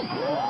Oh!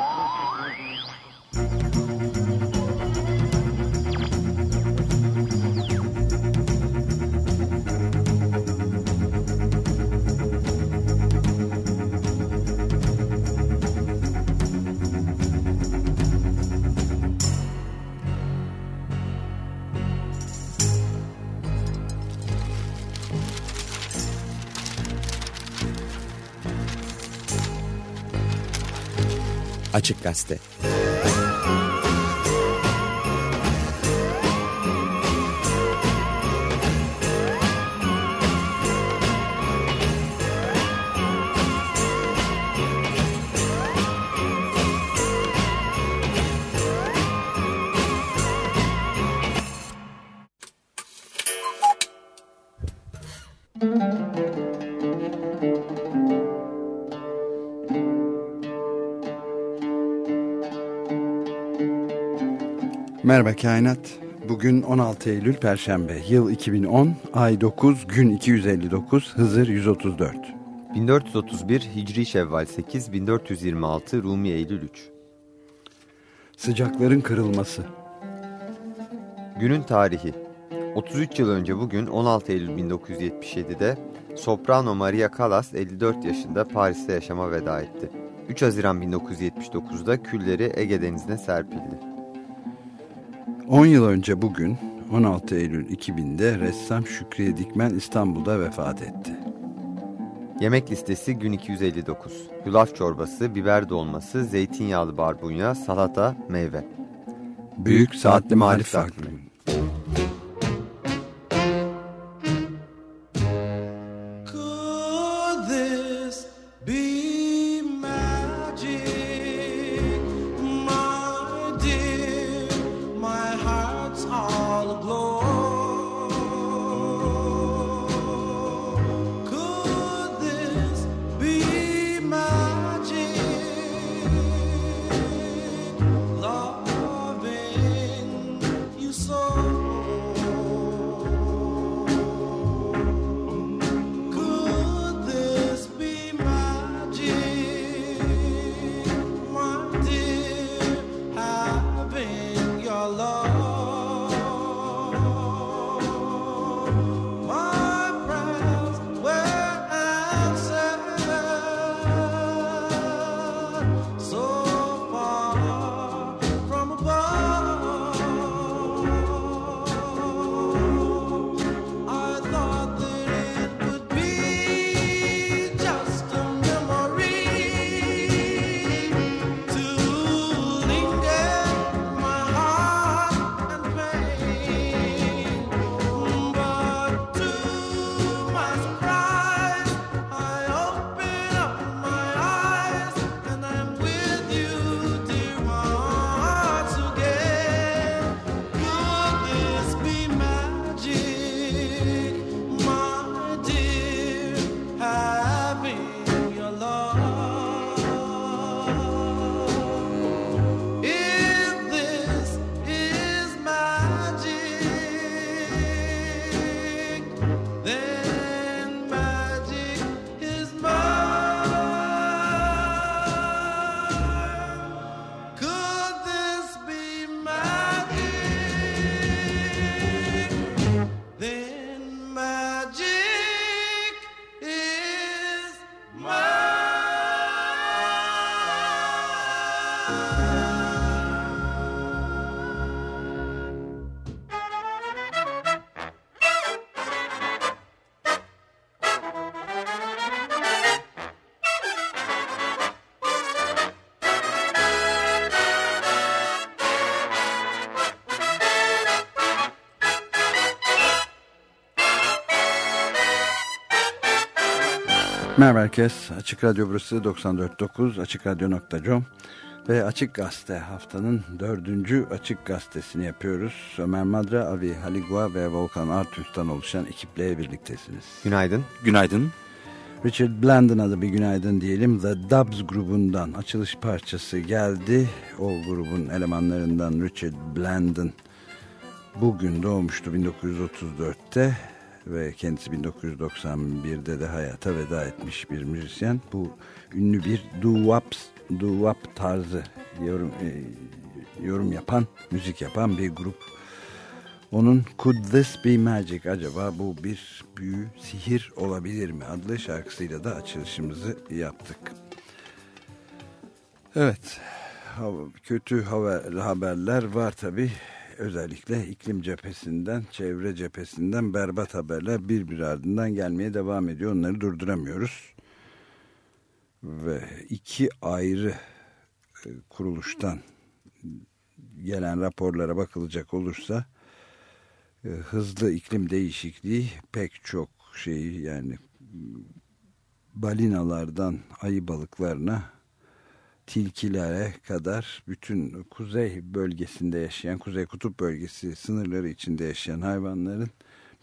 Açık Gazete Merhaba Kainat. Bugün 16 Eylül Perşembe. Yıl 2010, ay 9, gün 259, Hızır 134. 1431 Hicri Şevval 8, 1426 Rumi Eylül 3. Sıcakların kırılması. Günün tarihi. 33 yıl önce bugün 16 Eylül 1977'de soprano Maria Callas 54 yaşında Paris'te yaşama veda etti. 3 Haziran 1979'da külleri Ege Denizi'ne serpildi. 10 yıl önce bugün 16 Eylül 2000'de ressam Şükriye Dikmen İstanbul'da vefat etti. Yemek listesi gün 259. Yulaf çorbası, biber dolması, zeytinyağlı barbunya, salata, meyve. Büyük Saatli Marif Takvimi Merhaba herkes. Açık Radyo burası 94.9 AçıkRadyo.com ve Açık Gazete haftanın dördüncü Açık Gazetesini yapıyoruz. Ömer Madra, Avi Haligua ve Volkan Artus'tan oluşan ekiple birliktesiniz. Günaydın. Günaydın. Richard Blandon'a da bir günaydın diyelim. The Dubs grubundan açılış parçası geldi. O grubun elemanlarından Richard Blandon bugün doğmuştu 1934'te ve kendisi 1991'de de hayata veda etmiş bir müzisyen. Bu ünlü bir doo-wop doo-wop tarzı yorum, e, yorum yapan, müzik yapan bir grup. Onun Could This Be Magic acaba bu bir büyü, sihir olabilir mi adlı şarkısıyla da açılışımızı yaptık. Evet, kötü haberler var tabi. Özellikle iklim cephesinden, çevre cephesinden berbat haberler bir bir ardından gelmeye devam ediyor. Onları durduramıyoruz. Ve iki ayrı e, kuruluştan gelen raporlara bakılacak olursa e, hızlı iklim değişikliği pek çok şeyi yani balinalardan ayı balıklarına tilkilere kadar bütün kuzey bölgesinde yaşayan, kuzey kutup bölgesi sınırları içinde yaşayan hayvanların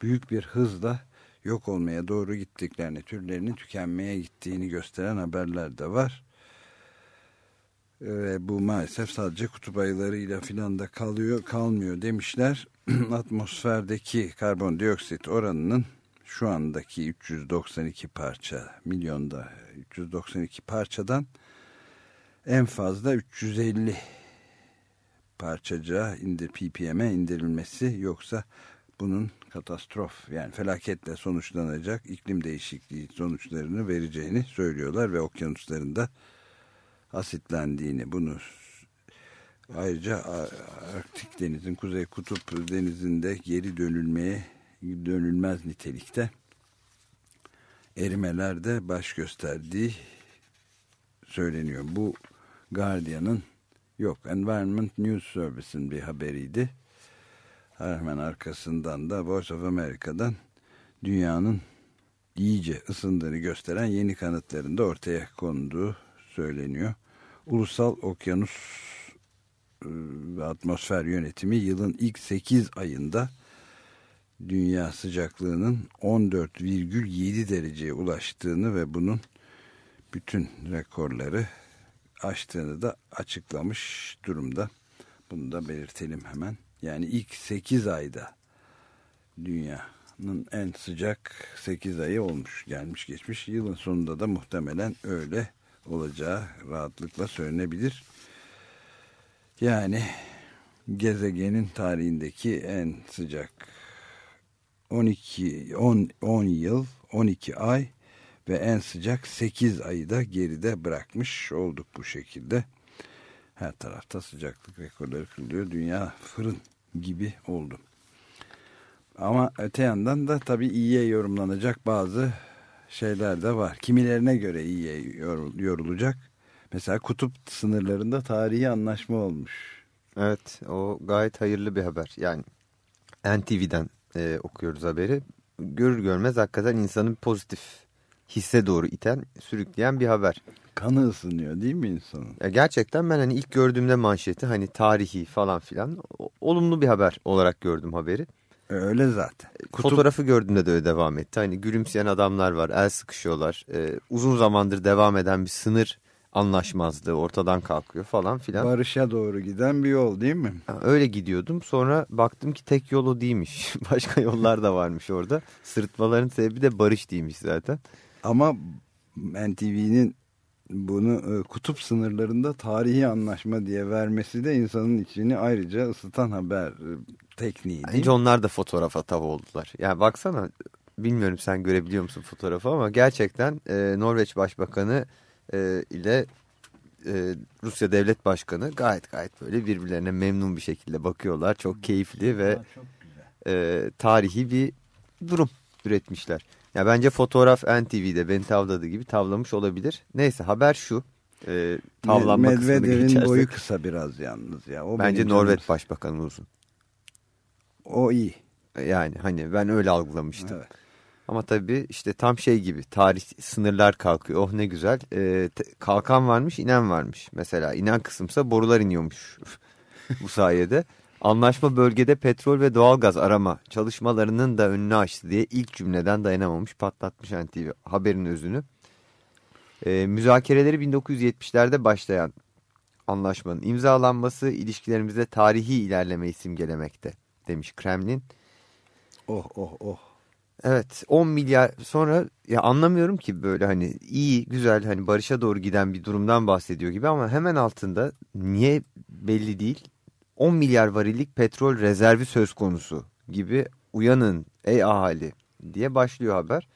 büyük bir hızla yok olmaya doğru gittiklerini, türlerinin tükenmeye gittiğini gösteren haberler de var. Ve bu maalesef sadece kutup ayılarıyla filan da kalıyor, kalmıyor demişler. Atmosferdeki karbondioksit oranının şu andaki 392 parça, milyonda 392 parçadan en fazla 350 parçacığa indir, ppm'e indirilmesi yoksa bunun katastrof yani felaketle sonuçlanacak iklim değişikliği sonuçlarını vereceğini söylüyorlar ve okyanuslarında asitlendiğini bunu ayrıca Arktik denizin Kuzey Kutup denizinde geri dönülmeye dönülmez nitelikte erimelerde baş gösterdiği söyleniyor. Bu Guardian'ın yok Environment News Service'in bir haberiydi. Hemen arkasından da Voice of America'dan dünyanın iyice ısındığını gösteren yeni kanıtların da ortaya konduğu söyleniyor. Ulusal Okyanus ıı, ve Atmosfer Yönetimi yılın ilk 8 ayında dünya sıcaklığının 14,7 dereceye ulaştığını ve bunun bütün rekorları aştığını da açıklamış durumda. Bunu da belirtelim hemen. Yani ilk 8 ayda dünyanın en sıcak 8 ayı olmuş gelmiş geçmiş. Yılın sonunda da muhtemelen öyle olacağı rahatlıkla söylenebilir. Yani gezegenin tarihindeki en sıcak 12 10 10 yıl 12 ay ve en sıcak 8 ayı da geride bırakmış olduk bu şekilde. Her tarafta sıcaklık rekorları kırılıyor. Dünya fırın gibi oldu. Ama öte yandan da tabii iyiye yorumlanacak bazı şeyler de var. Kimilerine göre iyiye yorulacak. Mesela kutup sınırlarında tarihi anlaşma olmuş. Evet o gayet hayırlı bir haber. Yani NTV'den e, okuyoruz haberi. Görür görmez hakikaten insanın pozitif hisse doğru iten, sürükleyen bir haber. Kanı ısınıyor değil mi insanın? Ya gerçekten ben hani ilk gördüğümde manşeti hani tarihi falan filan olumlu bir haber olarak gördüm haberi. Öyle zaten. E, Kutup... Fotoğrafı gördüğümde de öyle devam etti. Hani gülümseyen adamlar var, el sıkışıyorlar. Ee, uzun zamandır devam eden bir sınır anlaşmazlığı ortadan kalkıyor falan filan. Barış'a doğru giden bir yol değil mi? öyle gidiyordum. Sonra baktım ki tek yolu değilmiş. Başka yollar da varmış orada. Sırıtmaların sebebi de barış değilmiş zaten. Ama NTV'nin bunu e, kutup sınırlarında tarihi anlaşma diye vermesi de insanın içini ayrıca ısıtan haber e, tekniği değil Bence onlar da fotoğrafa tav oldular. Yani baksana bilmiyorum sen görebiliyor musun fotoğrafı ama gerçekten e, Norveç Başbakanı e, ile e, Rusya Devlet Başkanı gayet gayet böyle birbirlerine memnun bir şekilde bakıyorlar. Çok keyifli ve çok e, tarihi bir durum üretmişler. Ya bence fotoğraf NTV'de beni tavladığı gibi tavlamış olabilir. Neyse haber şu. E, tavlanma Medvedev'in boyu kısa biraz yalnız ya. O bence Norveç. Başbakanı uzun. O iyi. Yani hani ben öyle algılamıştım. Evet. Ama tabii işte tam şey gibi tarih sınırlar kalkıyor. Oh ne güzel. Ee, kalkan varmış inen varmış. Mesela inen kısımsa borular iniyormuş bu sayede. Anlaşma bölgede petrol ve doğalgaz arama çalışmalarının da önünü açtı diye ilk cümleden dayanamamış patlatmış NTV haberin özünü. Ee, müzakereleri 1970'lerde başlayan anlaşmanın imzalanması ilişkilerimizde tarihi ilerlemeyi simgelemekte demiş Kremlin. Oh oh oh. Evet 10 milyar sonra ya anlamıyorum ki böyle hani iyi güzel hani barışa doğru giden bir durumdan bahsediyor gibi ama hemen altında niye belli değil 10 milyar varillik petrol rezervi söz konusu gibi uyanın ey ahali diye başlıyor haber.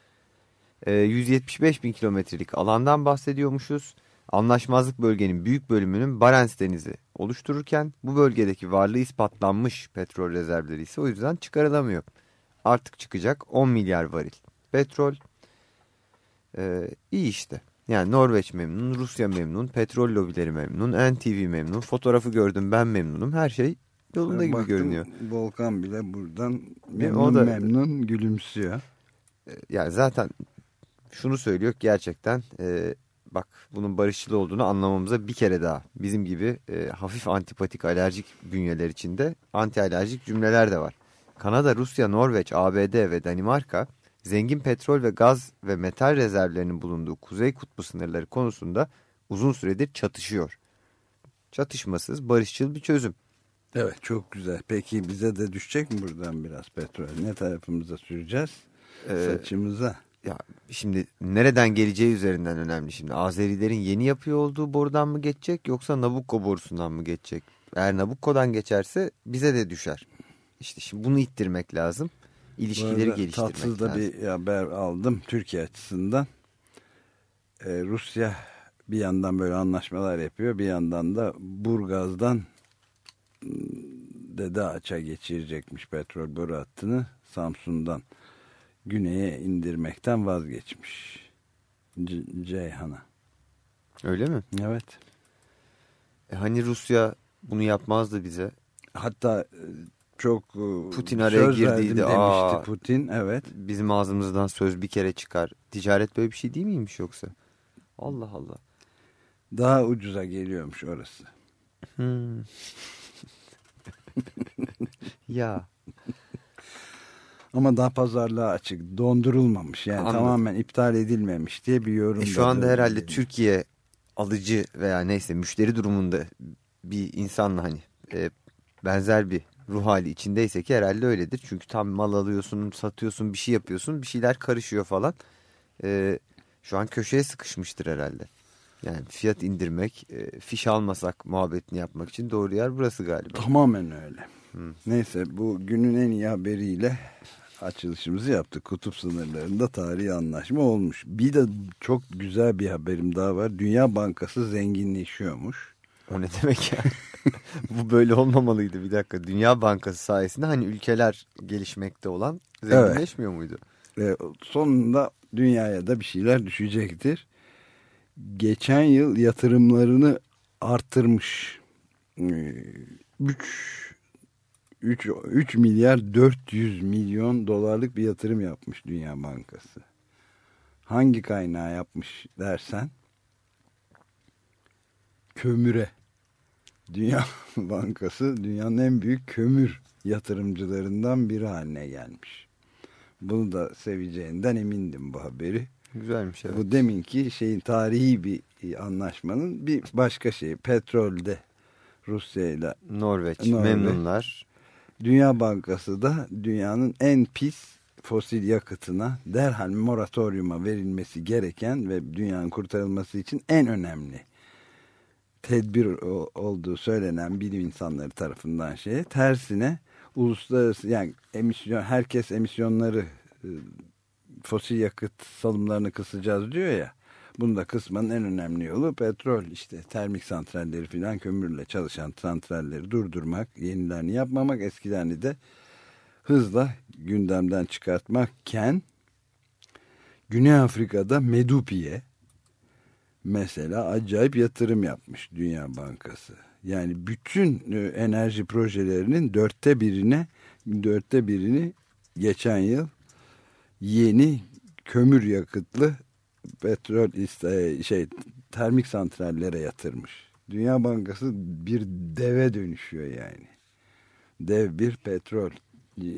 E, 175 bin kilometrelik alandan bahsediyormuşuz. Anlaşmazlık bölgenin büyük bölümünün Barents Denizi oluştururken bu bölgedeki varlığı ispatlanmış petrol rezervleri ise o yüzden çıkarılamıyor. Artık çıkacak 10 milyar varil petrol. Ee, iyi işte. Yani Norveç memnun, Rusya memnun, petrol lobileri memnun, NTV memnun, fotoğrafı gördüm ben memnunum. Her şey yolunda gibi Baktım, görünüyor. Volkan bile buradan o memnun da- memnun gülümsüyor. Ee, Yani zaten şunu söylüyor ki gerçekten e, bak bunun barışçıl olduğunu anlamamıza bir kere daha bizim gibi e, hafif antipatik alerjik bünyeler içinde anti alerjik cümleler de var. Kanada, Rusya, Norveç, ABD ve Danimarka zengin petrol ve gaz ve metal rezervlerinin bulunduğu Kuzey Kutbu sınırları konusunda uzun süredir çatışıyor. Çatışmasız barışçıl bir çözüm. Evet çok güzel. Peki bize de düşecek mi buradan biraz petrol? Ne tarafımıza süreceğiz? Ee, Saçımıza. Ya şimdi nereden geleceği üzerinden önemli şimdi. Azerilerin yeni yapıyor olduğu borudan mı geçecek yoksa Nabucco borusundan mı geçecek? Eğer Nabucco'dan geçerse bize de düşer. İşte şimdi bunu ittirmek lazım. İlişkileri geliştirmek tatsız da lazım. bir haber aldım Türkiye açısından. Ee, Rusya bir yandan böyle anlaşmalar yapıyor. Bir yandan da Burgaz'dan ım, Dede Ağaç'a geçirecekmiş petrol boru hattını Samsun'dan güneye indirmekten vazgeçmiş. C Ceyhan'a. Öyle mi? Evet. E hani Rusya bunu yapmazdı bize. Hatta çok e, Putin araya söz verdim girdiydi. demişti Aa. Putin. Evet. Bizim ağzımızdan söz bir kere çıkar. Ticaret böyle bir şey değil miymiş yoksa? Allah Allah. Daha ucuza geliyormuş orası. Hmm. ya Ama daha pazarlığa açık. Dondurulmamış. Yani Anladım. tamamen iptal edilmemiş diye bir yorum. E şu anda herhalde geliyor. Türkiye alıcı veya neyse müşteri durumunda bir insanla hani e, benzer bir ruh hali içindeyse ki herhalde öyledir. Çünkü tam mal alıyorsun, satıyorsun, bir şey yapıyorsun, bir şeyler karışıyor falan. E, şu an köşeye sıkışmıştır herhalde. Yani fiyat indirmek, e, fiş almasak muhabbetini yapmak için doğru yer burası galiba. Tamamen öyle. Hı. Neyse bu günün en iyi haberiyle açılışımızı yaptık. Kutup sınırlarında tarihi anlaşma olmuş. Bir de çok güzel bir haberim daha var. Dünya Bankası zenginleşiyormuş. O ne demek ya? Bu böyle olmamalıydı bir dakika. Dünya Bankası sayesinde hani ülkeler gelişmekte olan zenginleşmiyor muydu? Ve sonunda dünyaya da bir şeyler düşecektir. Geçen yıl yatırımlarını artırmış. 3 3 3 milyar 400 milyon dolarlık bir yatırım yapmış Dünya Bankası. Hangi kaynağa yapmış dersen kömüre. Dünya Bankası dünyanın en büyük kömür yatırımcılarından biri haline gelmiş. Bunu da seveceğinden emindim bu haberi. Güzelmiş evet. Bu deminki şeyin tarihi bir anlaşmanın bir başka şeyi. Petrolde Rusya ile Norveç, Norveç. memnunlar. Dünya Bankası da dünyanın en pis fosil yakıtına derhal moratoryuma verilmesi gereken ve dünyanın kurtarılması için en önemli tedbir olduğu söylenen bilim insanları tarafından şeye tersine uluslararası yani emisyon herkes emisyonları e, fosil yakıt salımlarını kısacağız diyor ya bunu da kısmanın en önemli yolu petrol işte termik santralleri filan kömürle çalışan santralleri durdurmak yenilerini yapmamak eskilerini de hızla gündemden çıkartmakken Güney Afrika'da Medupi'ye mesela acayip yatırım yapmış Dünya Bankası. Yani bütün e, enerji projelerinin dörtte birine dörtte birini geçen yıl yeni kömür yakıtlı petrol şey termik santrallere yatırmış. Dünya Bankası bir deve dönüşüyor yani. Dev bir petrol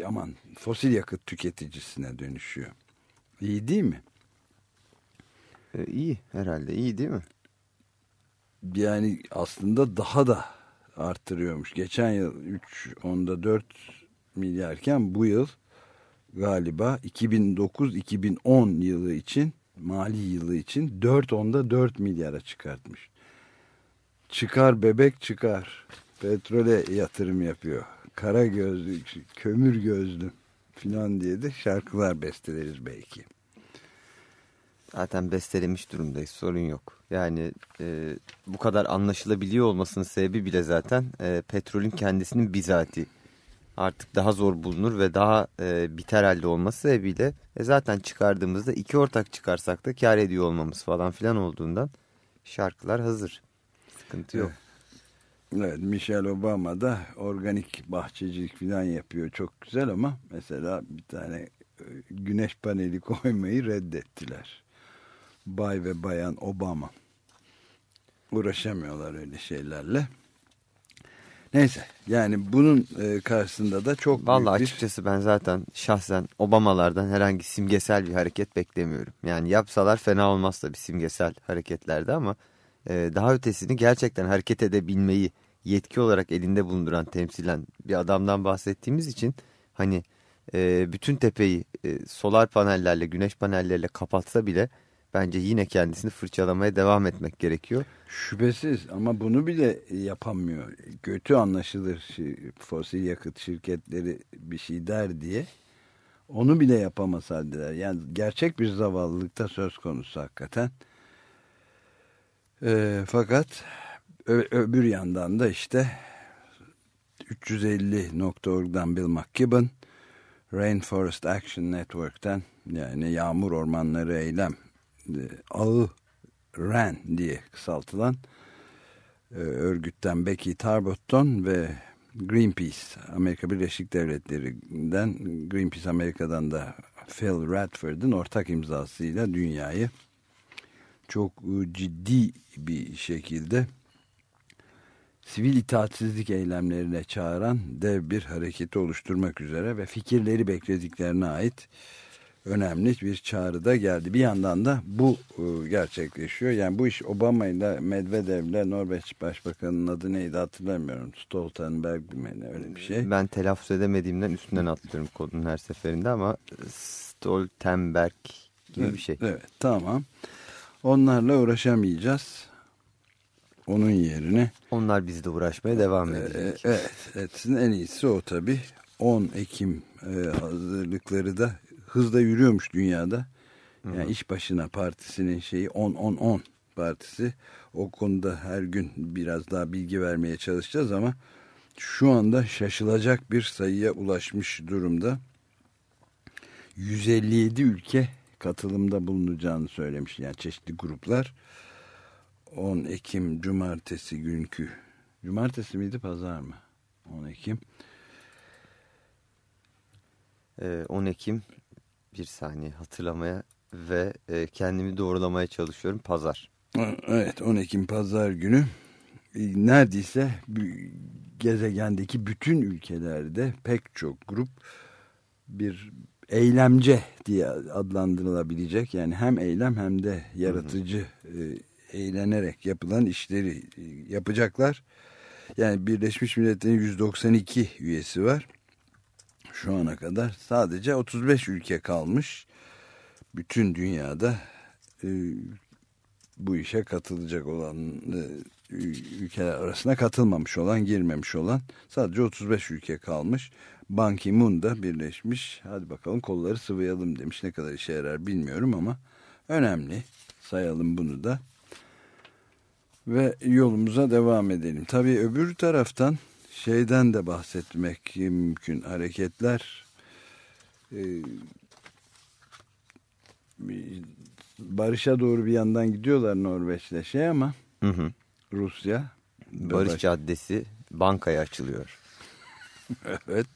aman fosil yakıt tüketicisine dönüşüyor. İyi değil mi? Ee, iyi herhalde iyi değil mi? yani aslında daha da arttırıyormuş. Geçen yıl 3 onda 4 milyarken bu yıl galiba 2009-2010 yılı için mali yılı için 4 onda 4 milyara çıkartmış. Çıkar bebek çıkar. Petrole yatırım yapıyor. Kara gözlü, kömür gözlü filan diye de şarkılar besteleriz belki. Zaten bestelemiş durumdayız sorun yok. Yani e, bu kadar anlaşılabiliyor olmasının sebebi bile zaten e, petrolün kendisinin bizati artık daha zor bulunur ve daha e, biter halde olması sebebiyle e, zaten çıkardığımızda iki ortak çıkarsak da kar ediyor olmamız falan filan olduğundan şarkılar hazır. Sıkıntı yok. Evet. evet Michelle Obama da organik bahçecilik falan yapıyor çok güzel ama mesela bir tane e, güneş paneli koymayı reddettiler. Bay ve bayan Obama uğraşamıyorlar öyle şeylerle. Neyse yani bunun e, karşısında da çok Vallahi büyük bir... açıkçası ben zaten şahsen Obamalardan herhangi simgesel bir hareket beklemiyorum. Yani yapsalar fena olmaz tabii simgesel hareketlerde ama e, daha ötesini gerçekten hareket edebilmeyi yetki olarak elinde bulunduran temsilen bir adamdan bahsettiğimiz için hani e, bütün tepeyi solar panellerle güneş panelleriyle kapatsa bile bence yine kendisini fırçalamaya devam etmek gerekiyor. Şüphesiz ama bunu bile yapamıyor. Kötü anlaşılır fosil yakıt şirketleri bir şey der diye. Onu bile yapamaz haldeler. Yani gerçek bir zavallılıkta söz konusu hakikaten. E, fakat öbür yandan da işte 350.org'dan Bill McKibben, Rainforest Action Network'ten yani Yağmur Ormanları Eylem ağı RAN diye kısaltılan e, örgütten Becky Tarbotton ve Greenpeace Amerika Birleşik Devletleri'nden Greenpeace Amerika'dan da Phil Radford'un ortak imzasıyla dünyayı çok ciddi bir şekilde sivil itaatsizlik eylemlerine çağıran dev bir hareketi oluşturmak üzere ve fikirleri beklediklerine ait önemli bir çağrı da geldi. Bir yandan da bu e, gerçekleşiyor. Yani bu iş Obama ile Medvedev ile Norveç Başbakanı'nın adı neydi hatırlamıyorum. Stoltenberg mi öyle bir şey. Ben telaffuz edemediğimden üstünden atlıyorum kodun her seferinde ama Stoltenberg gibi evet, bir şey. Evet tamam. Onlarla uğraşamayacağız. Onun yerine. Onlar bizde uğraşmaya devam e, edecek. Evet etsin en iyisi o tabi. 10 Ekim e, hazırlıkları da hızla yürüyormuş dünyada. Yani Hı -hı. iş başına partisinin şeyi 10-10-10 partisi. O konuda her gün biraz daha bilgi vermeye çalışacağız ama şu anda şaşılacak bir sayıya ulaşmış durumda. 157 ülke katılımda bulunacağını söylemiş. Yani çeşitli gruplar 10 Ekim Cumartesi günkü Cumartesi miydi pazar mı? 10 Ekim 10 Ekim bir saniye hatırlamaya ve e, kendimi doğrulamaya çalışıyorum. Pazar. Evet 10 Ekim Pazar günü e, neredeyse gezegendeki bütün ülkelerde pek çok grup bir eylemce diye adlandırılabilecek yani hem eylem hem de yaratıcı eğlenerek yapılan işleri e, yapacaklar. Yani Birleşmiş Milletler'in 192 üyesi var şu ana kadar sadece 35 ülke kalmış. Bütün dünyada e, bu işe katılacak olan e, ülkeler arasına katılmamış olan, girmemiş olan sadece 35 ülke kalmış. Ban Ki-moon da birleşmiş. Hadi bakalım kolları sıvayalım demiş. Ne kadar işe yarar bilmiyorum ama önemli. Sayalım bunu da. Ve yolumuza devam edelim. Tabii öbür taraftan şeyden de bahsetmek mümkün. Hareketler e, barışa doğru bir yandan gidiyorlar Norveç'le şey ama hı hı. Rusya Barış baş... Caddesi bankaya açılıyor. evet.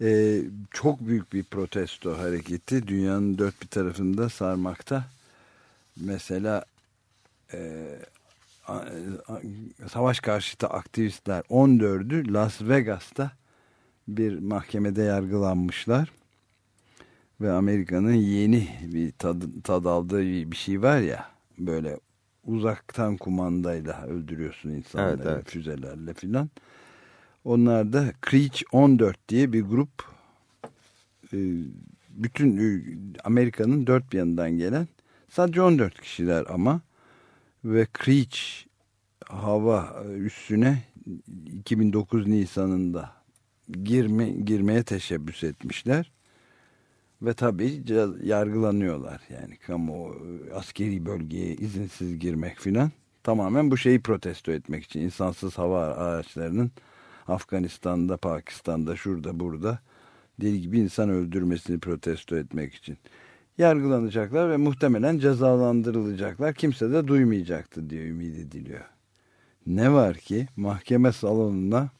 Ee, çok büyük bir protesto hareketi dünyanın dört bir tarafında sarmakta. Mesela e, savaş karşıtı aktivistler 14'ü Las Vegas'ta bir mahkemede yargılanmışlar. Ve Amerika'nın yeni bir tad, tad aldığı bir şey var ya böyle uzaktan kumandayla öldürüyorsun insanları evet, evet. füzelerle filan. Onlar da Creech 14 diye bir grup e, bütün Amerika'nın dört bir yanından gelen sadece 14 kişiler ama ve Creech hava üssüne 2009 Nisan'ında girme, girmeye teşebbüs etmişler. Ve tabii yargılanıyorlar. Yani kamu askeri bölgeye izinsiz girmek filan. Tamamen bu şeyi protesto etmek için. insansız hava araçlarının Afganistan'da, Pakistan'da, şurada, burada deli gibi insan öldürmesini protesto etmek için. Yargılanacaklar ve muhtemelen cezalandırılacaklar. Kimse de duymayacaktı diye ümit ediliyor. Ne var ki mahkeme salonuna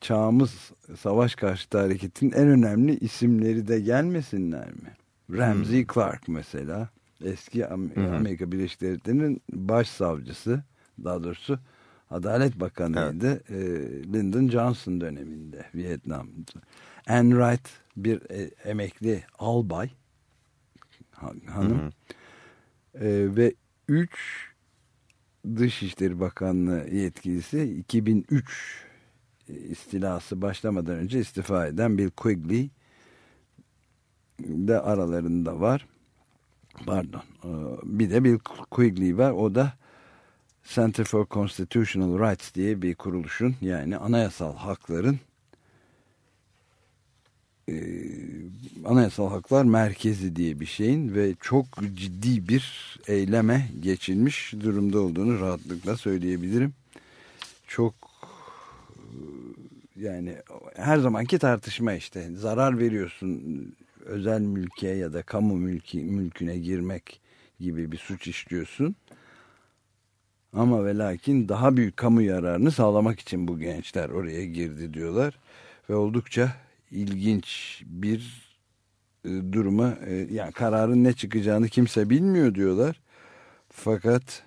çağımız savaş karşıtı hareketin en önemli isimleri de gelmesinler mi? Ramsey hmm. Clark mesela eski Amerika hmm. Birleşik Devletleri'nin başsavcısı daha doğrusu Adalet Bakanı'ydı evet. e, Lyndon Johnson döneminde Vietnam'da. Anne Wright bir e, emekli albay hanım hı E, ve üç Dışişleri Bakanlığı yetkilisi 2003 istilası başlamadan önce istifa eden Bill Quigley de aralarında var. Pardon. E, bir de Bill Quigley var. O da Center for Constitutional Rights diye bir kuruluşun yani anayasal hakların e, anayasal haklar merkezi diye bir şeyin ve çok ciddi bir eyleme geçilmiş durumda olduğunu rahatlıkla söyleyebilirim. Çok yani her zamanki tartışma işte zarar veriyorsun özel mülke ya da kamu mülki, mülküne girmek gibi bir suç işliyorsun. Ama ve lakin daha büyük kamu yararını sağlamak için bu gençler oraya girdi diyorlar. Ve oldukça ilginç bir e, duruma e, yani kararın ne çıkacağını kimse bilmiyor diyorlar. Fakat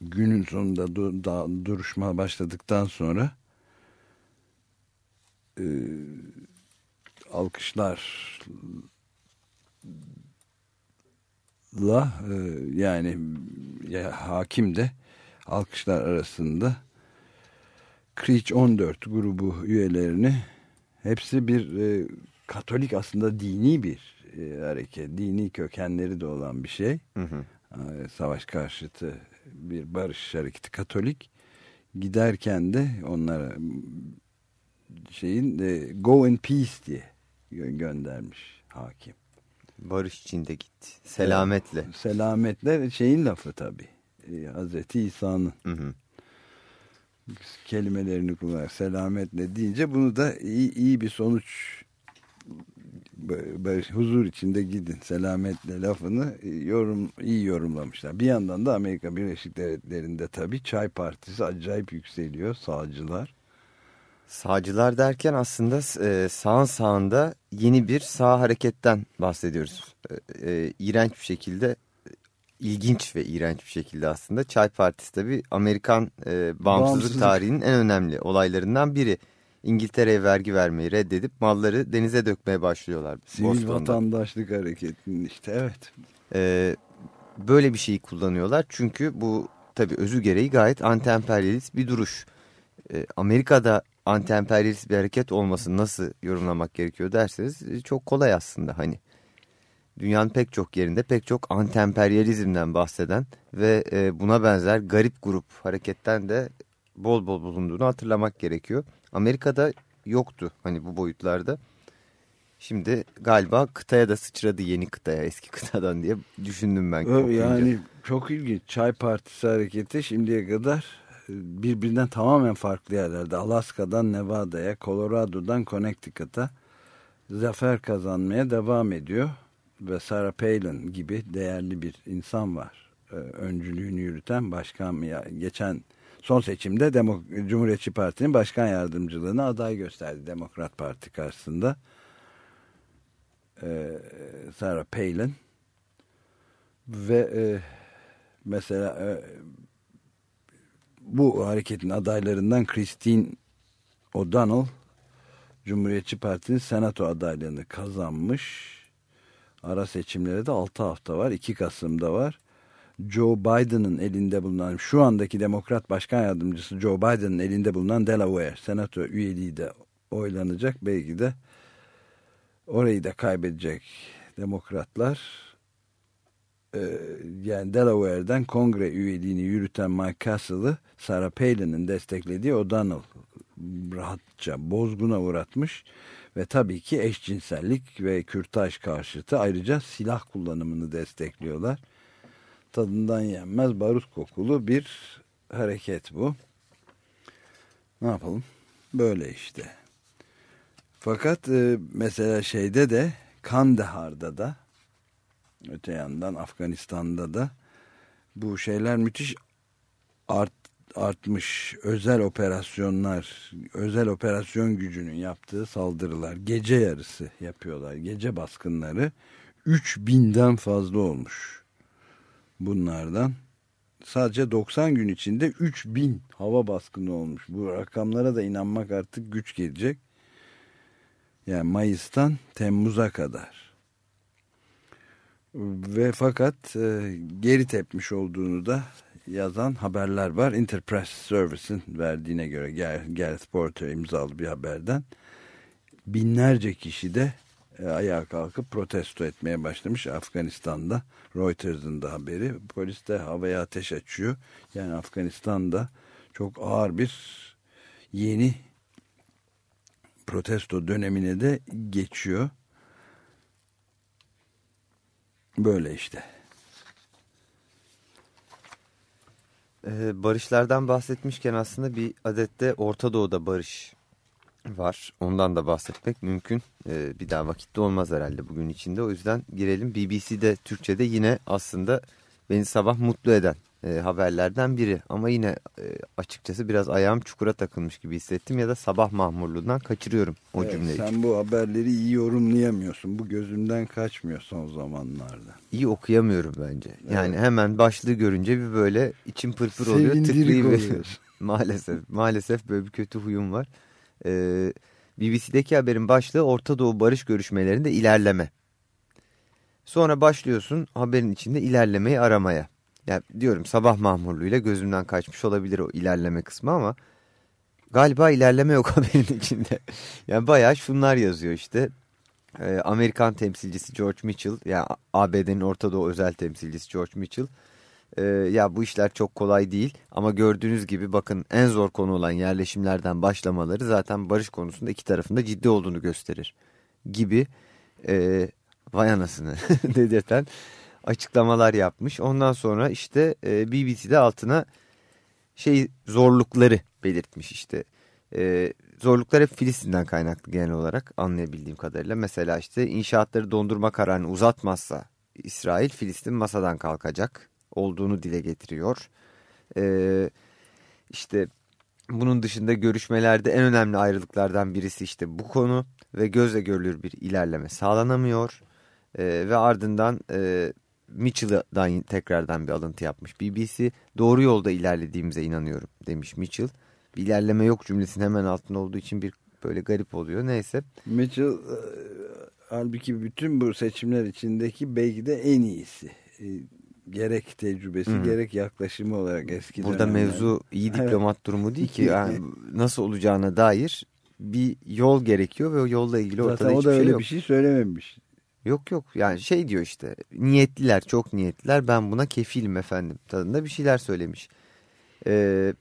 günün sonunda duruşma başladıktan sonra e, alkışlarla yani ya, hakim de alkışlar arasında Creech 14 grubu üyelerini hepsi bir e, Katolik aslında dini bir e, hareket, dini kökenleri de olan bir şey. Hı hı. E, savaş karşıtı bir barış hareketi Katolik. Giderken de onlara şeyin e, Go in Peace diye göndermiş hakim. Barış içinde gitti. Selametle. Selametle şeyin lafı tabi. E, Hazreti İsa'nın kelimelerini kullanır. Selametle deyince bunu da iyi, iyi bir sonuç huzur içinde gidin selametle lafını yorum iyi yorumlamışlar. Bir yandan da Amerika Birleşik Devletleri'nde tabi çay partisi acayip yükseliyor sağcılar. Sağcılar derken aslında e, sağın sağında yeni bir sağ hareketten bahsediyoruz. E, e, iğrenç bir şekilde, ilginç ve iğrenç bir şekilde aslında Çay Partisi tabii Amerikan e, bağımsızlık, bağımsızlık tarihinin en önemli olaylarından biri. İngiltere'ye vergi vermeyi reddedip malları denize dökmeye başlıyorlar. Sivil Boston'da. vatandaşlık hareketinin işte evet. E, böyle bir şeyi kullanıyorlar çünkü bu tabii özü gereği gayet anti-emperyalist bir duruş. E, Amerika'da anti-emperyalist bir hareket olması nasıl yorumlamak gerekiyor derseniz e, çok kolay aslında hani. Dünyanın pek çok yerinde pek çok anti-emperyalizmden bahseden ve e, buna benzer garip grup hareketten de bol bol bulunduğunu hatırlamak gerekiyor. Amerika'da yoktu hani bu boyutlarda. Şimdi galiba kıtaya da sıçradı yeni kıtaya eski kıtadan diye düşündüm ben. Yani çok ilginç. Çay Partisi hareketi şimdiye kadar birbirinden tamamen farklı yerlerde Alaska'dan Nevada'ya, Colorado'dan Connecticut'a zafer kazanmaya devam ediyor. Ve Sarah Palin gibi değerli bir insan var. Ee, öncülüğünü yürüten başkan geçen son seçimde Demok Cumhuriyetçi Parti'nin başkan yardımcılığına aday gösterdi Demokrat Parti karşısında. Ee, Sarah Palin ve e, mesela e, bu hareketin adaylarından Christine O'Donnell Cumhuriyetçi Parti'nin senato adaylığını kazanmış. Ara seçimlere de 6 hafta var. 2 Kasım'da var. Joe Biden'ın elinde bulunan şu andaki Demokrat Başkan Yardımcısı Joe Biden'ın elinde bulunan Delaware senato üyeliği de oylanacak. Belki de orayı da kaybedecek demokratlar e, yani Delaware'den kongre üyeliğini yürüten Mike Castle'ı Sarah Palin'in desteklediği O'Donnell rahatça bozguna uğratmış ve tabii ki eşcinsellik ve kürtaj karşıtı ayrıca silah kullanımını destekliyorlar. Tadından yenmez barut kokulu bir hareket bu. Ne yapalım? Böyle işte. Fakat e, mesela şeyde de Kandahar'da da öte yandan Afganistan'da da bu şeyler müthiş art, artmış özel operasyonlar özel operasyon gücünün yaptığı saldırılar gece yarısı yapıyorlar gece baskınları 3000'den fazla olmuş. Bunlardan sadece 90 gün içinde 3000 hava baskını olmuş. Bu rakamlara da inanmak artık güç gelecek. Yani Mayıs'tan Temmuz'a kadar. Ve fakat e, geri tepmiş olduğunu da yazan haberler var. Interpress Service'in verdiğine göre Gareth Porter imzalı bir haberden binlerce kişi de e, ayağa kalkıp protesto etmeye başlamış Afganistan'da. Reuters'ın da haberi. Polis de havaya ateş açıyor. Yani Afganistan'da çok ağır bir yeni protesto dönemine de geçiyor. Böyle işte. Ee, barışlardan bahsetmişken aslında bir adette Orta Doğu'da barış var. Ondan da bahsetmek mümkün. Ee, bir daha vakitte olmaz herhalde bugün içinde. O yüzden girelim. BBC'de Türkçe'de yine aslında beni sabah mutlu eden e, haberlerden biri. Ama yine e, açıkçası biraz ayağım çukura takılmış gibi hissettim ya da sabah mahmurluğundan kaçırıyorum o evet, cümleyi. Sen bu haberleri iyi yorumlayamıyorsun. Bu gözümden kaçmıyor son zamanlarda. İyi okuyamıyorum bence. Yani evet. hemen başlığı görünce bir böyle içim pırpır oluyor. Tıklayıveriyor. maalesef. Maalesef böyle bir kötü huyum var. Ee, BBC'deki haberin başlığı Orta Doğu barış görüşmelerinde ilerleme. Sonra başlıyorsun haberin içinde ilerlemeyi aramaya. Ya diyorum sabah mahmurluğuyla gözümden kaçmış olabilir o ilerleme kısmı ama galiba ilerleme yok haberin içinde. Yani bayağı şunlar yazıyor işte. Ee, Amerikan temsilcisi George Mitchell yani ABD'nin Orta Doğu özel temsilcisi George Mitchell. Ee, ya bu işler çok kolay değil ama gördüğünüz gibi bakın en zor konu olan yerleşimlerden başlamaları zaten barış konusunda iki tarafında ciddi olduğunu gösterir gibi e, vay anasını dedirten açıklamalar yapmış. Ondan sonra işte e, BBC'de altına şey zorlukları belirtmiş işte. E, zorluklar hep Filistin'den kaynaklı genel olarak anlayabildiğim kadarıyla. Mesela işte inşaatları dondurma kararını uzatmazsa İsrail Filistin masadan kalkacak olduğunu dile getiriyor. E, işte bunun dışında görüşmelerde en önemli ayrılıklardan birisi işte bu konu ve gözle görülür bir ilerleme sağlanamıyor. E, ve ardından e, Mitchell'dan tekrardan bir alıntı yapmış. BBC doğru yolda ilerlediğimize inanıyorum demiş Mitchell. Bir ilerleme yok cümlesinin hemen altında olduğu için bir böyle garip oluyor. Neyse. Mitchell e, halbuki bütün bu seçimler içindeki belki de en iyisi. E, gerek tecrübesi Hı -hı. gerek yaklaşımı olarak eski Burada dönemler. mevzu iyi diplomat evet. durumu değil ki. Yani nasıl olacağına dair bir yol gerekiyor ve o yolla ilgili ortada Zaten hiçbir şey yok. o da öyle bir şey söylememiş. Yok yok yani şey diyor işte niyetliler çok niyetliler ben buna kefilim efendim tadında bir şeyler söylemiş. Ee,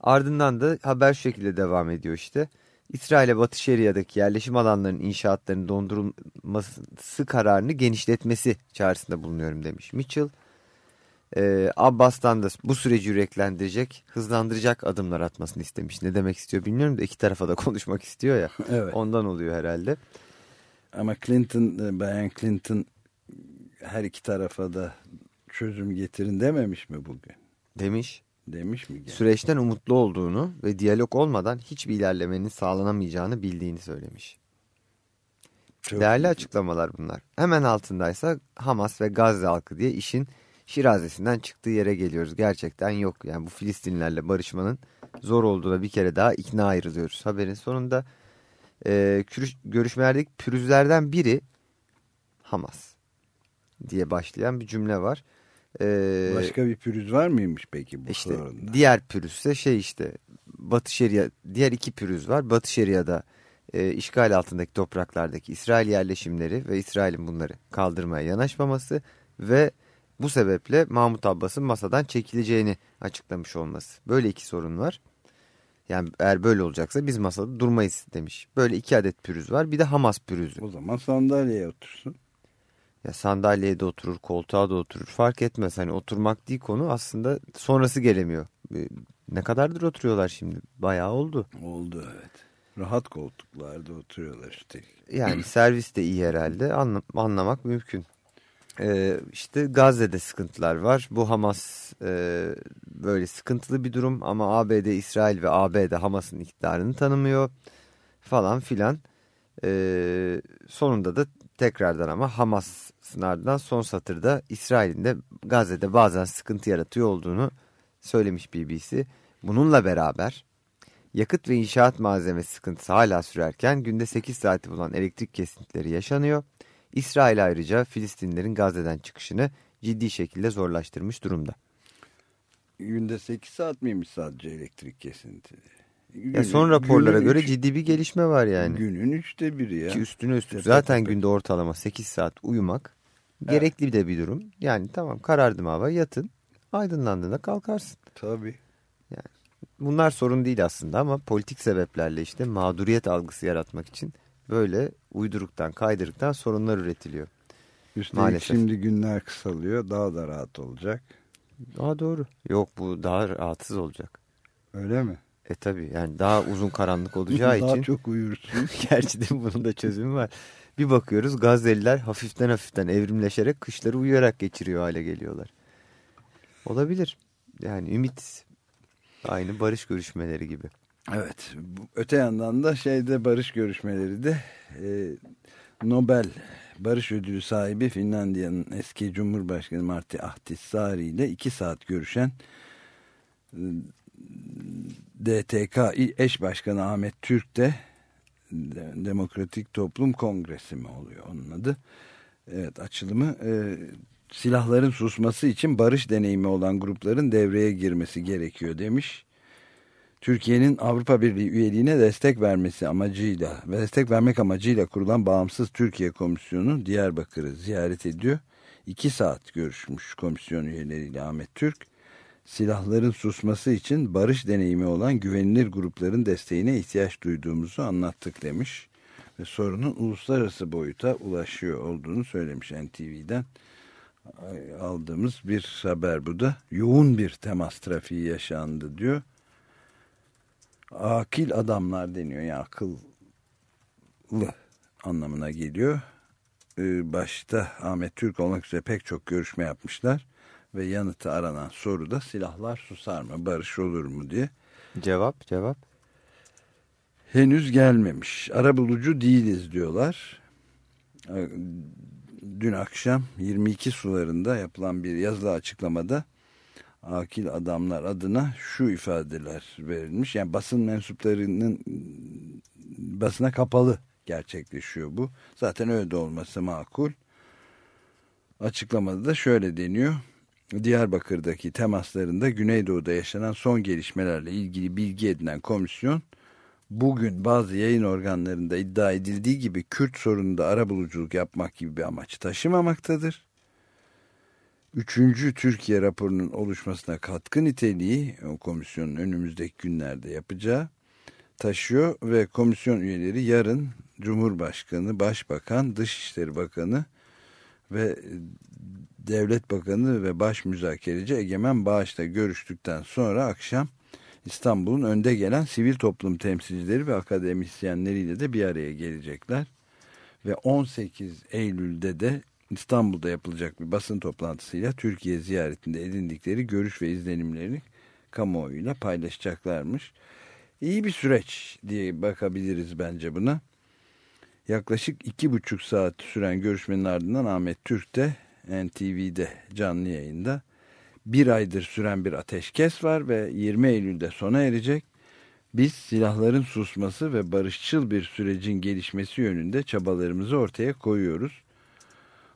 ardından da haber şu şekilde devam ediyor işte. İsrail'e Batı Şeria'daki yerleşim alanlarının inşaatlarının dondurulması kararını genişletmesi çağrısında bulunuyorum demiş Mitchell. Ee, Abbas'tan da bu süreci yüreklendirecek, hızlandıracak adımlar atmasını istemiş. Ne demek istiyor bilmiyorum da iki tarafa da konuşmak istiyor ya. Evet. Ondan oluyor herhalde. Ama Clinton, e, Bayan Clinton her iki tarafa da çözüm getirin dememiş mi bugün? Demiş. Demiş mi? Yani? Süreçten umutlu olduğunu ve diyalog olmadan hiçbir ilerlemenin sağlanamayacağını bildiğini söylemiş. Çok Değerli iyi. açıklamalar bunlar. Hemen altındaysa Hamas ve Gazze halkı diye işin şirazesinden çıktığı yere geliyoruz. Gerçekten yok. Yani bu Filistinlerle barışmanın zor olduğuna bir kere daha ikna ayrılıyoruz. Haberin sonunda e, görüşmelerdeki pürüzlerden biri Hamas diye başlayan bir cümle var. Ee, Başka bir pürüz var mıymış peki bu işte sorunda? Diğer pürüzse şey işte Batı Şeria, diğer iki pürüz var. Batı Şeria'da e, işgal altındaki topraklardaki İsrail yerleşimleri ve İsrail'in bunları kaldırmaya yanaşmaması ve bu sebeple Mahmut Abbas'ın masadan çekileceğini açıklamış olması. Böyle iki sorun var. Yani eğer böyle olacaksa biz masada durmayız demiş. Böyle iki adet pürüz var. Bir de Hamas pürüzü. O zaman sandalyeye otursun. Ya sandalyeye de oturur, koltuğa da oturur. Fark etmez. Hani oturmak değil konu aslında sonrası gelemiyor. Ee, ne kadardır oturuyorlar şimdi? Bayağı oldu. Oldu evet. Rahat koltuklarda oturuyorlar işte. Yani servis de iyi herhalde. Anla anlamak mümkün. Ee, işte Gazze'de sıkıntılar var. Bu Hamas e, böyle sıkıntılı bir durum ama ABD, İsrail ve ABD Hamas'ın iktidarını tanımıyor falan filan. Ee, sonunda da tekrardan ama Hamas'ın ardından son satırda İsrail'in de Gazze'de bazen sıkıntı yaratıyor olduğunu söylemiş BBC. Bununla beraber yakıt ve inşaat malzemesi sıkıntısı hala sürerken günde 8 saati bulan elektrik kesintileri yaşanıyor. İsrail ayrıca Filistinlerin Gazze'den çıkışını ciddi şekilde zorlaştırmış durumda. Günde 8 saat miymiş sadece elektrik kesinti? Günün, ya son raporlara göre üç, ciddi bir gelişme var yani. Günün üçte biri ya. Ki üstüne üstlük zaten günde ortalama 8 saat uyumak evet. gerekli de bir durum. Yani tamam karardım hava yatın aydınlandığında kalkarsın. Tabii. Yani bunlar sorun değil aslında ama politik sebeplerle işte mağduriyet algısı yaratmak için böyle uyduruktan kaydırıktan sorunlar üretiliyor. Üstelik Maalesef. şimdi günler kısalıyor daha da rahat olacak. Daha doğru. Yok bu daha rahatsız olacak. Öyle mi? E tabi yani daha uzun karanlık olacağı daha için. Daha çok uyursun. Gerçi de bunun da çözümü var. Bir bakıyoruz Gazze'liler hafiften hafiften evrimleşerek kışları uyuyarak geçiriyor hale geliyorlar. Olabilir. Yani ümit aynı barış görüşmeleri gibi. Evet. Öte yandan da şeyde barış görüşmeleri de e, Nobel Barış Ödülü sahibi Finlandiya'nın eski Cumhurbaşkanı Marti Ahtisaari ile iki saat görüşen e, DTK eş başkanı Ahmet Türk de Demokratik Toplum Kongresi mi oluyor onun adı? Evet açılımı e, silahların susması için barış deneyimi olan grupların devreye girmesi gerekiyor demiş. Türkiye'nin Avrupa Birliği üyeliğine destek vermesi amacıyla ve destek vermek amacıyla kurulan Bağımsız Türkiye Komisyonu Diyarbakır'ı ziyaret ediyor. İki saat görüşmüş komisyon üyeleriyle Ahmet Türk. Silahların susması için barış deneyimi olan güvenilir grupların desteğine ihtiyaç duyduğumuzu anlattık demiş. Ve sorunun uluslararası boyuta ulaşıyor olduğunu söylemiş NTV'den aldığımız bir haber bu da. Yoğun bir temas trafiği yaşandı diyor akil adamlar deniyor. Yani akıllı anlamına geliyor. Ee, başta Ahmet Türk olmak üzere pek çok görüşme yapmışlar. Ve yanıtı aranan soru da silahlar susar mı, barış olur mu diye. Cevap, cevap. Henüz gelmemiş. Arabulucu değiliz diyorlar. Ee, dün akşam 22 sularında yapılan bir yazılı açıklamada akil adamlar adına şu ifadeler verilmiş. Yani basın mensuplarının basına kapalı gerçekleşiyor bu. Zaten öyle de olması makul. Açıklamada da şöyle deniyor. Diyarbakır'daki temaslarında Güneydoğu'da yaşanan son gelişmelerle ilgili bilgi edinen komisyon bugün bazı yayın organlarında iddia edildiği gibi Kürt sorununda arabuluculuk yapmak gibi bir amaç taşımamaktadır üçüncü Türkiye raporunun oluşmasına katkı niteliği o komisyonun önümüzdeki günlerde yapacağı taşıyor ve komisyon üyeleri yarın Cumhurbaşkanı, Başbakan, Dışişleri Bakanı ve Devlet Bakanı ve Baş Müzakereci Egemen Bağış'la görüştükten sonra akşam İstanbul'un önde gelen sivil toplum temsilcileri ve akademisyenleriyle de bir araya gelecekler. Ve 18 Eylül'de de İstanbul'da yapılacak bir basın toplantısıyla Türkiye ziyaretinde edindikleri görüş ve izlenimlerini kamuoyuyla paylaşacaklarmış. İyi bir süreç diye bakabiliriz bence buna. Yaklaşık iki buçuk saat süren görüşmenin ardından Ahmet Türk de NTV'de canlı yayında bir aydır süren bir ateşkes var ve 20 Eylül'de sona erecek. Biz silahların susması ve barışçıl bir sürecin gelişmesi yönünde çabalarımızı ortaya koyuyoruz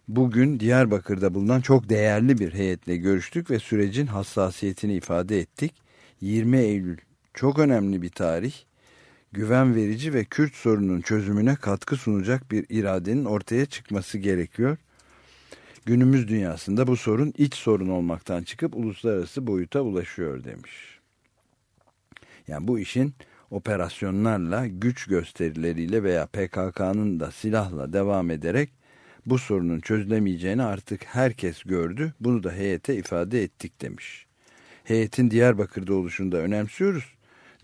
bugün Diyarbakır'da bulunan çok değerli bir heyetle görüştük ve sürecin hassasiyetini ifade ettik. 20 Eylül çok önemli bir tarih. güven verici ve Kürt sorunun çözümüne katkı sunacak bir iradenin ortaya çıkması gerekiyor. Günümüz dünyasında bu sorun iç sorun olmaktan çıkıp uluslararası boyuta ulaşıyor demiş. Yani bu işin operasyonlarla, güç gösterileriyle veya PKK'nın da silahla devam ederek bu sorunun çözülemeyeceğini artık herkes gördü. Bunu da heyete ifade ettik demiş. Heyetin Diyarbakır'da oluşunu da önemsiyoruz.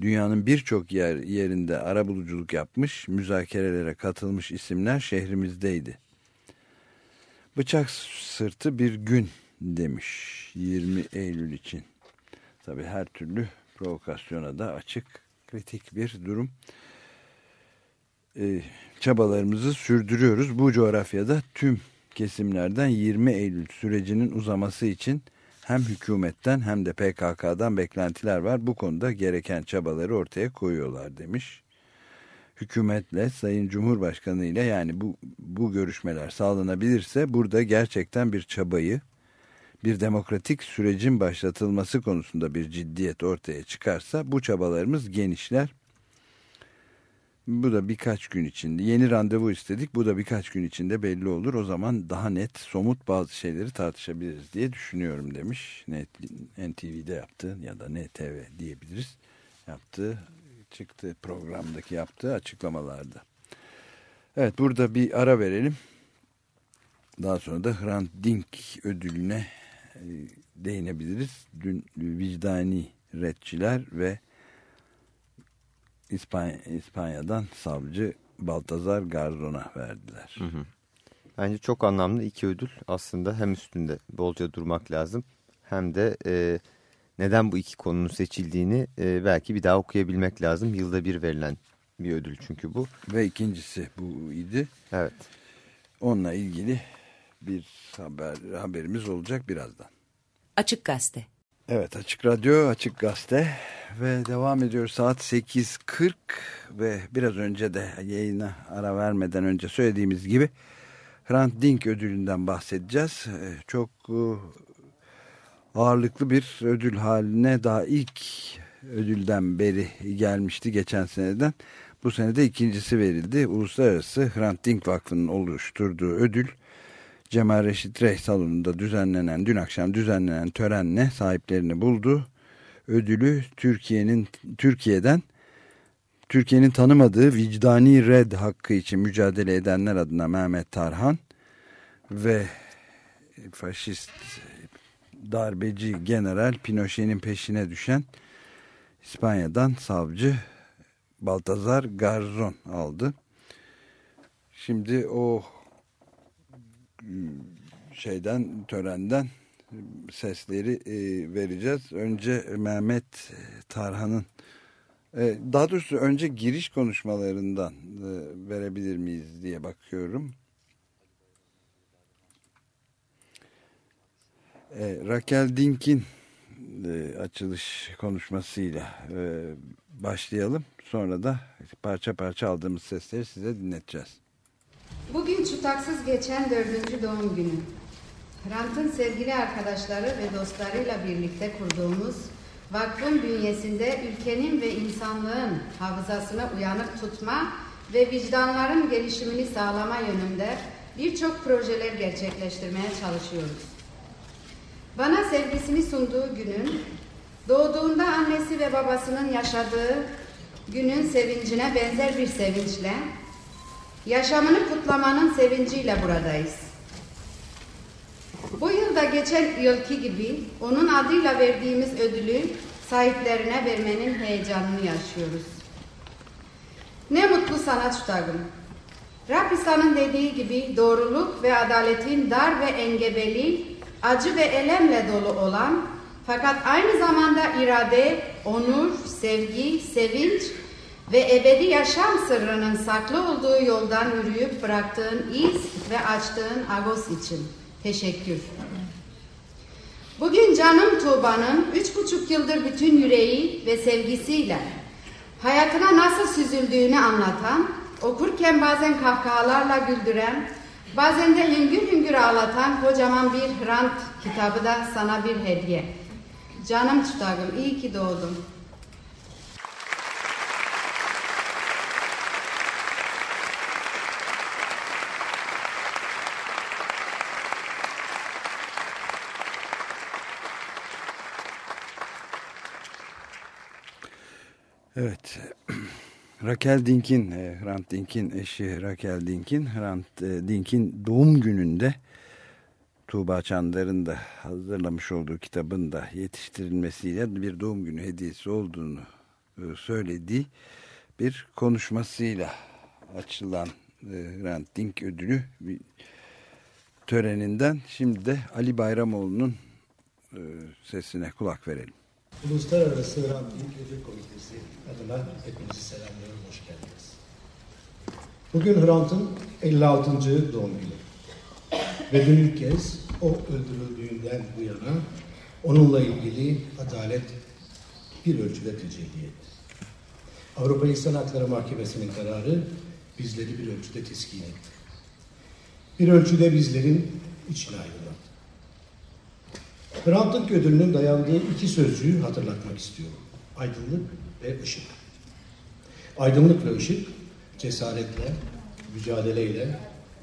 Dünyanın birçok yer, yerinde arabuluculuk yapmış, müzakerelere katılmış isimler şehrimizdeydi. Bıçak sırtı bir gün demiş 20 Eylül için. Tabi her türlü provokasyona da açık kritik bir durum. Ee, çabalarımızı sürdürüyoruz. Bu coğrafyada tüm kesimlerden 20 Eylül sürecinin uzaması için hem hükümetten hem de PKK'dan beklentiler var. Bu konuda gereken çabaları ortaya koyuyorlar demiş. Hükümetle, Sayın Cumhurbaşkanı ile yani bu, bu görüşmeler sağlanabilirse burada gerçekten bir çabayı, bir demokratik sürecin başlatılması konusunda bir ciddiyet ortaya çıkarsa bu çabalarımız genişler. Bu da birkaç gün içinde. Yeni randevu istedik. Bu da birkaç gün içinde belli olur. O zaman daha net, somut bazı şeyleri tartışabiliriz diye düşünüyorum demiş. Net, NTV'de yaptı ya da NTV diyebiliriz. Yaptığı, çıktı programdaki yaptığı açıklamalarda. Evet burada bir ara verelim. Daha sonra da Hrant Dink ödülüne e, değinebiliriz. Dün vicdani retçiler ve İspanya, İspanya'dan savcı Baltazar Garzon'a verdiler. Hı hı. Bence çok anlamlı iki ödül aslında hem üstünde bolca durmak lazım hem de e, neden bu iki konunun seçildiğini e, belki bir daha okuyabilmek lazım. Yılda bir verilen bir ödül çünkü bu. Ve ikincisi bu idi. Evet. Onunla ilgili bir haber haberimiz olacak birazdan. Açık Gazete. Evet Açık Radyo, Açık Gazete ve devam ediyor saat 8.40 ve biraz önce de yayına ara vermeden önce söylediğimiz gibi Hrant Dink ödülünden bahsedeceğiz. Ee, çok e, ağırlıklı bir ödül haline daha ilk ödülden beri gelmişti geçen seneden. Bu senede ikincisi verildi. Uluslararası Hrant Dink Vakfı'nın oluşturduğu ödül Cemal Reşit Rey salonunda düzenlenen dün akşam düzenlenen törenle sahiplerini buldu. Ödülü Türkiye'nin Türkiye'den Türkiye'nin tanımadığı vicdani red hakkı için mücadele edenler adına Mehmet Tarhan ve faşist darbeci general Pinochet'in peşine düşen İspanya'dan savcı Baltazar Garzon aldı. Şimdi o şeyden törenden sesleri e, vereceğiz. Önce Mehmet Tarhan'ın e, daha doğrusu önce giriş konuşmalarından e, verebilir miyiz diye bakıyorum. E, Raquel Dink'in e, açılış konuşmasıyla e, başlayalım. Sonra da parça parça aldığımız sesleri size dinleteceğiz. Bugün tutaksız geçen dördüncü doğum günü. Hrant'ın sevgili arkadaşları ve dostlarıyla birlikte kurduğumuz vakfın bünyesinde ülkenin ve insanlığın hafızasını uyanık tutma ve vicdanların gelişimini sağlama yönünde birçok projeler gerçekleştirmeye çalışıyoruz. Bana sevgisini sunduğu günün, doğduğunda annesi ve babasının yaşadığı günün sevincine benzer bir sevinçle Yaşamını kutlamanın sevinciyle buradayız. Bu yılda geçen yılki gibi onun adıyla verdiğimiz ödülü sahiplerine vermenin heyecanını yaşıyoruz. Ne mutlu sana tutagım. Rapisa'nın dediği gibi doğruluk ve adaletin dar ve engebeli, acı ve elemle dolu olan fakat aynı zamanda irade, onur, sevgi, sevinç ve ebedi yaşam sırrının saklı olduğu yoldan yürüyüp bıraktığın iz ve açtığın agos için teşekkür. Bugün canım Tuğba'nın üç buçuk yıldır bütün yüreği ve sevgisiyle hayatına nasıl süzüldüğünü anlatan, okurken bazen kahkahalarla güldüren, bazen de hüngür hüngür ağlatan kocaman bir Hrant kitabı da sana bir hediye. Canım tutagım iyi ki doğdun. Evet. Raquel Dink'in, e, Hrant Dink'in eşi Raquel Dink'in, Hrant e, Dink'in doğum gününde Tuğba Çandar'ın da hazırlamış olduğu kitabın da yetiştirilmesiyle bir doğum günü hediyesi olduğunu e, söylediği bir konuşmasıyla açılan Hrant Dink ödülü töreninden şimdi de Ali Bayramoğlu'nun sesine kulak verelim. Uluslararası Dink Ödül Komitesi adına hepinizi selamlıyorum, hoş geldiniz. Bugün Hrant'ın 56. doğum günü. Ve dün ilk kez o öldürüldüğünden bu yana onunla ilgili adalet bir ölçüde tecelli etti. Avrupa İnsan Hakları Mahkemesi'nin kararı bizleri bir ölçüde teskin etti. Bir ölçüde bizlerin içine aydınlattı. Hrantlık ödülünün dayandığı iki sözcüğü hatırlatmak istiyorum. Aydınlık ve ışık. Aydınlık ve ışık cesaretle, mücadeleyle,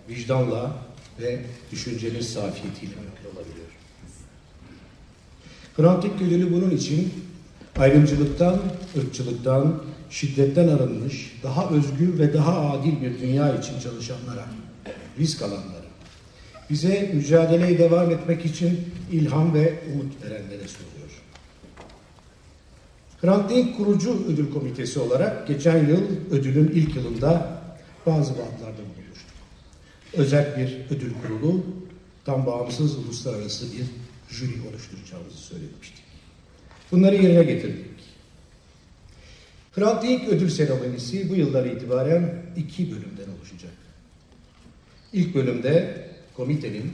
vicdanla ve düşüncenin safiyetiyle mümkün olabiliyor. Hrantlık ödülü bunun için ayrımcılıktan, ırkçılıktan, şiddetten arınmış, daha özgür ve daha adil bir dünya için çalışanlara, risk alanlara, bize mücadeleye devam etmek için ilham ve umut verenlere soruyor. Hrant Dink kurucu ödül komitesi olarak geçen yıl ödülün ilk yılında bazı vaatlarda bulunmuştuk. Özel bir ödül kurulu, tam bağımsız uluslararası bir jüri oluşturacağımızı söylemiştik. Bunları yerine getirdik. Hrant Dink ödül seremonisi bu yıldan itibaren iki bölümden oluşacak. İlk bölümde komitenin,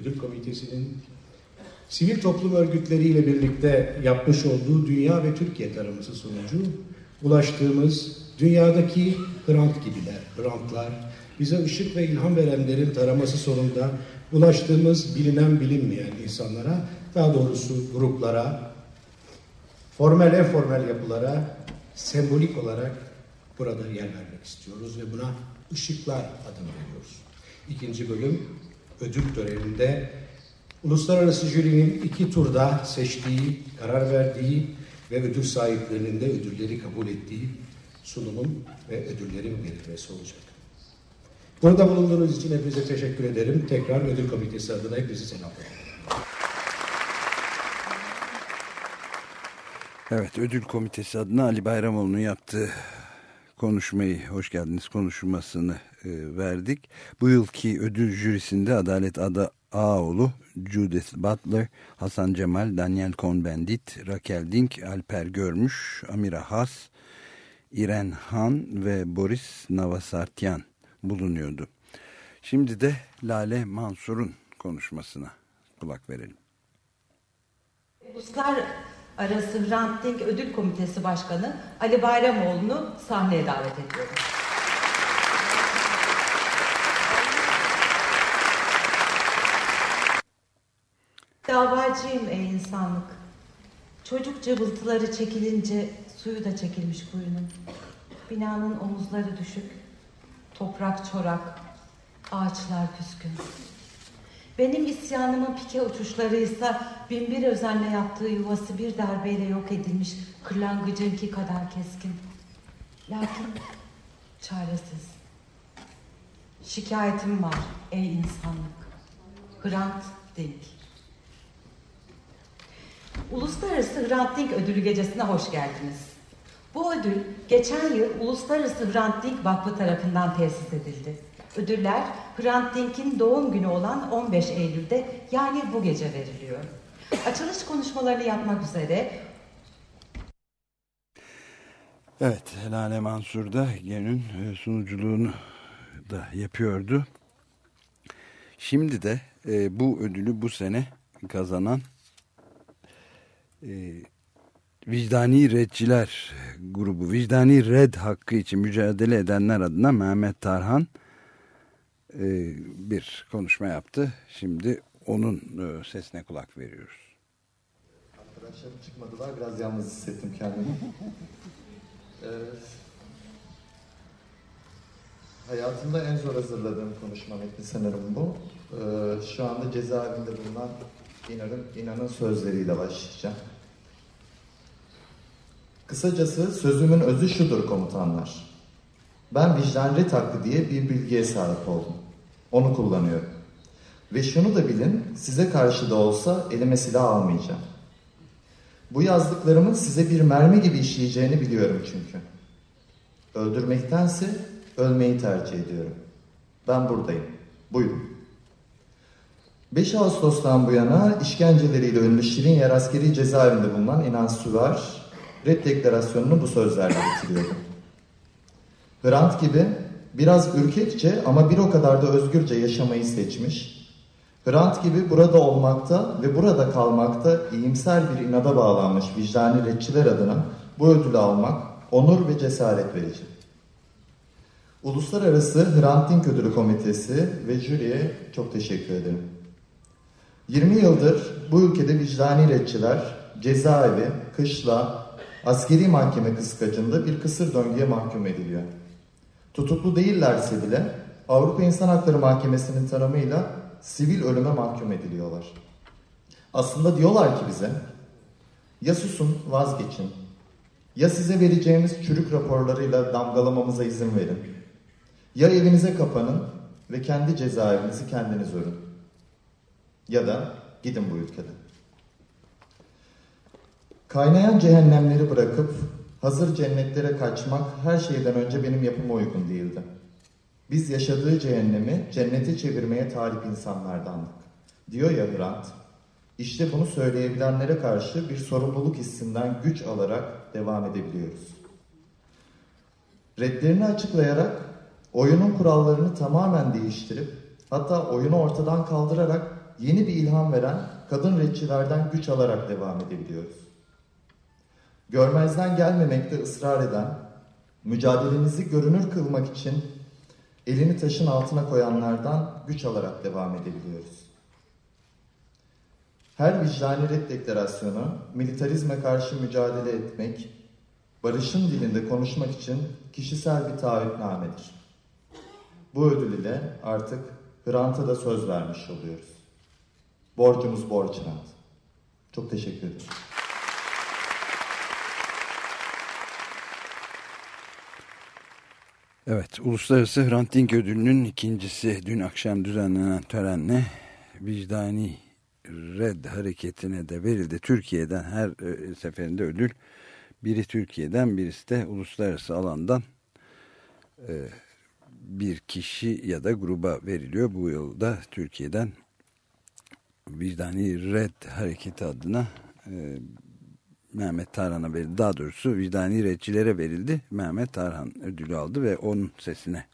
ödül komitesinin sivil toplum örgütleriyle birlikte yapmış olduğu dünya ve Türkiye taraması sonucu ulaştığımız dünyadaki Hrant gibiler, Hrantlar, bize ışık ve ilham verenlerin taraması sonunda ulaştığımız bilinen bilinmeyen insanlara, daha doğrusu gruplara, formel informel yapılara sembolik olarak burada yer vermek istiyoruz ve buna ışıklar adını veriyoruz. İkinci bölüm ödül töreninde uluslararası jürinin iki turda seçtiği, karar verdiği ve ödül sahiplerinin de ödülleri kabul ettiği sunumun ve ödüllerin verilmesi olacak. Burada bulunduğunuz için hepinize teşekkür ederim. Tekrar ödül komitesi adına hepinizi selamlıyorum. Evet, ödül komitesi adına Ali Bayramoğlu'nun yaptığı konuşmayı, hoş geldiniz konuşmasını e, verdik. Bu yılki ödül jürisinde Adalet Ada Ağoğlu, Judith Butler, Hasan Cemal, Daniel Cohn-Bendit, Raquel Dink, Alper Görmüş, Amira Has, İren Han ve Boris Navasartyan bulunuyordu. Şimdi de Lale Mansur'un konuşmasına kulak verelim. Uluslararası Hrant Dink Ödül Komitesi Başkanı Ali Bayramoğlu'nu sahneye davet ediyorum. Davacıyım ey insanlık. Çocuk cıvıltıları çekilince suyu da çekilmiş kuyunun. Binanın omuzları düşük, toprak çorak, ağaçlar püskün. Benim isyanımın pike uçuşlarıysa binbir özenle yaptığı yuvası bir darbeyle yok edilmiş kırlangıcınki kadar keskin. Lakin çaresiz. Şikayetim var ey insanlık. Hrant Dink. Uluslararası Hrant Dink Ödülü Gecesi'ne hoş geldiniz. Bu ödül geçen yıl Uluslararası Hrant Dink Vakfı tarafından tesis edildi. Ödüller Hrant Dink'in doğum günü olan 15 Eylül'de yani bu gece veriliyor. Açılış konuşmalarını yapmak üzere Evet, Lale Mansur da günün e, sunuculuğunu da yapıyordu. Şimdi de e, bu ödülü bu sene kazanan e, Vicdani Redciler grubu, Vicdani Red hakkı için mücadele edenler adına Mehmet Tarhan bir konuşma yaptı. Şimdi onun e, sesine kulak veriyoruz. Arkadaşlarım çıkmadılar. Biraz yalnız hissettim kendimi. Ee, hayatımda en zor hazırladığım konuşma metni sanırım bu. Ee, şu anda cezaevinde bulunan İnan'ın, İnan'ın sözleriyle başlayacağım. Kısacası sözümün özü şudur komutanlar. Ben vicdan ret diye bir bilgiye sahip oldum. Onu kullanıyorum. Ve şunu da bilin, size karşı da olsa elime silah almayacağım. Bu yazdıklarımın size bir mermi gibi işleyeceğini biliyorum çünkü. Öldürmektense ölmeyi tercih ediyorum. Ben buradayım. Buyurun. 5 Ağustos'tan bu yana işkenceleriyle ünlü Şirin Yer askeri cezaevinde bulunan İnan Süvar, red deklarasyonunu bu sözlerle bitiriyordu. Hrant gibi biraz ürkekçe ama bir o kadar da özgürce yaşamayı seçmiş, Hrant gibi burada olmakta ve burada kalmakta iyimser bir inada bağlanmış vicdani retçiler adına bu ödülü almak onur ve cesaret verici. Uluslararası Hrant Dink Ödülü Komitesi ve jüriye çok teşekkür ederim. 20 yıldır bu ülkede vicdani retçiler cezaevi, kışla, askeri mahkeme kıskacında bir kısır döngüye mahkum ediliyor. Tutuklu değillerse bile Avrupa İnsan Hakları Mahkemesi'nin tanımıyla sivil ölüme mahkum ediliyorlar. Aslında diyorlar ki bize ya susun vazgeçin ya size vereceğimiz çürük raporlarıyla damgalamamıza izin verin ya evinize kapanın ve kendi cezaevinizi kendiniz örün ya da gidin bu ülkeden. Kaynayan cehennemleri bırakıp hazır cennetlere kaçmak her şeyden önce benim yapıma uygun değildi. Biz yaşadığı cehennemi cennete çevirmeye talip insanlardandık. Diyor ya Hrant, işte bunu söyleyebilenlere karşı bir sorumluluk hissinden güç alarak devam edebiliyoruz. Redlerini açıklayarak oyunun kurallarını tamamen değiştirip hatta oyunu ortadan kaldırarak yeni bir ilham veren kadın redçilerden güç alarak devam edebiliyoruz. Görmezden gelmemekte ısrar eden, mücadelenizi görünür kılmak için elini taşın altına koyanlardan güç alarak devam edebiliyoruz. Her vicdani red deklarasyonu militarizme karşı mücadele etmek, barışın dilinde konuşmak için kişisel bir taahhütnamedir. Bu ödül ile artık Hrant'a da söz vermiş oluyoruz. Borcumuz borç Hrant. Çok teşekkür ederim. Evet, Uluslararası Hrant Dink Ödülü'nün ikincisi dün akşam düzenlenen törenle vicdani red hareketine de verildi. Türkiye'den her e, seferinde ödül biri Türkiye'den birisi de uluslararası alandan e, bir kişi ya da gruba veriliyor. Bu yılda Türkiye'den vicdani red hareketi adına e, Mehmet Tarhan'a verildi. Daha doğrusu vicdani redçilere verildi. Mehmet Tarhan ödülü aldı ve onun sesine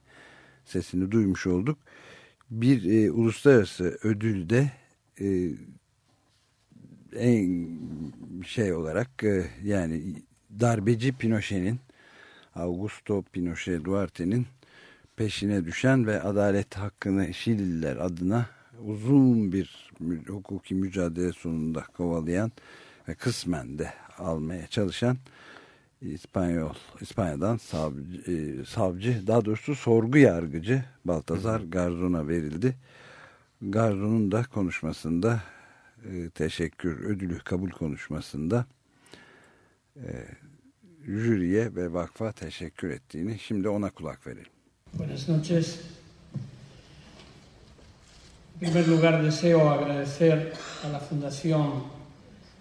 sesini duymuş olduk. Bir e, uluslararası ödülde e, en şey olarak e, yani darbeci Pinochet'in Augusto Pinochet Duarte'nin peşine düşen ve adalet hakkını Şililer adına uzun bir hukuki mücadele sonunda kovalayan ve kısmen de almaya çalışan İspanyol, İspanya'dan savcı, e, savcı, daha doğrusu sorgu yargıcı Baltazar Garzon'a verildi. Garzon'un da konuşmasında e, teşekkür ödülü kabul konuşmasında e, jüriye ve vakfa teşekkür ettiğini şimdi ona kulak verelim. Buenas noches. En primer lugar deseo agradecer a la Fundación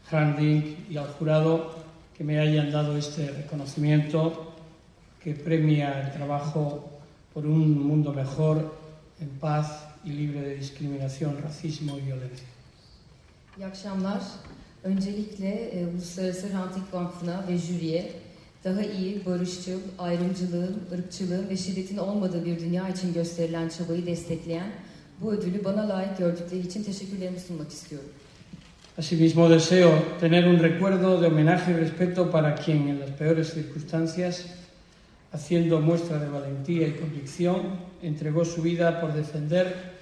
Hrant y al jurado que me hayan dado este reconocimiento que premia el trabajo por un mundo mejor, en paz y libre de discriminación, racismo y violencia. İyi akşamlar. Öncelikle e, Uluslararası Rantik Vakfı'na ve jüriye daha iyi, barışçıl, ayrımcılığın, ırkçılığın ve şiddetin olmadığı bir dünya için gösterilen çabayı destekleyen bu ödülü bana layık gördükleri için teşekkürlerimi sunmak istiyorum. Asimismo deseo tener un recuerdo de homenaje y respeto para quien en las peores circunstancias, haciendo muestra de valentía y convicción, entregó su vida por defender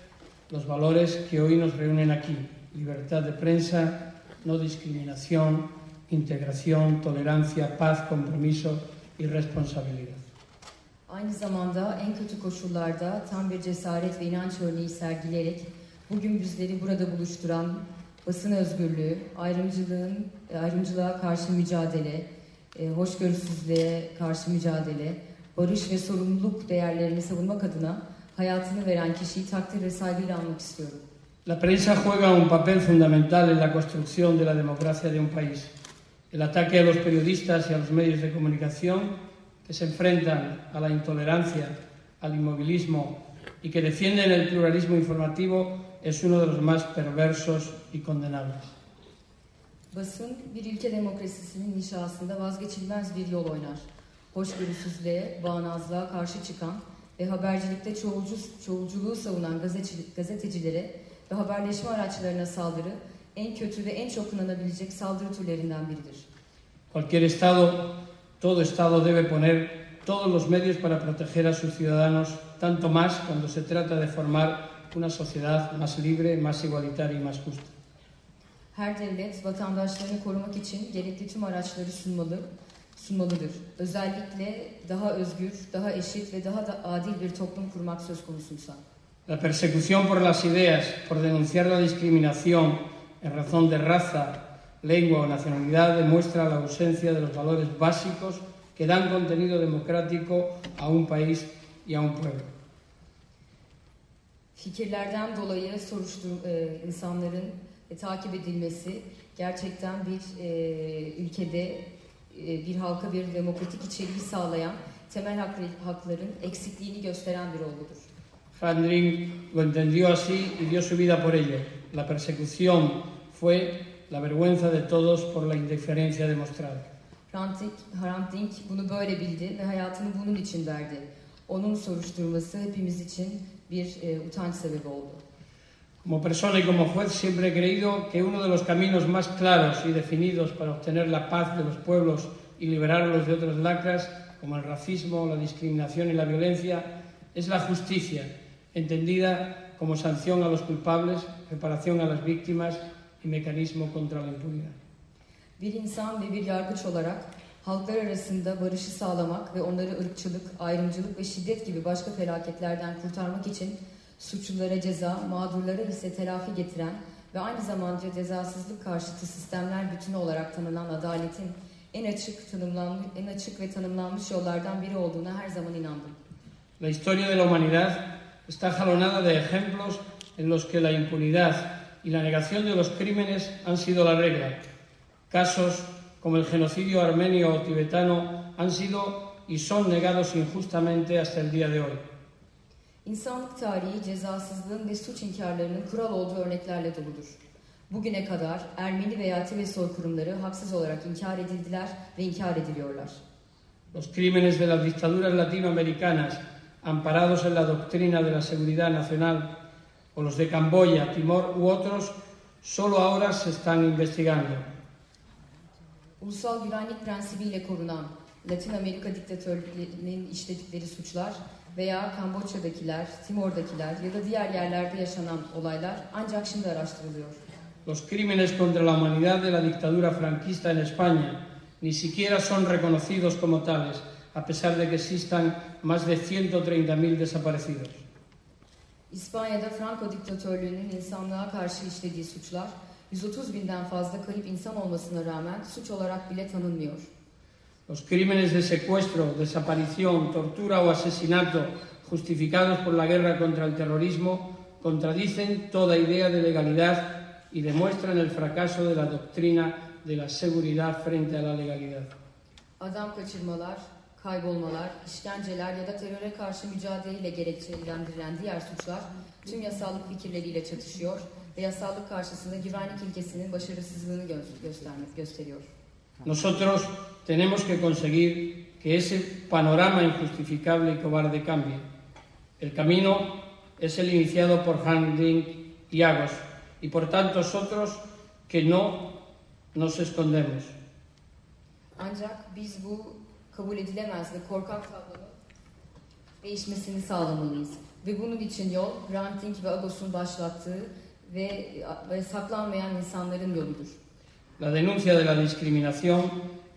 los valores que hoy nos reúnen aquí. Libertad de prensa, no discriminación, integración, tolerancia, paz, compromiso y responsabilidad. Aynı zamanda en kötü koşullarda tam bir cesaret ve inanç örneği sergileyerek bugün bizleri burada buluşturan La prensa juega un papel fundamental en la construcción de la democracia de un país. El ataque a los periodistas y a los medios de comunicación que se enfrentan a la intolerancia, al inmovilismo y que defienden el pluralismo informativo es uno de los más perversos y condenables. Basın bir ülke demokrasisinin inşasında vazgeçilmez bir yol oynar. Hoşgörüsüzlüğe, bağnazlığa karşı çıkan ve habercilikte çoğulcu, çoğulculuğu savunan gazeteci- gazetecilere ve haberleşme araçlarına saldırı en kötü ve en çok kınanabilecek saldırı türlerinden biridir. Cualquier Estado, todo Estado debe poner todos los medios para proteger a sus ciudadanos, tanto más cuando se trata de formar una sociedad más libre, más igualitaria y más justa. Her devlet vatandaşlarını korumak için gerekli tüm araçları sunmalı, sunmalıdır. Özellikle daha özgür, daha eşit ve daha da adil bir toplum kurmak söz konusuysa. La persecución por las ideas, por denunciar la discriminación en razón de raza, lengua o nacionalidad demuestra la ausencia de los valores básicos que dan contenido democrático a un país y a un pueblo. Fikirlerden dolayı soruştur e, insanların e, takip edilmesi gerçekten bir e, ülkede e, bir halka bir demokratik içeriği sağlayan temel haklı, hakların eksikliğini gösteren bir olgudur. Handling lo entendió así y dio su vida por ello. La persecución fue la vergüenza de todos por la indiferencia demostrada. Hrant Dink, Hrant Dink bunu böyle bildi ve hayatını bunun için verdi. Onun soruşturması hepimiz için bir e, utanç sebebi oldu. Como persona y como juez siempre he creído que uno de los caminos más claros y definidos para obtener la paz de los pueblos y liberarlos de otras lacras, como el racismo, la discriminación y la violencia, es la justicia, entendida como sanción a los culpables, reparación a las víctimas y mecanismo contra la impunidad. Bir insan ve bir yargıç olarak halklar arasında barışı sağlamak ve onları ırkçılık, ayrımcılık ve şiddet gibi başka felaketlerden kurtarmak için suçlulara ceza, mağdurlara ise telafi getiren ve aynı zamanda cezasızlık karşıtı sistemler bütünü olarak tanınan adaletin en açık tanımlanmış en açık ve tanımlanmış yollardan biri olduğuna her zaman inandım. La historia de la humanidad está jalonada de ejemplos en los que la impunidad y la negación de los crímenes han sido la regla. Casos como el genocidio armenio o tibetano han sido y son negados injustamente hasta el día de hoy. İnsanlık tarihi cezasızlığın ve suç inkarlarının kural olduğu örneklerle doludur. Bugüne kadar Ermeni veya Tibet soykırımları haksız olarak inkar edildiler ve inkar ediliyorlar. Los crímenes de las dictaduras latinoamericanas, amparados en la doctrina de la seguridad nacional, o los de Camboya, Timor u otros, solo ahora se están investigando. Ulusal güvenlik prensibiyle korunan Latin Amerika diktatörlerinin işledikleri suçlar veya Kamboçya'dakiler, Timor'dakiler ya da diğer yerlerde yaşanan olaylar ancak şimdi araştırılıyor. Los crímenes contra la humanidad de la dictadura franquista en España ni siquiera son reconocidos como tales, a pesar de que existan más de 130.000 desaparecidos. İspanya'da Franco diktatörlüğünün insanlığa karşı işlediği suçlar 130 binden fazla kayıp insan olmasına rağmen suç olarak bile tanınmıyor. Los crímenes de secuestro, desaparición, tortura o asesinato justificados por la guerra contra el terrorismo contradicen toda idea de legalidad y demuestran el fracaso de la doctrina de la seguridad frente a la legalidad. Adam kaçırmalar, kaybolmalar, işkenceler ya da teröre karşı mücadeleyle gerekçelendirilen diğer suçlar tüm yasallık fikirleriyle çatışıyor ve yasallık karşısında güvenlik ilkesinin başarısızlığını gö- göstermek gösteriyor. Nosotros tenemos que conseguir que ese panorama injustificable y cobarde cambie. El camino es el iniciado por Han Ding y Agos, y por tantos otros que no nos escondemos. Ancak biz bu kabul edilemez ve korkak tablonun değişmesini sağlamalıyız. Ve bunun için yol Ranting ve Agos'un başlattığı ve, ve saklanmayan insanların yoludur. La denuncia de la discriminación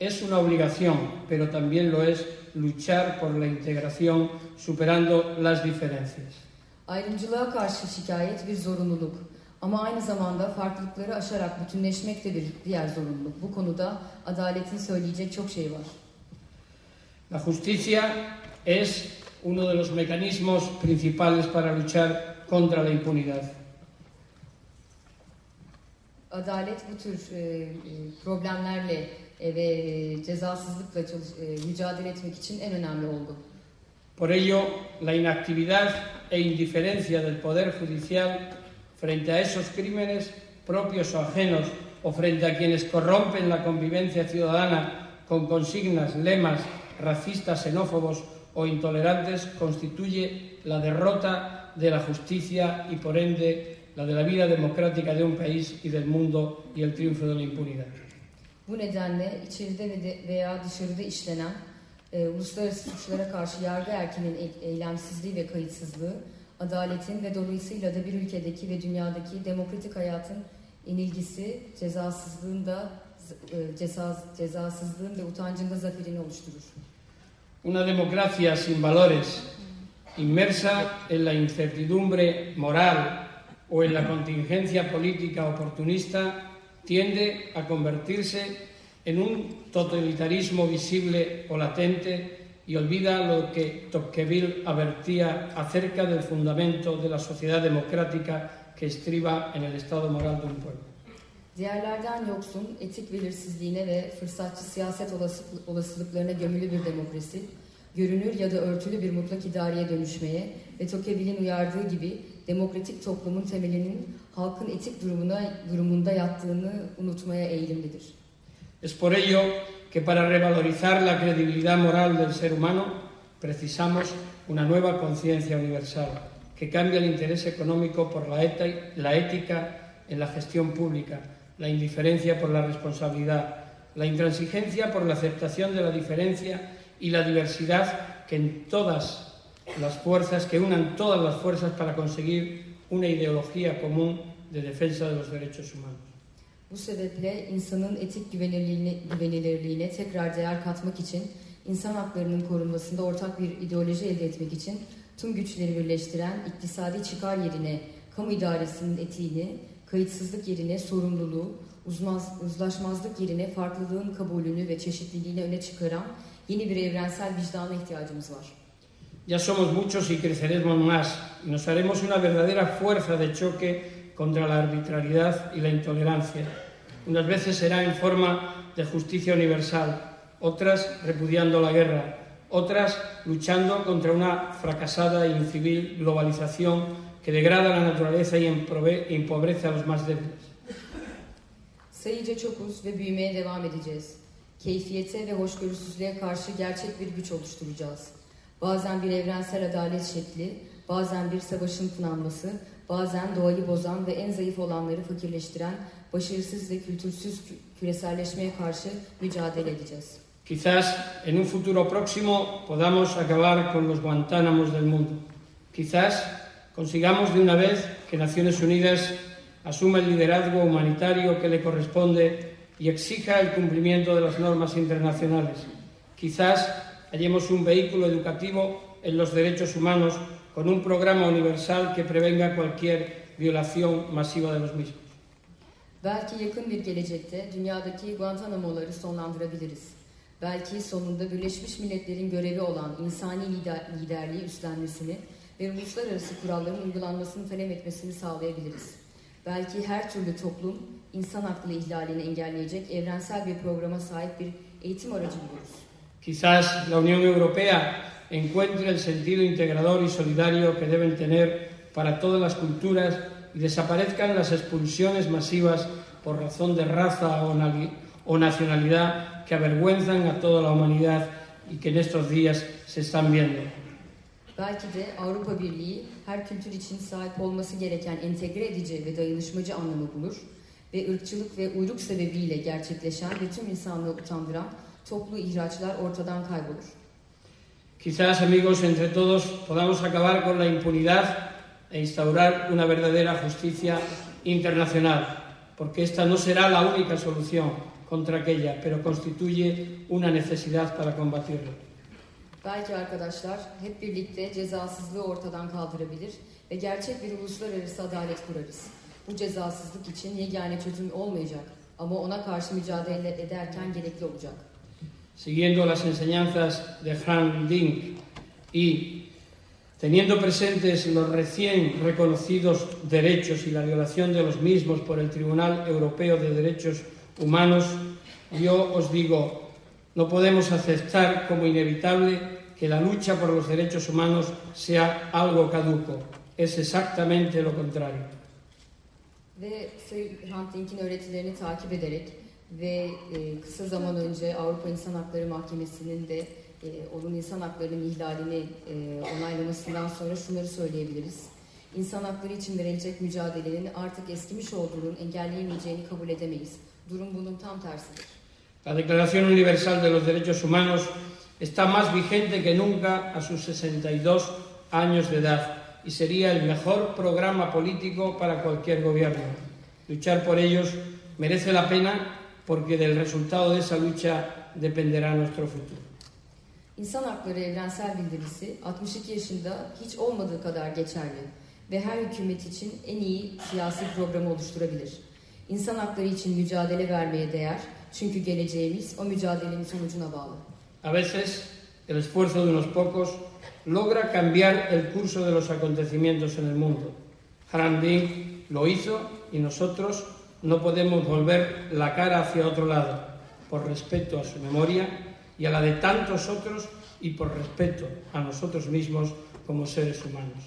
es una obligación, pero también lo es luchar por la integración superando las diferencias. Ayrımcılığa karşı şikayet bir zorunluluk. Ama aynı zamanda farklılıkları aşarak bütünleşmek de bir diğer zorunluluk. Bu konuda adaletin söyleyecek çok şey var. La justicia es uno de los mecanismos principales para luchar contra la impunidad. Adalet bu tür e, e, problemlerle e, ve cezasızlıkla çalış, e, mücadele etmek için en. Por ello, la inactividad e indiferencia del Poder Judicial frente a esos crímenes propios o ajenos o frente a quienes corrompen la convivencia ciudadana con consignas, lemas racistas, xenófobos o intolerantes constituye la derrota de la justicia y por ende la de la vida democrática de un país y del mundo y el triunfo de la impunidad. Bu nedenle içeride ve de- veya dışarıda işlenen e, uluslararası suçlara karşı yargı erkinin e- eylemsizliği ve kayıtsızlığı, adaletin ve dolayısıyla da bir ülkedeki ve dünyadaki demokratik hayatın yenilgisi, cezasızlığın da e, ceza, cezasızlığın ve utancın da zaferini oluşturur. Una democracia sin valores, inmersa en la incertidumbre moral o en la contingencia política oportunista, tiende a convertirse en un totalitarismo visible o latente y olvida lo que Tocqueville advertía acerca del fundamento de la sociedad democrática que estriba en el estado moral de un pueblo. Diğerlerden yoksun, etik belirsizliğine ve fırsatçı siyaset olası- olasılıklarına gömülü bir demokrasi, görünür ya da örtülü bir mutlak idareye dönüşmeye ve Tocqueville'in uyardığı gibi demokratik toplumun temelinin halkın etik durumuna durumunda yattığını unutmaya eğilimlidir. Es por ello que para revalorizar la credibilidad moral del ser humano precisamos una nueva conciencia universal que cambie el interés económico por la, la ética en la gestión pública, la indiferencia por la responsabilidad, la intransigencia por la aceptación de la diferencia y la diversidad que en todas las fuerzas, que unan todas las fuerzas para conseguir una ideología común de defensa de los derechos humanos. Bu sebeple insanın etik güvenilirliğine, güvenilirliğine tekrar değer katmak için, insan haklarının korunmasında ortak bir ideoloji elde etmek için tüm güçleri birleştiren iktisadi çıkar yerine kamu idaresinin etiğini, kayıtsızlık yerine sorumluluğu, uzmaz, uzlaşmazlık yerine farklılığın kabulünü ve çeşitliliğini öne çıkaran yeni bir evrensel vicdana ihtiyacımız var. Ya somos muchos y creceremos más nos haremos una verdadera fuerza de choque contra la arbitrariedad y la intolerancia. Unas veces será en forma de justicia universal, otras repudiando la guerra, otras luchando contra una fracasada e incivil globalización que degrada la naturaleza y empobrece a los más débiles. Sayıca çokuz ve büyümeye devam edeceğiz. Keyfiyete ve hoşgörüsüzlüğe karşı gerçek bir güç oluşturacağız. Bazen bir evrensel adalet şekli, bazen bir savaşın kınanması, bazen doğayı bozan ve en zayıf olanları fakirleştiren başarısız ve kültürsüz kü- küreselleşmeye karşı mücadele edeceğiz. Quizás en un futuro próximo podamos acabar con los Guantánamos del mundo. Quizás consigamos de una vez que Naciones Unidas asuma el liderazgo humanitario que le corresponde y exija el cumplimiento de las normas internacionales. Quizás hallemos un vehículo educativo en los derechos humanos con un programa universal que prevenga cualquier violación masiva de los mismos. Belki yakın bir gelecekte dünyadaki Guantanamo'ları sonlandırabiliriz. Belki sonunda Birleşmiş Milletler'in görevi olan insani lider, liderliği üstlenmesini ve uluslararası kuralların uygulanmasını talep etmesini sağlayabiliriz. Belki her türlü toplum insan hakları ihlalini engelleyecek evrensel bir programa sahip bir eğitim aracı buluruz. Quizás la Unión Europea encuentre el sentido integrador y solidario que deben tener para todas las culturas y desaparezcan las expulsiones masivas por razón de raza o, nali- o nacionalidad que avergüenzan a toda la humanidad y que en estos días se están viendo. Belki de Avrupa Birliği her kültür için sahip olması gereken entegre edici ve dayanışmacı anlamı bulur ve ırkçılık ve uyruk sebebiyle gerçekleşen ve tüm insanlığı utandıran toplu ihraçlar ortadan kaybolur. Quizás, amigos, entre todos podamos acabar con la impunidad e instaurar una verdadera justicia internacional, porque esta no será la única solución contra aquella, pero constituye una necesidad para combatirla. Belki arkadaşlar hep birlikte cezasızlığı ortadan kaldırabilir ve gerçek bir uluslararası adalet kurarız. bu cezasızlık için yegane çözüm olmayacak ama ona karşı mücadele ederken gerekli olacak. Siguiendo las enseñanzas de Frank Dink y teniendo presentes los recién reconocidos derechos y la violación de los mismos por el Tribunal Europeo de Derechos Humanos, yo os digo, no podemos aceptar como inevitable que la lucha por los derechos humanos sea algo caduco. Es exactamente lo contrario. Ve Sayın Hrant öğretilerini takip ederek ve e, kısa zaman önce Avrupa İnsan Hakları Mahkemesi'nin de e, onun insan haklarının ihlalini e, onaylamasından sonra şunları söyleyebiliriz. İnsan hakları için verilecek mücadelenin artık eskimiş olduğunun engelleyemeyeceğini kabul edemeyiz. Durum bunun tam tersidir. La Declaración Universal de los Derechos Humanos está más vigente que nunca a sus 62 años de edad y sería el mejor programa político para cualquier gobierno. Luchar por ellos merece la pena porque del resultado de esa lucha dependerá nuestro futuro. İnsan Hakları Evrensel Bildirisi 62 yaşında hiç olmadığı kadar geçerli ve her hükümet için en iyi siyasi programı oluşturabilir. İnsan hakları için mücadele vermeye değer çünkü geleceğimiz o mücadelenin sonucuna bağlı. A veces el esfuerzo de unos pocos logra cambiar el curso de los acontecimientos en el mundo. Dink lo hizo y nosotros no podemos volver la cara hacia otro lado por respeto a su memoria y a la de tantos otros y por respeto a nosotros mismos como seres humanos.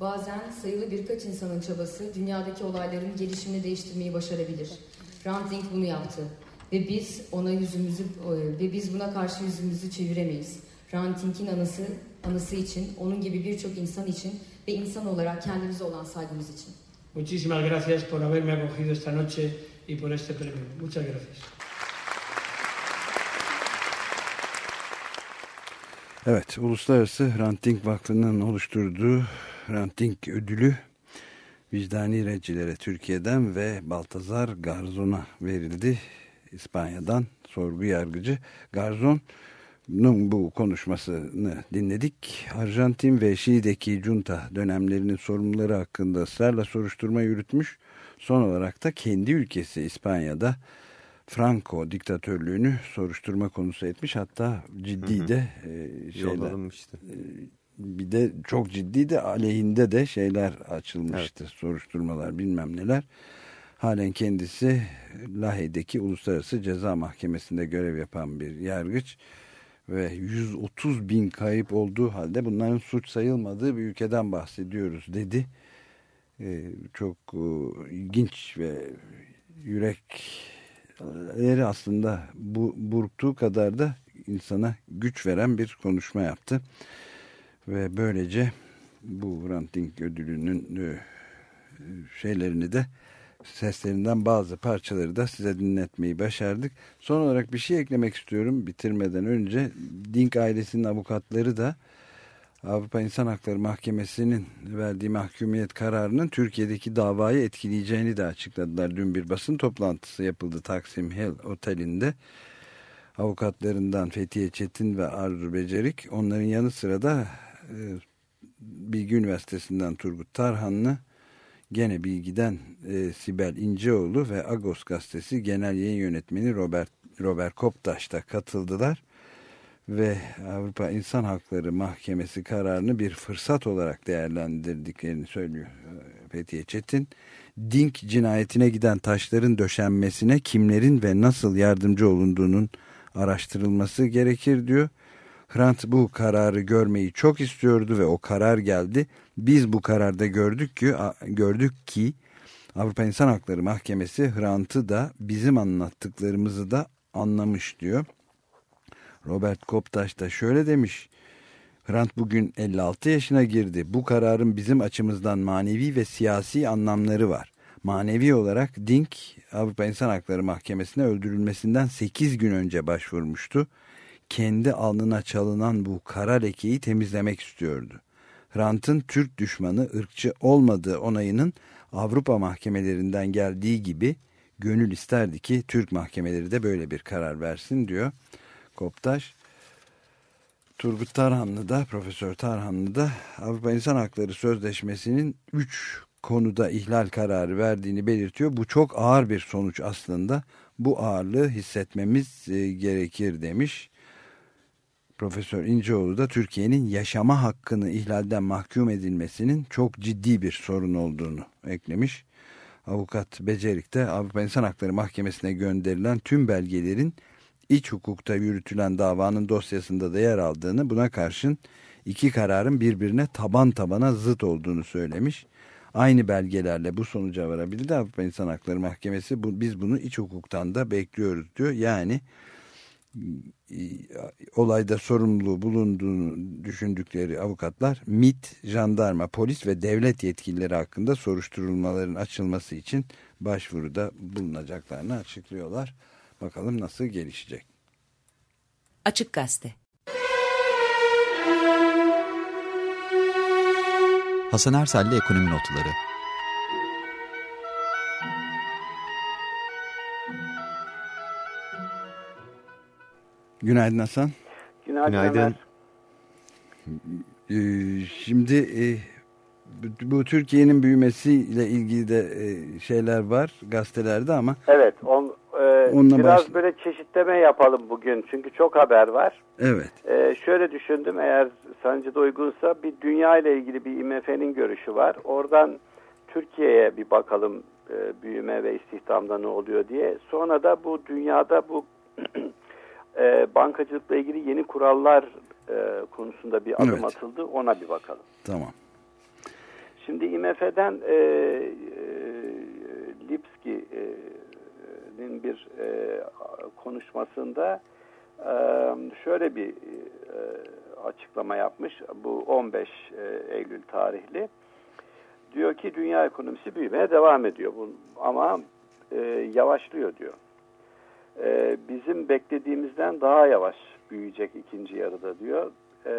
Bazen sayılı birkaç insanın çabası dünyadaki olayların gelişimini değiştirmeyi başarabilir. Hrant Dink bunu yaptı ve biz ona yüzümüzü e, ve biz buna karşı yüzümüzü çeviremeyiz. Hrant Dink'in anısı anısı için, onun gibi birçok insan için ve insan olarak kendimize olan saygımız için. Muchísimas gracias por haberme acogido esta noche y por este premio. Muchas gracias. Evet, Uluslararası Hrant Dink Vakfı'nın oluşturduğu Hrant Dink ödülü vicdani redcilere Türkiye'den ve Baltazar Garzon'a verildi. İspanya'dan sorgu yargıcı Garzon'un bu konuşmasını dinledik. Arjantin ve Şili'deki junta dönemlerinin sorumluları hakkında ısrarla soruşturma yürütmüş. Son olarak da kendi ülkesi İspanya'da Franco diktatörlüğünü soruşturma konusu etmiş. Hatta ciddi Hı hı. de e, şeyler Yollanmıştı. bir de çok ciddi de aleyhinde de şeyler açılmıştı. Soruşturmalar bilmem neler. Halen kendisi Lahey'deki Uluslararası Ceza Mahkemesi'nde görev yapan bir yargıç ve 130 bin kayıp olduğu halde bunların suç sayılmadığı bir ülkeden bahsediyoruz dedi. Ee, çok e, ilginç ve yürekleri aslında bu burktuğu kadar da insana güç veren bir konuşma yaptı. Ve böylece bu Hrant Dink ödülünün e, şeylerini de seslerinden bazı parçaları da size dinletmeyi başardık. Son olarak bir şey eklemek istiyorum bitirmeden önce. Dink ailesinin avukatları da Avrupa İnsan Hakları Mahkemesi'nin verdiği mahkumiyet kararının Türkiye'deki davayı etkileyeceğini de açıkladılar. Dün bir basın toplantısı yapıldı Taksim Hill Oteli'nde. Avukatlarından Fethiye Çetin ve Arzu Becerik onların yanı sıra da e, Bilgi Üniversitesi'nden Turgut Tarhanlı gene Bilgi'den e, Sibel İnceoğlu ve Agos Gazetesi Genel Yayın Yönetmeni Robert, Robert Koptaş da katıldılar ve Avrupa İnsan Hakları Mahkemesi kararını bir fırsat olarak değerlendirdiklerini söylüyor e, Fethiye Çetin. Dink cinayetine giden taşların döşenmesine kimlerin ve nasıl yardımcı olunduğunun araştırılması gerekir diyor. Hrant bu kararı görmeyi çok istiyordu ve o karar geldi. Biz bu kararda gördük ki gördük ki Avrupa İnsan Hakları Mahkemesi Hrant'ı da bizim anlattıklarımızı da anlamış diyor. Robert Koptaş da şöyle demiş. Hrant bugün 56 yaşına girdi. Bu kararın bizim açımızdan manevi ve siyasi anlamları var. Manevi olarak Dink Avrupa İnsan Hakları Mahkemesi'ne öldürülmesinden 8 gün önce başvurmuştu. Kendi alnına çalınan bu kara lekeyi temizlemek istiyordu. Hrant'ın Türk düşmanı ırkçı olmadığı onayının Avrupa mahkemelerinden geldiği gibi gönül isterdi ki Türk mahkemeleri de böyle bir karar versin diyor Koptaş. Turgut Tarhanlı da Profesör Tarhanlı da Avrupa İnsan Hakları Sözleşmesi'nin 3 konuda ihlal kararı verdiğini belirtiyor. Bu çok ağır bir sonuç aslında. Bu ağırlığı hissetmemiz e, gerekir demiş. Profesör İnceoğlu da Türkiye'nin yaşama hakkını ihlalden mahkum edilmesinin çok ciddi bir sorun olduğunu eklemiş. Avukat Becerik de Avrupa İnsan Hakları Mahkemesi'ne gönderilen tüm belgelerin iç hukukta yürütülen davanın dosyasında da yer aldığını buna karşın iki kararın birbirine taban tabana zıt olduğunu söylemiş. Aynı belgelerle bu sonuca varabildi Avrupa İnsan Hakları Mahkemesi bu, biz bunu iç hukuktan da bekliyoruz diyor. Yani olayda sorumlu bulunduğunu düşündükleri avukatlar MIT, jandarma, polis ve devlet yetkilileri hakkında soruşturulmaların açılması için başvuruda bulunacaklarını açıklıyorlar. Bakalım nasıl gelişecek. Açık Gazete Hasan Ersel'le Ekonomi Notları Günaydın Hasan. Günaydın. Günaydın. Ee, şimdi e, bu Türkiye'nin büyümesiyle ilgili de e, şeyler var gazetelerde ama. Evet. On, e, biraz başla. böyle çeşitleme yapalım bugün çünkü çok haber var. Evet. E, şöyle düşündüm eğer sancıda uygunsa bir dünya ile ilgili bir IMF'nin görüşü var. Oradan Türkiye'ye bir bakalım e, büyüme ve istihdamda ne oluyor diye. Sonra da bu dünyada bu e, bankacılıkla ilgili yeni kurallar e, konusunda bir adım evet. atıldı. Ona bir bakalım. Tamam. Şimdi IMF'den e, e, Lipski'nin bir e, konuşmasında e, şöyle bir e, açıklama yapmış. Bu 15 e, Eylül tarihli. Diyor ki dünya ekonomisi büyümeye devam ediyor. Bu, ama e, yavaşlıyor diyor e, bizim beklediğimizden daha yavaş büyüyecek ikinci yarıda diyor. E,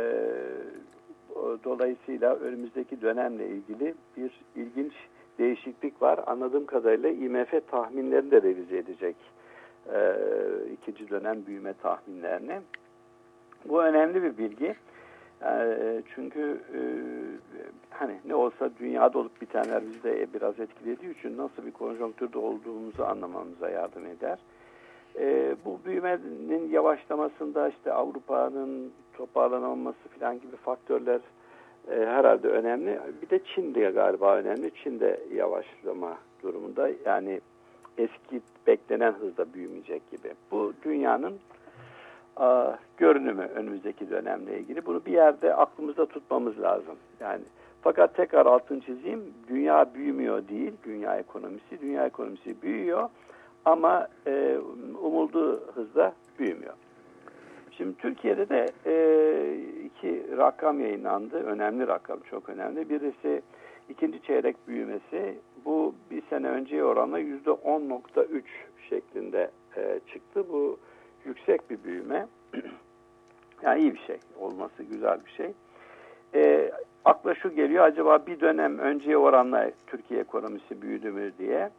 dolayısıyla önümüzdeki dönemle ilgili bir ilginç değişiklik var. Anladığım kadarıyla IMF tahminlerini de revize edecek e, ikinci dönem büyüme tahminlerini. Bu önemli bir bilgi. Çünkü e, hani ne olsa dünyada olup bitenler bizi de biraz etkilediği için nasıl bir konjonktürde olduğumuzu anlamamıza yardım eder. E, bu büyümenin yavaşlamasında işte Avrupa'nın toparlanamaması falan gibi faktörler e, herhalde önemli. Bir de Çin de galiba önemli. Çin de yavaşlama durumunda. Yani eski beklenen hızda büyümeyecek gibi. Bu dünyanın a, görünümü önümüzdeki dönemle ilgili. Bunu bir yerde aklımızda tutmamız lazım. Yani fakat tekrar altın çizeyim. Dünya büyümüyor değil. Dünya ekonomisi. Dünya ekonomisi büyüyor ama e, umulduğu hızda büyümüyor. Şimdi Türkiye'de de e, iki rakam yayınlandı. Önemli rakam, çok önemli. Birisi ikinci çeyrek büyümesi. Bu bir sene önceye oranla yüzde 10.3 şeklinde e, çıktı. Bu yüksek bir büyüme. yani iyi bir şey. Olması güzel bir şey. E, akla şu geliyor. Acaba bir dönem önceye oranla Türkiye ekonomisi büyüdü mü diye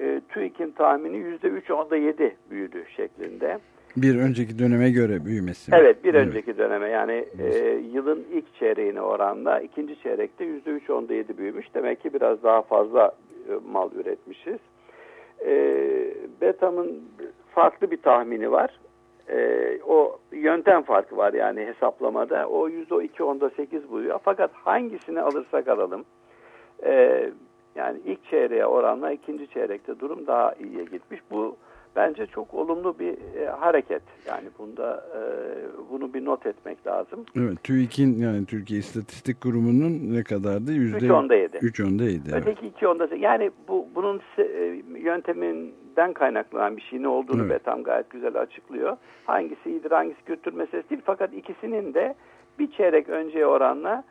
e, TÜİK'in tahmini %3.7 büyüdü şeklinde. Bir önceki döneme göre büyümesi. Evet bir evet. önceki döneme yani e, yılın ilk çeyreğine oranla ikinci çeyrekte %3.7 büyümüş. Demek ki biraz daha fazla e, mal üretmişiz. E, Betam'ın farklı bir tahmini var. E, o yöntem farkı var yani hesaplamada. O %2.8 buluyor. Fakat hangisini alırsak alalım. E, yani ilk çeyreğe oranla ikinci çeyrekte durum daha iyiye gitmiş. Bu bence çok olumlu bir e, hareket. Yani bunda e, bunu bir not etmek lazım. Evet, TÜİK'in yani Türkiye İstatistik Kurumu'nun ne kadardı? Yüzde 3 onda 7. 3 onda 7. Evet. Öteki 2 onda Yani bu bunun e, yönteminden kaynaklanan bir şey ne olduğunu evet. Betam gayet güzel açıklıyor. Hangisi iyidir hangisi kötüdür meselesi değil. Fakat ikisinin de bir çeyrek önceye oranla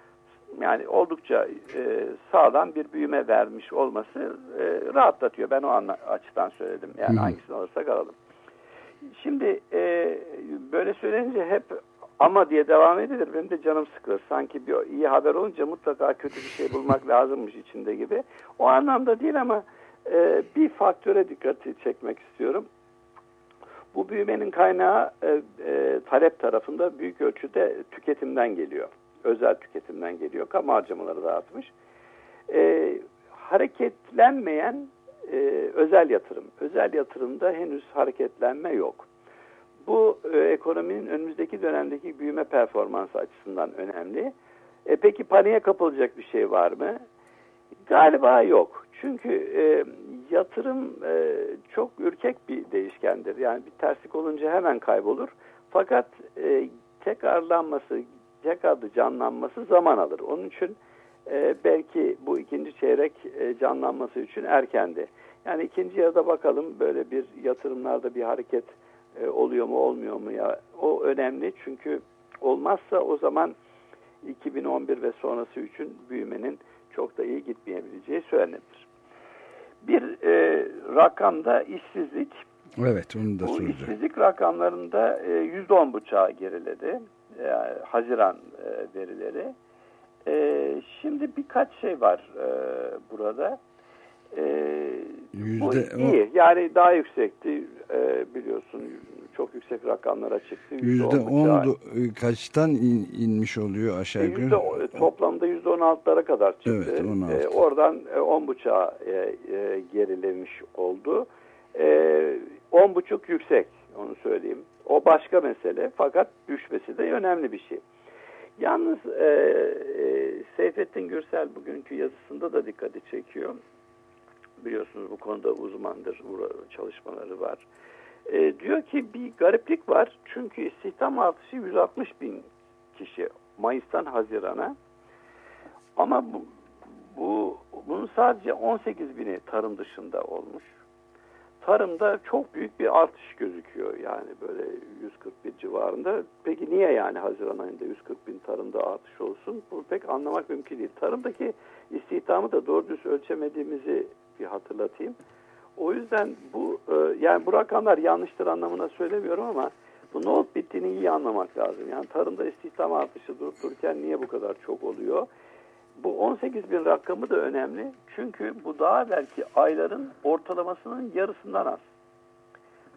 yani oldukça e, sağlam bir büyüme vermiş olması e, rahatlatıyor. Ben o anla, açıdan söyledim. Yani Hı. hangisini alırsak alalım. Şimdi e, böyle söylenince hep ama diye devam edilir. Benim de canım sıkılır. Sanki bir iyi haber olunca mutlaka kötü bir şey bulmak lazımmış içinde gibi. O anlamda değil ama e, bir faktöre dikkati çekmek istiyorum. Bu büyümenin kaynağı e, e, talep tarafında büyük ölçüde tüketimden geliyor özel tüketimden geliyor. Kamu harcamaları dağıtmış. E, hareketlenmeyen e, özel yatırım. Özel yatırımda henüz hareketlenme yok. Bu e, ekonominin önümüzdeki dönemdeki büyüme performansı açısından önemli. E, peki paniğe kapılacak bir şey var mı? Galiba yok. Çünkü e, yatırım e, çok ürkek bir değişkendir. Yani bir terslik olunca hemen kaybolur. Fakat e, tekrarlanması, tekrarda canlanması zaman alır. Onun için e, belki bu ikinci çeyrek e, canlanması için erkendi. Yani ikinci yarıda bakalım böyle bir yatırımlarda bir hareket e, oluyor mu olmuyor mu ya o önemli çünkü olmazsa o zaman 2011 ve sonrası için büyümenin çok da iyi gitmeyebileceği söylenebilir. Bir e, rakamda işsizlik. Evet onu da Bu soracağım. işsizlik rakamlarında e, %10 buçağa geriledi. Yani Haziran e, verileri. E, şimdi birkaç şey var e, burada. E, Yüzde bu iyi. Yani daha yüksekti e, biliyorsun. Çok yüksek rakamlara çıktı. Yüzde on kaçtan in, inmiş oluyor aşağı yukarı? Yüzde, toplamda yüzde on altılara kadar çıktı. Evet, 16. E, oradan e, on buçuğa e, e, gerilemiş oldu. E, on buçuk yüksek onu söyleyeyim. O başka mesele fakat düşmesi de önemli bir şey. Yalnız e, e, Seyfettin Gürsel bugünkü yazısında da dikkati çekiyor. Biliyorsunuz bu konuda uzmandır, çalışmaları var. E, diyor ki bir gariplik var. Çünkü istihdam artışı 160 bin kişi Mayıs'tan Haziran'a. Ama bu, bu bunun sadece 18 bini tarım dışında olmuş. Tarımda çok büyük bir artış gözüküyor yani böyle 141 civarında. Peki niye yani Haziran ayında 140 bin tarımda artış olsun? Bu pek anlamak mümkün değil. Tarımdaki istihdamı da doğru düz ölçemediğimizi bir hatırlatayım. O yüzden bu e, yani bu rakamlar yanlıştır anlamına söylemiyorum ama bu ne olup bittiğini iyi anlamak lazım. Yani tarımda istihdam artışı durup dururken niye bu kadar çok oluyor? Bu 18 bin rakamı da önemli. Çünkü bu daha belki ayların ortalamasının yarısından az.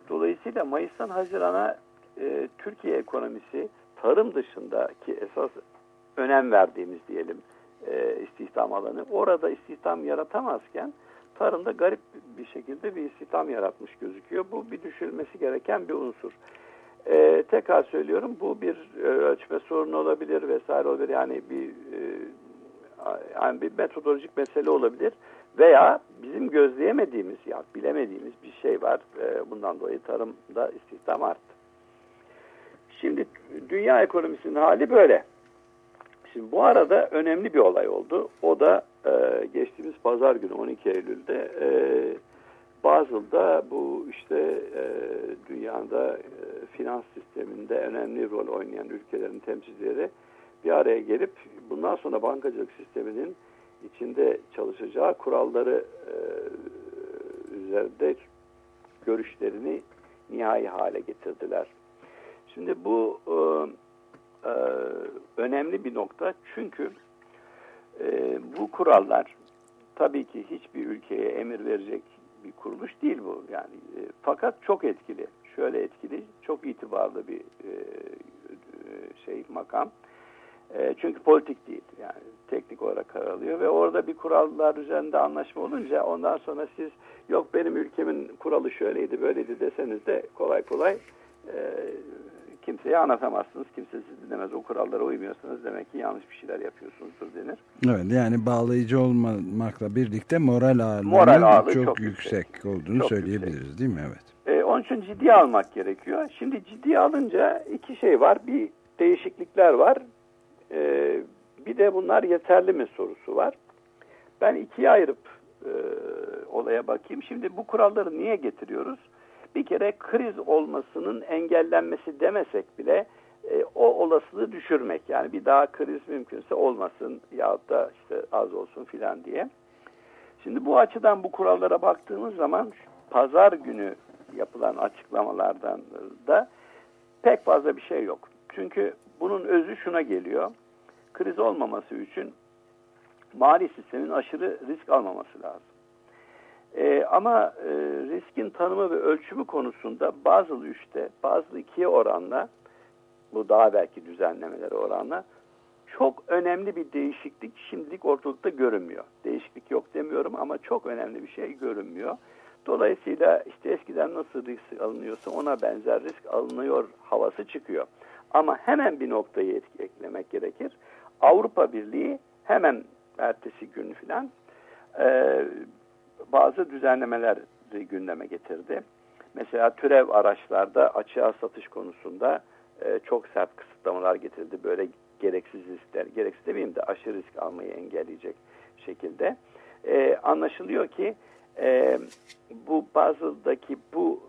Dolayısıyla Mayıs'tan Haziran'a e, Türkiye ekonomisi tarım dışındaki esas önem verdiğimiz diyelim e, istihdam alanı orada istihdam yaratamazken tarımda garip bir şekilde bir istihdam yaratmış gözüküyor. Bu bir düşülmesi gereken bir unsur. Ee, tekrar söylüyorum bu bir e, ölçme sorunu olabilir vesaire olabilir. Yani bir e, yani bir metodolojik mesele olabilir veya bizim gözleyemediğimiz ya bilemediğimiz bir şey var. E, bundan dolayı tarımda istihdam arttı. Şimdi dünya ekonomisinin hali böyle. Şimdi bu arada önemli bir olay oldu. O da e, geçtiğimiz pazar günü 12 Eylül'de e, Basel'da bu işte e, dünyada e, finans sisteminde önemli rol oynayan ülkelerin temsilcileri bir araya gelip bundan sonra bankacılık sisteminin içinde çalışacağı kuralları e, üzerinde görüşlerini nihai hale getirdiler. Şimdi bu e, e, önemli bir nokta çünkü e, bu kurallar tabii ki hiçbir ülkeye emir verecek bir kuruluş değil bu yani e, fakat çok etkili şöyle etkili çok itibarlı bir e, şey makam e, çünkü politik değil yani teknik olarak karar alıyor ve orada bir kurallar üzerinde anlaşma olunca ondan sonra siz yok benim ülkemin kuralı şöyleydi böyleydi deseniz de kolay kolay e, kimseye anlatamazsınız. Kimse sizi dinlemez. O kurallara uymuyorsanız demek ki yanlış bir şeyler yapıyorsunuzdur denir. Evet yani bağlayıcı olmamakla birlikte moral ağırlığının moral ağırlığı çok, çok yüksek, yüksek olduğunu çok söyleyebiliriz yüksek. değil mi? Evet. Ee, onun için ciddiye almak gerekiyor. Şimdi ciddiye alınca iki şey var. Bir değişiklikler var. Ee, bir de bunlar yeterli mi sorusu var. Ben ikiye ayırıp e, olaya bakayım. Şimdi bu kuralları niye getiriyoruz? bir kere kriz olmasının engellenmesi demesek bile e, o olasılığı düşürmek. Yani bir daha kriz mümkünse olmasın ya da işte az olsun filan diye. Şimdi bu açıdan bu kurallara baktığımız zaman pazar günü yapılan açıklamalardan da pek fazla bir şey yok. Çünkü bunun özü şuna geliyor. Kriz olmaması için mali sistemin aşırı risk almaması lazım. E, ama e, riskin tanımı ve ölçümü konusunda bazı 3'te, bazı 2'ye oranla, bu daha belki düzenlemeleri oranla çok önemli bir değişiklik şimdilik ortalıkta görünmüyor. Değişiklik yok demiyorum ama çok önemli bir şey görünmüyor. Dolayısıyla işte eskiden nasıl risk alınıyorsa ona benzer risk alınıyor havası çıkıyor. Ama hemen bir noktayı eklemek gerekir. Avrupa Birliği hemen ertesi gün filan e, bazı düzenlemeler gündeme getirdi. Mesela türev araçlarda açığa satış konusunda e, çok sert kısıtlamalar getirildi. Böyle gereksiz riskler, gereksiz demeyeyim de aşırı risk almayı engelleyecek şekilde. E, anlaşılıyor ki e, bu Basel'daki bu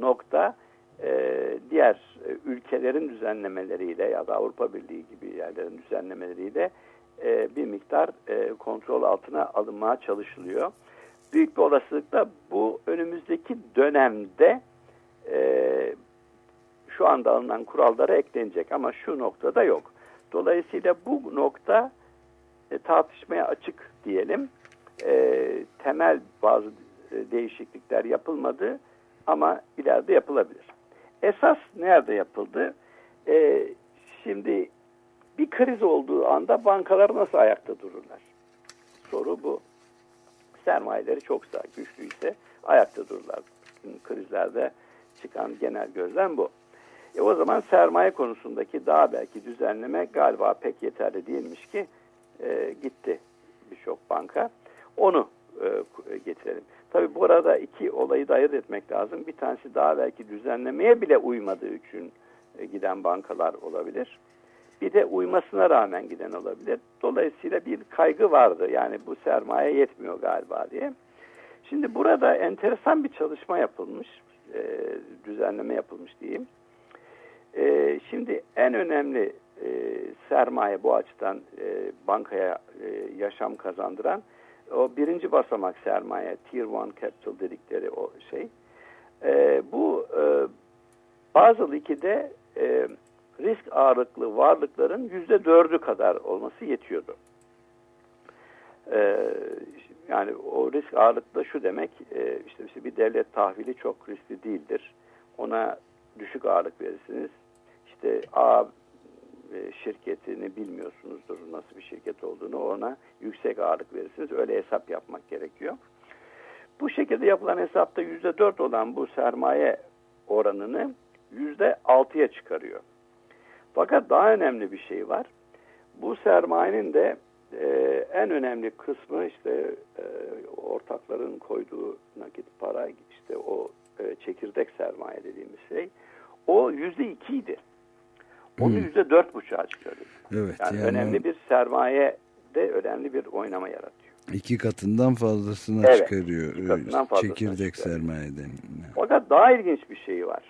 nokta e, diğer e, ülkelerin düzenlemeleriyle ya da Avrupa Birliği gibi yerlerin düzenlemeleriyle e, bir miktar e, kontrol altına alınmaya çalışılıyor. Büyük bir olasılıkla bu önümüzdeki dönemde şu anda alınan kurallara eklenecek ama şu noktada yok. Dolayısıyla bu nokta tartışmaya açık diyelim. Temel bazı değişiklikler yapılmadı ama ileride yapılabilir. Esas nerede yapıldı? E, şimdi bir kriz olduğu anda bankalar nasıl ayakta dururlar? Soru bu. Sermayeleri çoksa, güçlüyse ayakta dururlar. Krizlerde çıkan genel gözlem bu. E o zaman sermaye konusundaki daha belki düzenleme galiba pek yeterli değilmiş ki e, gitti birçok banka. Onu e, getirelim. Tabi bu arada iki olayı da ayırt etmek lazım. Bir tanesi daha belki düzenlemeye bile uymadığı için e, giden bankalar olabilir. Bir de uymasına rağmen giden olabilir. Dolayısıyla bir kaygı vardı. Yani bu sermaye yetmiyor galiba diye. Şimdi burada enteresan bir çalışma yapılmış. E, düzenleme yapılmış diyeyim. E, şimdi en önemli sermaye bu açıdan bankaya yaşam kazandıran o birinci basamak sermaye Tier 1 Capital dedikleri o şey. E, bu e, Basel 2'de e, risk ağırlıklı varlıkların yüzde dördü kadar olması yetiyordu. E, yani o risk ağırlıklı şu demek e, işte, işte bir devlet tahvili çok riskli değildir. Ona düşük ağırlık verirsiniz. İşte A e, şirketini bilmiyorsunuzdur nasıl bir şirket olduğunu ona yüksek ağırlık verirsiniz. Öyle hesap yapmak gerekiyor. Bu şekilde yapılan hesapta yüzde dört olan bu sermaye oranını yüzde altıya çıkarıyor. Fakat daha önemli bir şey var. Bu sermayenin de e, en önemli kısmı işte e, ortakların koyduğu nakit para işte o e, çekirdek sermaye dediğimiz şey o yüzde ikiydi. Onu yüzde dört buçuğa çıkarıyor. Evet, yani, yani önemli bir sermaye de önemli bir oynama yaratıyor. İki katından fazlasına evet, çıkarıyor. Iki katından fazlasına çekirdek çıkarıyor. sermayeden. Fakat daha ilginç bir şey var.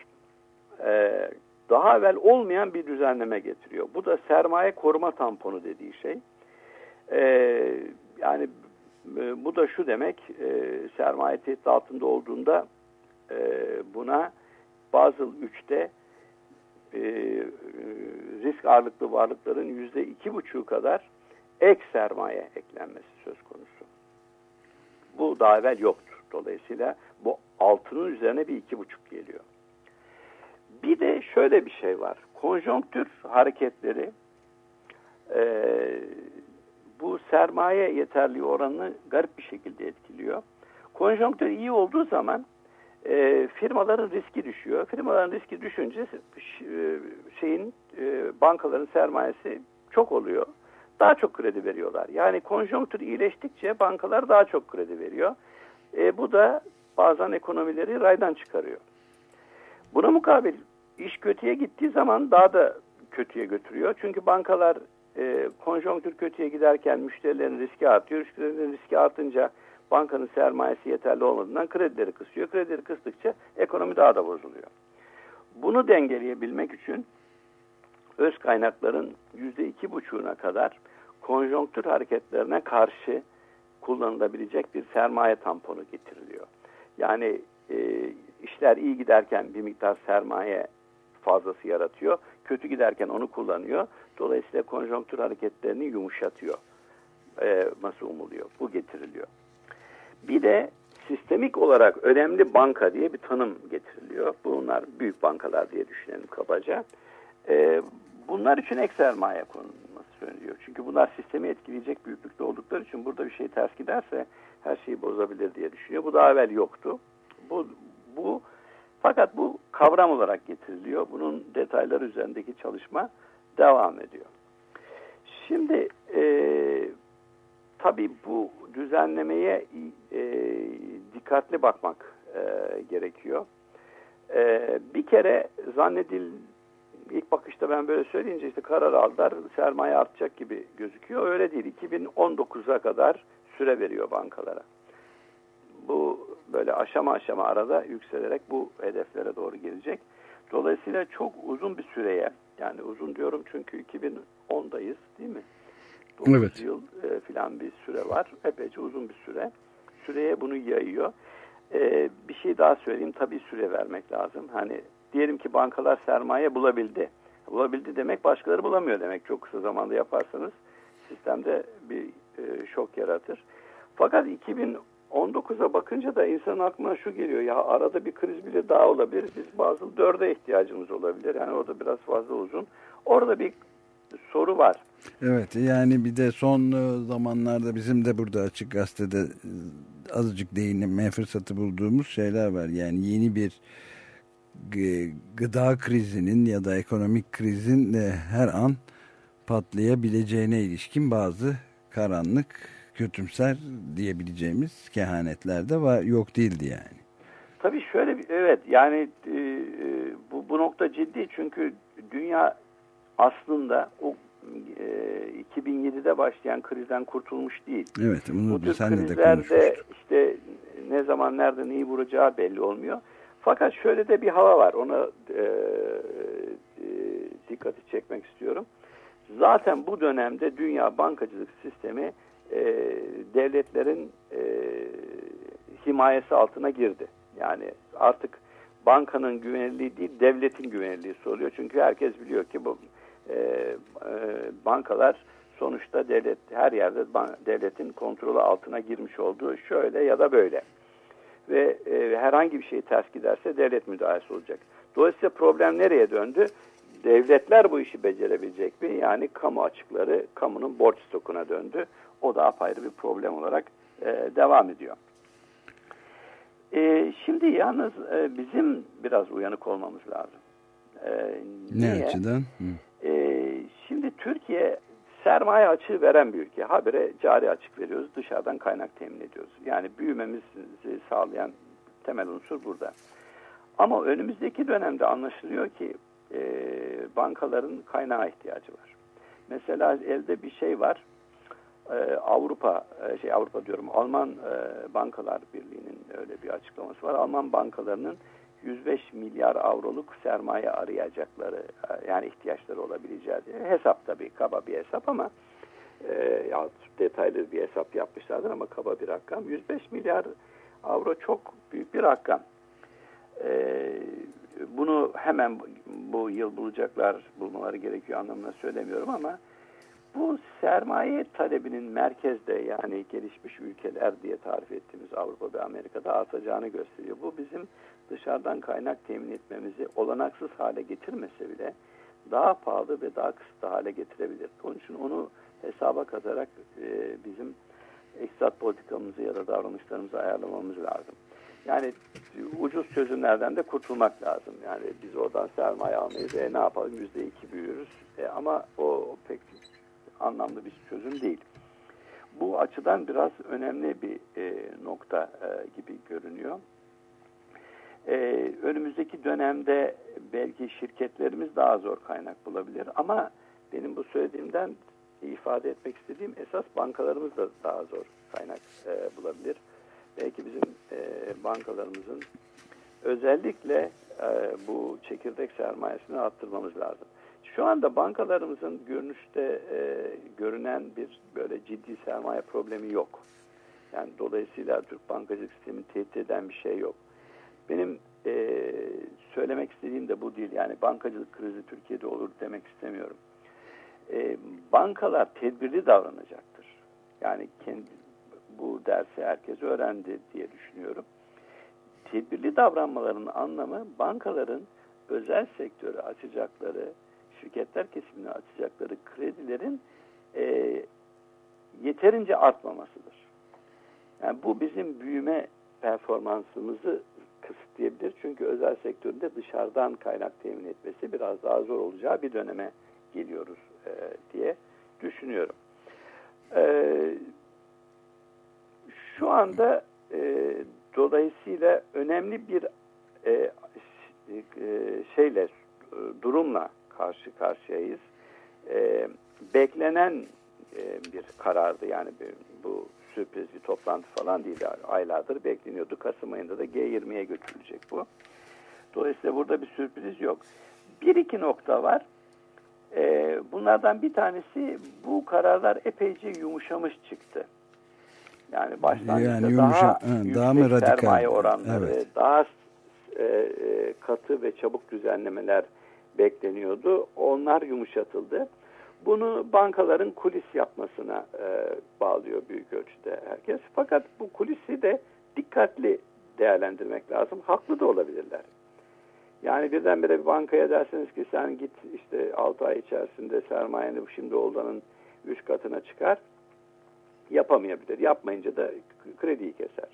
Ee, daha evvel olmayan bir düzenleme getiriyor. Bu da sermaye koruma tamponu dediği şey. Ee, yani e, bu da şu demek, e, sermaye tehdit altında olduğunda e, buna Basel 3'te e, risk ağırlıklı varlıkların yüzde iki buçuğu kadar ek sermaye eklenmesi söz konusu. Bu daha evvel yoktur. Dolayısıyla bu altının üzerine bir iki buçuk geliyor. Bir de şöyle bir şey var. Konjonktür hareketleri e, bu sermaye yeterli oranını garip bir şekilde etkiliyor. Konjonktür iyi olduğu zaman e, firmaların riski düşüyor. Firmaların riski düşünce e, şeyin e, bankaların sermayesi çok oluyor. Daha çok kredi veriyorlar. Yani konjonktür iyileştikçe bankalar daha çok kredi veriyor. E, bu da bazen ekonomileri raydan çıkarıyor. Buna mukabil iş kötüye gittiği zaman daha da kötüye götürüyor. Çünkü bankalar e, konjonktür kötüye giderken müşterilerin riski artıyor. Müşterilerin riski artınca bankanın sermayesi yeterli olmadığından kredileri kısıyor. Kredileri kıstıkça ekonomi daha da bozuluyor. Bunu dengeleyebilmek için öz kaynakların yüzde iki buçuğuna kadar konjonktür hareketlerine karşı kullanılabilecek bir sermaye tamponu getiriliyor. Yani e, işler iyi giderken bir miktar sermaye fazlası yaratıyor. Kötü giderken onu kullanıyor. Dolayısıyla konjonktür hareketlerini yumuşatıyor. E, nasıl umuluyor? Bu getiriliyor. Bir de sistemik olarak önemli banka diye bir tanım getiriliyor. Bunlar büyük bankalar diye düşünelim kabaca. E, bunlar için ek sermaye konulması söyleniyor. Çünkü bunlar sistemi etkileyecek büyüklükte oldukları için burada bir şey ters giderse her şeyi bozabilir diye düşünüyor. Bu daha evvel yoktu. Bu, bu fakat bu kavram olarak getiriliyor. Bunun detayları üzerindeki çalışma devam ediyor. Şimdi e, tabii bu düzenlemeye e, dikkatli bakmak e, gerekiyor. E, bir kere zannedil ilk bakışta ben böyle söyleyince işte karar aldılar sermaye artacak gibi gözüküyor. Öyle değil. 2019'a kadar süre veriyor bankalara. Bu böyle aşama aşama arada yükselerek bu hedeflere doğru gelecek. Dolayısıyla çok uzun bir süreye yani uzun diyorum çünkü 2010'dayız değil mi? 9 evet. yıl e, filan bir süre var. Epeyce uzun bir süre. Süreye bunu yayıyor. E, bir şey daha söyleyeyim. Tabii süre vermek lazım. Hani diyelim ki bankalar sermaye bulabildi. Bulabildi demek başkaları bulamıyor demek. Çok kısa zamanda yaparsanız sistemde bir e, şok yaratır. Fakat 2019'a bakınca da insanın aklına şu geliyor. Ya arada bir kriz bile daha olabilir. Biz bazı 4'e ihtiyacımız olabilir. Yani o da biraz fazla uzun. Orada bir soru var. Evet yani bir de son e, zamanlarda bizim de burada Açık Gazete'de e, azıcık değinme fırsatı bulduğumuz şeyler var. Yani yeni bir gıda krizinin ya da ekonomik krizin her an patlayabileceğine ilişkin bazı karanlık, kötümser diyebileceğimiz kehanetler de var, yok değildi yani. Tabii şöyle bir, evet yani e, e bu, bu nokta ciddi çünkü dünya aslında o e, 2007'de başlayan krizden kurtulmuş değil. Evet, bunu bu tür sen krizlerde işte ne zaman nerede neyi vuracağı belli olmuyor. Fakat şöyle de bir hava var. Ona e, e, dikkati çekmek istiyorum. Zaten bu dönemde dünya bankacılık sistemi e, devletlerin e, himayesi altına girdi. Yani artık bankanın güvenilirliği değil devletin güvenilirliği soruyor. Çünkü herkes biliyor ki bu e, e, bankalar sonuçta devlet her yerde devletin kontrolü altına girmiş olduğu şöyle ya da böyle ve e, herhangi bir şey ters giderse devlet müdahalesi olacak. Dolayısıyla problem nereye döndü? Devletler bu işi becerebilecek mi? Yani kamu açıkları kamunun borç stokuna döndü. O da apayrı bir problem olarak e, devam ediyor. E, şimdi yalnız e, bizim biraz uyanık olmamız lazım. E, ne açıdan? E, şimdi Türkiye sermaye açığı veren bir ülke. Habire cari açık veriyoruz. Dışarıdan kaynak temin ediyoruz. Yani büyümemizi sağlayan temel unsur burada. Ama önümüzdeki dönemde anlaşılıyor ki e, bankaların kaynağa ihtiyacı var. Mesela elde bir şey var. E, Avrupa e, şey Avrupa diyorum Alman e, Bankalar Birliği'nin öyle bir açıklaması var. Alman bankalarının 105 milyar avroluk sermaye arayacakları yani ihtiyaçları olabileceği hesap tabii kaba bir hesap ama e, ya detaylı bir hesap yapmışlardır ama kaba bir rakam 105 milyar avro çok büyük bir rakam e, bunu hemen bu yıl bulacaklar bulmaları gerekiyor anlamına söylemiyorum ama bu sermaye talebinin merkezde yani gelişmiş ülkeler diye tarif ettiğimiz Avrupa ve Amerika'da artacağını gösteriyor. Bu bizim dışarıdan kaynak temin etmemizi olanaksız hale getirmese bile daha pahalı ve daha kısıtlı hale getirebilir. Onun için onu hesaba katarak e, bizim iktisat politikamızı ya da davranışlarımızı ayarlamamız lazım. Yani ucuz çözümlerden de kurtulmak lazım. Yani biz oradan sermaye almayız. E, ne yapalım? Yüzde iki büyürüz. E, ama o pek anlamlı bir çözüm değil. Bu açıdan biraz önemli bir e, nokta e, gibi görünüyor. E, önümüzdeki dönemde belki şirketlerimiz daha zor kaynak bulabilir ama benim bu söylediğimden ifade etmek istediğim esas bankalarımız da daha zor kaynak e, bulabilir. Belki bizim e, bankalarımızın özellikle e, bu çekirdek sermayesini arttırmamız lazım. Şu anda bankalarımızın görünüşte e, görünen bir böyle ciddi sermaye problemi yok. Yani dolayısıyla Türk bankacılık sistemini tehdit eden bir şey yok. Benim e, söylemek istediğim de bu değil. Yani bankacılık krizi Türkiye'de olur demek istemiyorum. E, bankalar tedbirli davranacaktır. Yani kendi bu dersi herkes öğrendi diye düşünüyorum. Tedbirli davranmaların anlamı bankaların özel sektörü açacakları şirketler kesimine açacakları kredilerin e, yeterince artmamasıdır. Yani bu bizim büyüme performansımızı kısıtlayabilir. Çünkü özel sektöründe dışarıdan kaynak temin etmesi biraz daha zor olacağı bir döneme geliyoruz e, diye düşünüyorum. E, şu anda e, dolayısıyla önemli bir e, e, şeyle, e, durumla karşı karşıyayız. E, beklenen e, bir karardı yani bu sürpriz bir toplantı falan değil. Aylardır bekleniyordu. Kasım ayında da G20'ye götürülecek bu. Dolayısıyla burada bir sürpriz yok. Bir iki nokta var. Ee, bunlardan bir tanesi bu kararlar epeyce yumuşamış çıktı. Yani başlangıçta yani yumuşa, daha, he, daha mı radikal? sermaye oranları, evet. daha e, e, katı ve çabuk düzenlemeler bekleniyordu. Onlar yumuşatıldı. Bunu bankaların kulis yapmasına e, bağlıyor büyük ölçüde herkes. Fakat bu kulisi de dikkatli değerlendirmek lazım. Haklı da olabilirler. Yani birdenbire bir bankaya derseniz ki sen git işte 6 ay içerisinde sermayeni şimdi olduğunun 3 katına çıkar. Yapamayabilir. Yapmayınca da krediyi keser.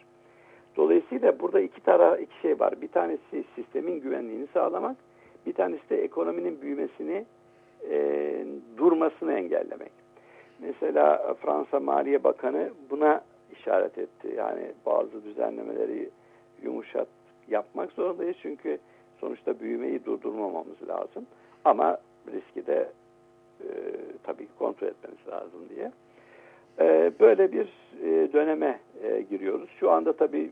Dolayısıyla burada iki taraf iki şey var. Bir tanesi sistemin güvenliğini sağlamak, bir tanesi de ekonominin büyümesini e, durmasını engellemek. Mesela Fransa Maliye Bakanı buna işaret etti. Yani bazı düzenlemeleri yumuşat yapmak zorundayız çünkü sonuçta büyümeyi durdurmamamız lazım. Ama riski de e, tabii ki kontrol etmemiz lazım diye. E, böyle bir e, döneme e, giriyoruz. Şu anda tabii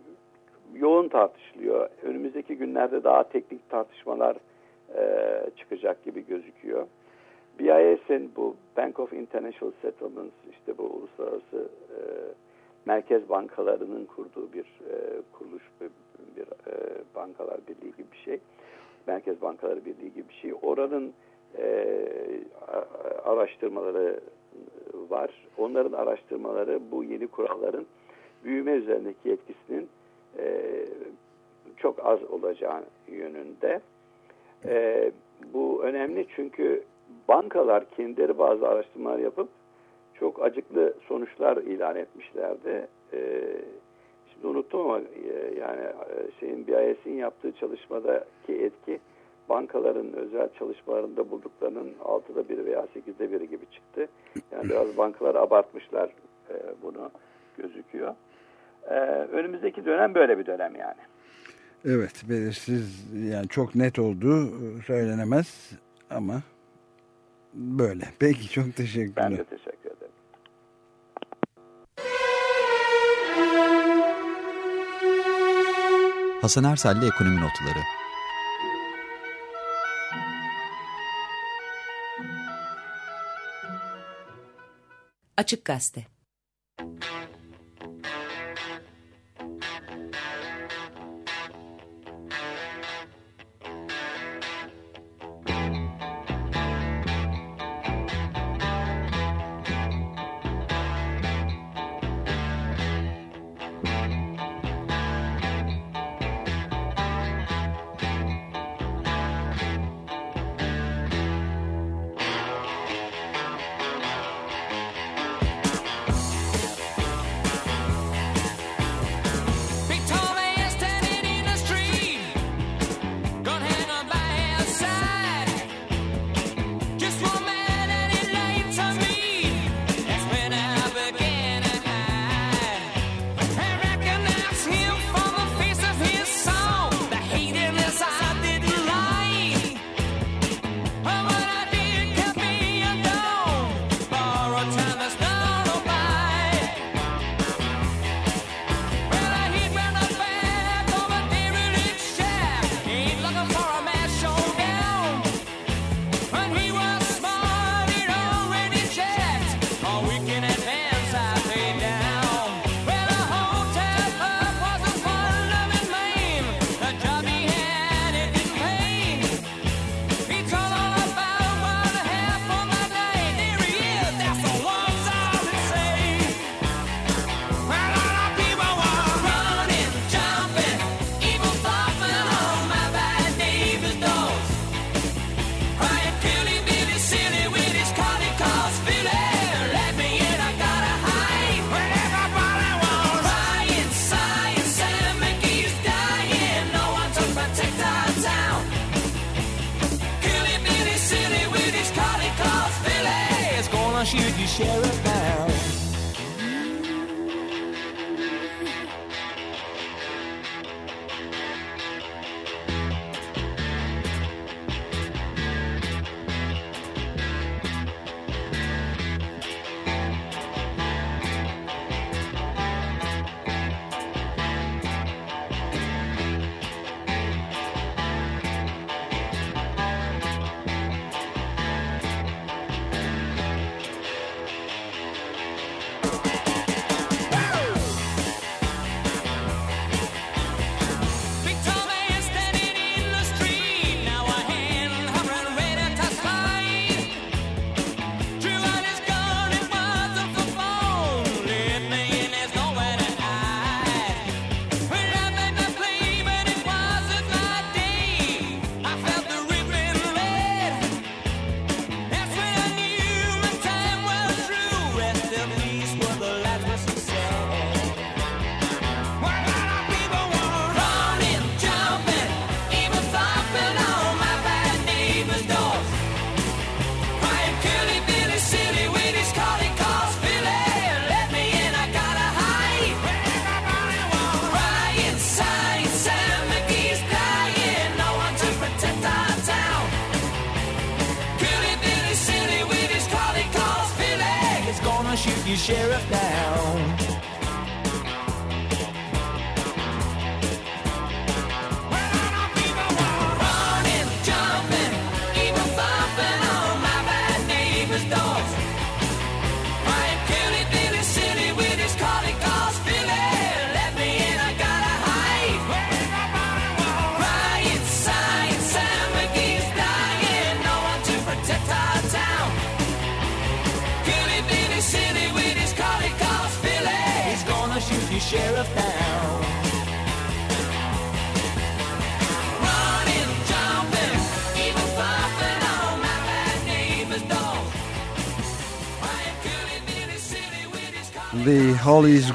yoğun tartışılıyor. Önümüzdeki günlerde daha teknik tartışmalar e, çıkacak gibi gözüküyor. BIS'in bu Bank of International Settlements işte bu uluslararası e, merkez bankalarının kurduğu bir e, kuruluş bir, bir e, bankalar birliği gibi bir şey. Merkez Bankaları Birliği gibi bir şey. Oranın e, araştırmaları var. Onların araştırmaları bu yeni kuralların büyüme üzerindeki etkisinin e, çok az olacağı yönünde. E, bu önemli çünkü bankalar kendileri bazı araştırmalar yapıp çok acıklı sonuçlar ilan etmişlerdi. E, şimdi unuttum ama e, yani e, şeyin BIS'in yaptığı çalışmadaki etki bankaların özel çalışmalarında bulduklarının altıda biri veya sekizde biri gibi çıktı. Yani biraz bankalar abartmışlar e, bunu gözüküyor. E, önümüzdeki dönem böyle bir dönem yani. Evet belirsiz yani çok net olduğu söylenemez ama böyle. Peki çok teşekkürler. Ben de teşekkür ederim. Hasan Ersel'le Ekonomi Notları Açık Gazete share a bag.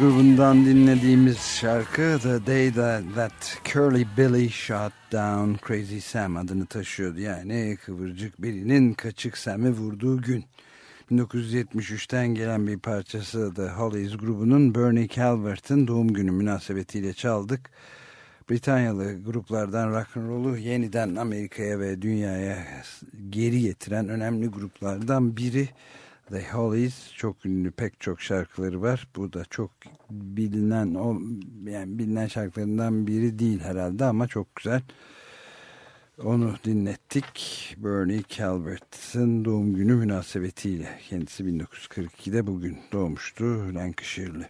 Grubundan dinlediğimiz şarkı The Day That, That Curly Billy Shot Down Crazy Sam adını taşıyordu. Yani kıvırcık birinin kaçık Sam'i vurduğu gün. 1973'ten gelen bir parçası The Hollies grubunun Bernie Calvert'ın doğum günü münasebetiyle çaldık. Britanyalı gruplardan rock'n'roll'u yeniden Amerika'ya ve dünyaya geri getiren önemli gruplardan biri The Hollies çok ünlü pek çok şarkıları var. Bu da çok bilinen o yani bilinen şarkılarından biri değil herhalde ama çok güzel. Onu dinlettik. Bernie Calvert'ın doğum günü münasebetiyle. Kendisi 1942'de bugün doğmuştu. Lancashire'lı.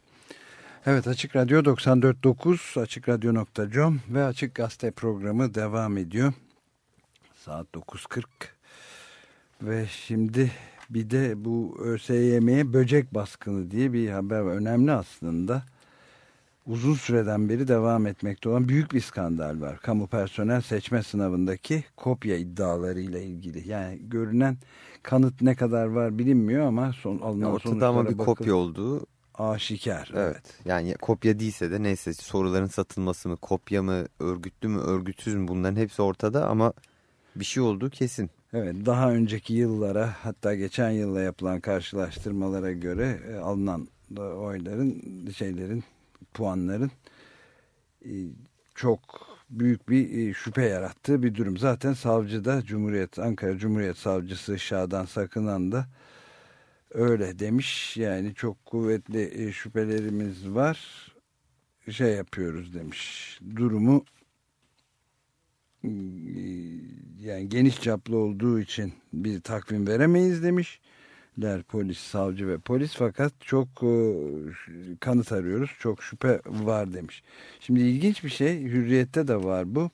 Evet Açık Radyo 94.9 AçıkRadyo.com ve Açık Gazete programı devam ediyor. Saat 9.40 ve şimdi bir de bu ÖSYM'ye böcek baskını diye bir haber var. Önemli aslında. Uzun süreden beri devam etmekte olan büyük bir skandal var. Kamu personel seçme sınavındaki kopya iddialarıyla ilgili. Yani görünen kanıt ne kadar var bilinmiyor ama son alınan Ya ortada ama bir bakıl- kopya olduğu aşikar. Evet. Yani kopya değilse de neyse soruların satılması mı, kopya mı, örgütlü mü, örgütsüz mü bunların hepsi ortada ama bir şey olduğu kesin. Evet daha önceki yıllara hatta geçen yılla yapılan karşılaştırmalara göre e, alınan oyların şeylerin puanların e, çok büyük bir e, şüphe yarattığı bir durum. Zaten savcı da Cumhuriyet Ankara Cumhuriyet Savcısı Şadan Sakınan da öyle demiş. Yani çok kuvvetli e, şüphelerimiz var. Şey yapıyoruz demiş. Durumu yani geniş çaplı olduğu için bir takvim veremeyiz demişler polis, savcı ve polis fakat çok e, kanıt arıyoruz, çok şüphe var demiş. Şimdi ilginç bir şey, hürriyette de var bu.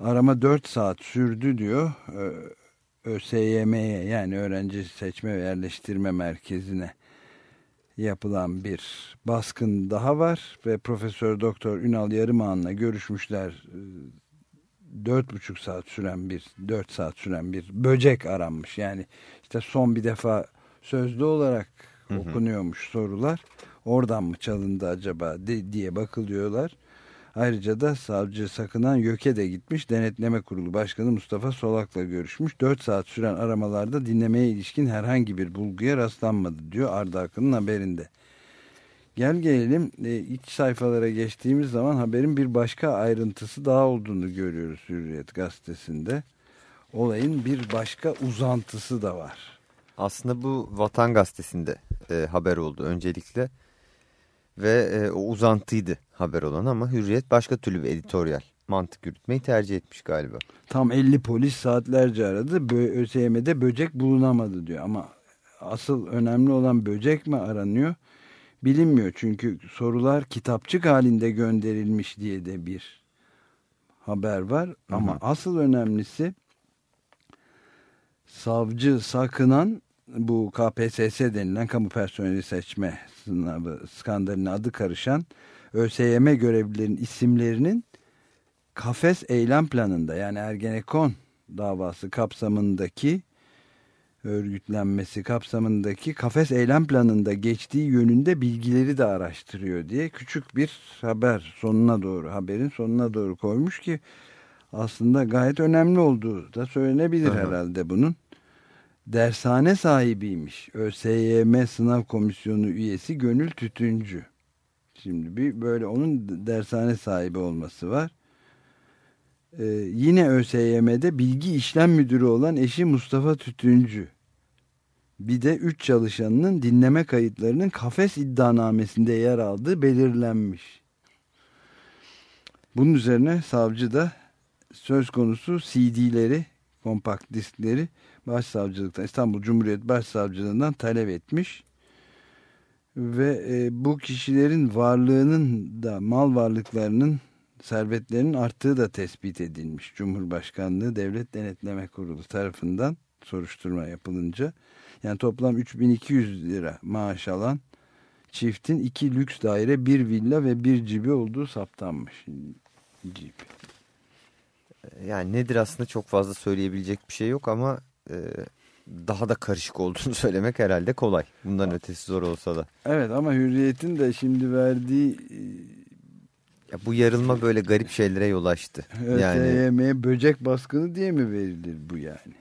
Arama 4 saat sürdü diyor. Ö- ÖSYM'ye yani Öğrenci Seçme ve Yerleştirme Merkezi'ne yapılan bir baskın daha var ve Profesör Doktor Ünal Yarımağan'la görüşmüşler dört buçuk saat süren bir dört saat süren bir böcek aranmış yani işte son bir defa sözlü olarak Hı hı. okunuyormuş sorular oradan mı çalındı acaba de- diye bakılıyorlar Ayrıca da savcı Sakınan YÖK'e de gitmiş. Denetleme Kurulu Başkanı Mustafa Solak'la görüşmüş. 4 saat süren aramalarda dinlemeye ilişkin herhangi bir bulguya rastlanmadı diyor Arda Akın'ın haberinde. Gel gelelim e, iç sayfalara geçtiğimiz zaman haberin bir başka ayrıntısı daha olduğunu görüyoruz Hürriyet gazetesinde. Olayın bir başka uzantısı da var. Aslında bu Vatan Gazetesi'nde e, haber oldu öncelikle. Ve e, o uzantıydı haber olan ama Hürriyet başka türlü bir editoryal mantık yürütmeyi tercih etmiş galiba. Tam 50 polis saatlerce aradı. Bö ÖSYM'de böcek bulunamadı diyor. Ama asıl önemli olan böcek mi aranıyor bilinmiyor. Çünkü sorular kitapçık halinde gönderilmiş diye de bir haber var. Ama asıl önemlisi savcı Sakınan bu KPSS denilen kamu personeli seçme sınavı skandalına adı karışan ÖSYM görevlilerin isimlerinin kafes eylem planında yani Ergenekon davası kapsamındaki örgütlenmesi kapsamındaki kafes eylem planında geçtiği yönünde bilgileri de araştırıyor diye küçük bir haber sonuna doğru haberin sonuna doğru koymuş ki aslında gayet önemli olduğu da söylenebilir Aha. herhalde bunun. Dershane sahibiymiş. ÖSYM Sınav Komisyonu üyesi Gönül Tütüncü. Şimdi bir böyle onun dershane sahibi olması var. Ee, yine ÖSYM'de bilgi işlem müdürü olan eşi Mustafa Tütüncü. Bir de 3 çalışanının dinleme kayıtlarının kafes iddianamesinde yer aldığı belirlenmiş. Bunun üzerine savcı da söz konusu CD'leri, kompakt diskleri Başsavcılıktan, İstanbul Cumhuriyet Başsavcılığından talep etmiş. Ve e, bu kişilerin varlığının da mal varlıklarının servetlerinin arttığı da tespit edilmiş. Cumhurbaşkanlığı Devlet Denetleme Kurulu tarafından soruşturma yapılınca. Yani toplam 3200 lira maaş alan çiftin iki lüks daire, bir villa ve bir cibi olduğu saptanmış. Cip. Yani nedir aslında çok fazla söyleyebilecek bir şey yok ama e, daha da karışık olduğunu söylemek herhalde kolay. Bundan ötesi zor olsa da. Evet ama Hürriyet'in de şimdi verdiği Ya bu yarılma böyle garip şeylere yol açtı. Yani ÖSYM'ye böcek baskını diye mi verilir bu yani?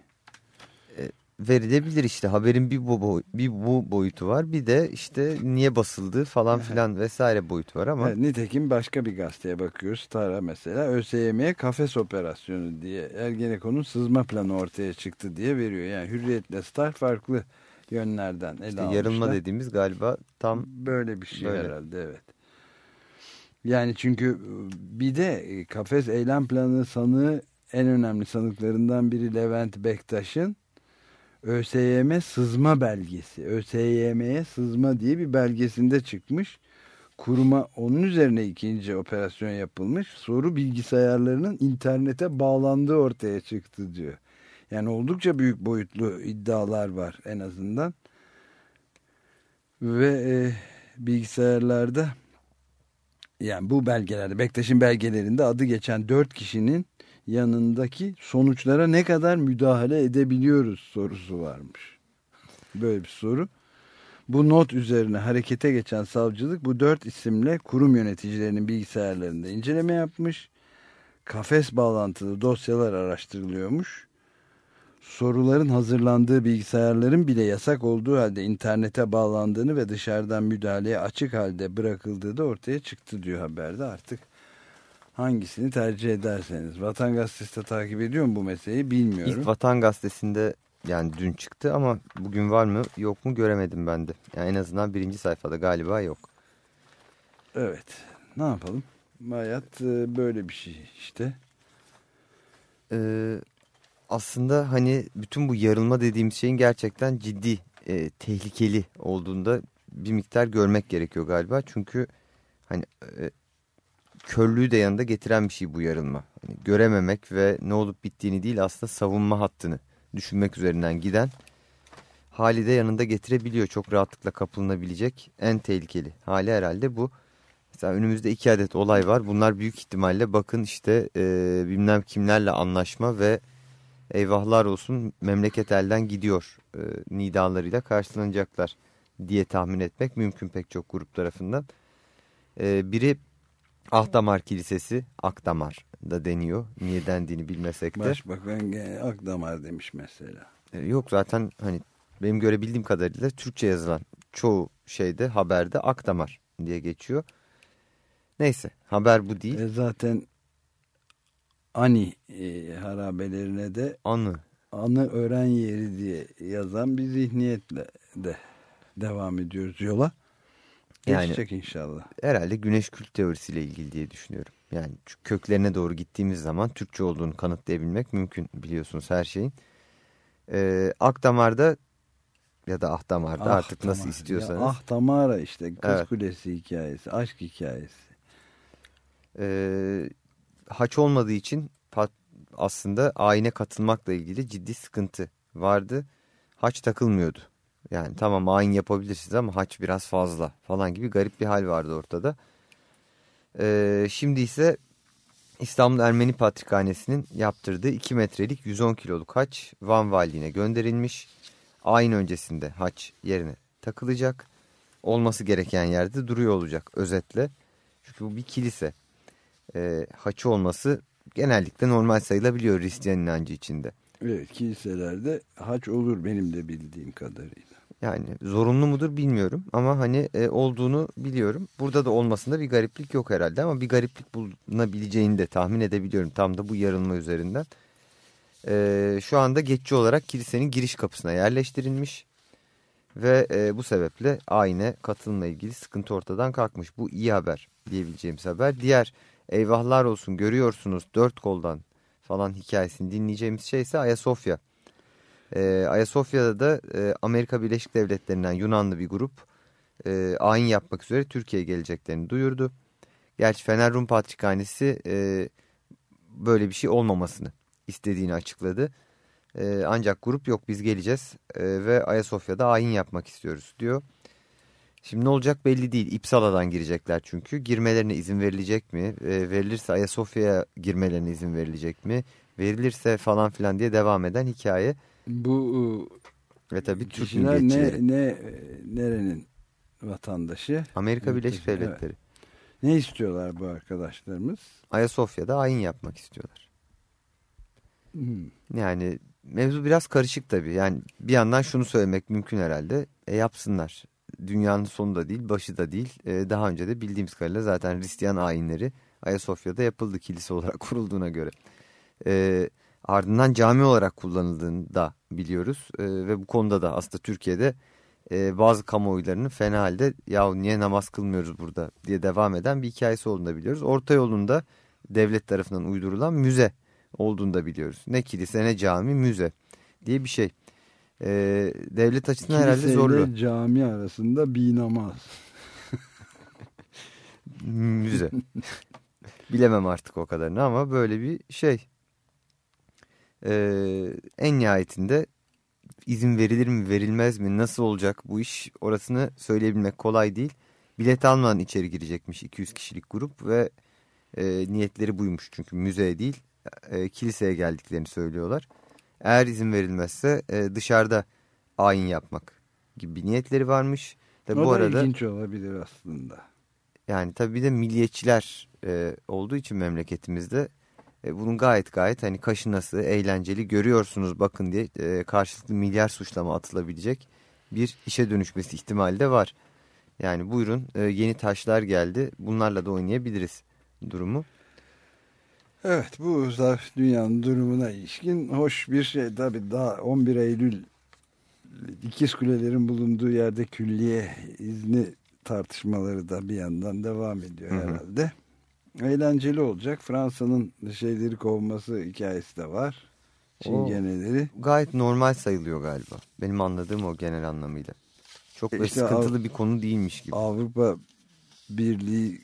verilebilir işte haberin bir bu, bir bu boyutu var bir de işte niye basıldığı falan filan vesaire boyutu var ama Evet, nitekim başka bir gazeteye bakıyoruz. Star'a mesela ÖSYM'ye kafes operasyonu diye Ergenekon'un sızma planı ortaya çıktı diye veriyor. Yani Hürriyet'le Star farklı yönlerden ele işte almışlar. yarılma dediğimiz galiba tam Böyle bir şey Böyle. herhalde evet. Yani çünkü bir de e, kafes eylem planı sanığı en önemli sanıklarından biri Levent Bektaş'ın ÖSYM sızma belgesi. ÖSYM'ye sızma diye bir belgesinde çıkmış. Kuruma onun üzerine ikinci operasyon yapılmış. Soru bilgisayarlarının internete bağlandığı ortaya çıktı diyor. Yani oldukça büyük boyutlu iddialar var en azından. Ve e, bilgisayarlarda yani bu belgelerde Bektaş'ın belgelerinde adı geçen dört kişinin yanındaki sonuçlara ne kadar müdahale edebiliyoruz sorusu varmış. Böyle bir soru. Bu not üzerine harekete geçen savcılık bu dört isimle kurum yöneticilerinin bilgisayarlarında inceleme yapmış. Kafes bağlantılı dosyalar araştırılıyormuş. Soruların hazırlandığı bilgisayarların bile yasak olduğu halde internete bağlandığını ve dışarıdan müdahaleye açık halde bırakıldığı da ortaya çıktı diyor haberde artık. Hangisini tercih ederseniz. Vatan Gazetesi de takip ediyor mu bu meseleyi bilmiyorum. ilk Vatan Gazetesi'nde yani dün çıktı ama bugün var mı yok mu göremedim ben de. Yani en azından birinci sayfada galiba yok. Evet. Ne yapalım? Hayat e, böyle bir şey işte. Ee, aslında hani bütün bu yarılma dediğimiz şeyin gerçekten ciddi, e, tehlikeli olduğunda bir miktar görmek gerekiyor galiba. Çünkü hani e, körlüğü de yanında getiren bir şey bu yarılma. Hani görememek ve ne olup bittiğini değil aslında savunma hattını düşünmek üzerinden giden hali de yanında getirebiliyor. Çok rahatlıkla kapılınabilecek en tehlikeli hali herhalde bu. Mesela önümüzde iki adet olay var. Bunlar büyük ihtimalle bakın işte e, bilmem kimlerle anlaşma ve eyvahlar olsun memleket elden gidiyor e, nidalarıyla karşılanacaklar diye tahmin etmek mümkün pek çok grup tarafından. E, biri Ahdamar Kilisesi Akdamar da deniyor. Niye dendiğini bilmesek de. Başbakan gene Akdamar demiş mesela. E, Yok zaten hani benim görebildiğim kadarıyla Türkçe yazılan çoğu şeyde haberde Akdamar diye geçiyor. Neyse haber bu değil. E zaten Ani e, harabelerine de Anı. anı öğren yeri diye yazan bir zihniyetle de devam ediyoruz yola. Yani- Geçecek inşallah. Herhalde güneş kült teorisiyle ilgili diye düşünüyorum. Yani köklerine doğru gittiğimiz zaman Türkçe olduğunu kanıtlayabilmek mümkün biliyorsunuz her şeyin. Ee, Akdamar'da ya da Ahdamar'da Ah artık nasıl istiyorsanız. Ya, ah Tamara işte Kız Evet. Kulesi hikayesi, aşk hikayesi. Ee, haç olmadığı için aslında ayine katılmakla ilgili ciddi sıkıntı vardı. Haç takılmıyordu. Yani tamam ayin yapabilirsiniz ama haç biraz fazla falan gibi garip bir hal vardı ortada. Ee, şimdi ise İstanbul Ermeni Patrikhanesi'nin yaptırdığı 2 metrelik 110 kiloluk haç Van Valiliğine gönderilmiş. Ayin öncesinde haç yerine takılacak. Olması gereken yerde duruyor olacak özetle. Çünkü bu bir kilise. Ee, haçı olması genellikle normal sayılabiliyor Hristiyan inancı içinde. Evet kiliselerde haç olur benim de bildiğim kadarıyla. Yani zorunlu mudur bilmiyorum ama hani e, olduğunu biliyorum. Burada da olmasında bir gariplik yok herhalde ama bir gariplik bulunabileceğini de tahmin edebiliyorum tam da bu yarılma üzerinden. E, şu anda geçici olarak kilisenin giriş kapısına yerleştirilmiş ve e, bu sebeple ayine katılımla ilgili sıkıntı ortadan kalkmış. Bu iyi haber diyebileceğimiz haber. Diğer eyvahlar olsun görüyorsunuz dört koldan falan hikayesini dinleyeceğimiz şey ise Ayasofya. E, Ayasofya'da da e, Amerika Birleşik Devletleri'nden Yunanlı bir grup e, ayin yapmak üzere Türkiye'ye geleceklerini duyurdu. Gerçi Fener Rum Patrikhanesi e, böyle bir şey olmamasını istediğini açıkladı. E, ancak grup yok biz geleceğiz e, ve Ayasofya'da ayin yapmak istiyoruz diyor. Şimdi ne olacak belli değil. İpsala'dan girecekler çünkü. Girmelerine izin verilecek mi? E, verilirse Ayasofya'ya girmelerine izin verilecek mi? Verilirse falan filan diye devam eden hikaye. Bu Ve tabii Türk milliyetçileri. ne, ne, nerenin vatandaşı? Amerika Birleşik Evet. Devletleri. Ne istiyorlar bu arkadaşlarımız? Ayasofya'da ayin yapmak istiyorlar. Hmm. Yani mevzu biraz karışık tabii. Yani bir yandan şunu söylemek mümkün herhalde. E yapsınlar. Dünyanın sonu da değil, başı da değil. E, daha önce de bildiğimiz kadarıyla zaten Hristiyan ayinleri Ayasofya'da yapıldı kilise olarak kurulduğuna göre. E, ardından cami olarak kullanıldığını da biliyoruz. E, ve bu konuda da aslında Türkiye'de e, bazı kamuoylarının fena halde ya niye namaz kılmıyoruz burada diye devam eden bir hikayesi olduğunu da biliyoruz. Orta yolunda devlet tarafından uydurulan müze olduğunu da biliyoruz. Ne kilise ne cami müze diye bir şey. Ee, devlet açısından herhalde Kiliseyle zorlu. cami arasında bir namaz. Müze. Bilemem artık o kadarını ama böyle bir şey. Ee, en nihayetinde izin verilir mi verilmez mi nasıl olacak bu iş orasını söyleyebilmek kolay değil. Bilet almadan içeri girecekmiş 200 kişilik grup ve e, niyetleri buymuş çünkü müzeye değil e, kiliseye geldiklerini söylüyorlar. Eğer izin verilmezse e, dışarıda ayin yapmak gibi bir niyetleri varmış. Tabii o bu da arada ilginç olabilir aslında. yani tabii bir de milliyetçiler e, olduğu için memleketimizde e, bunun gayet gayet hani kaşınası, eğlenceli görüyorsunuz bakın diye e, karşılıklı milyar suçlama atılabilecek bir işe dönüşmesi ihtimali de var. Yani buyurun e, yeni taşlar geldi bunlarla da oynayabiliriz durumu. Evet bu dünyanın durumuna ilişkin hoş bir şey. Tabii daha 11 Eylül ikiz kulelerin bulunduğu yerde külliye izni tartışmaları da bir yandan devam ediyor Hı hı. herhalde. Eğlenceli olacak. Fransa'nın şeyleri kovması hikayesi de var. Çingeneleri. Gayet normal sayılıyor galiba. Benim anladığım o genel anlamıyla. Çok İşte sıkıntılı Av- bir konu değilmiş gibi. Avrupa Birliği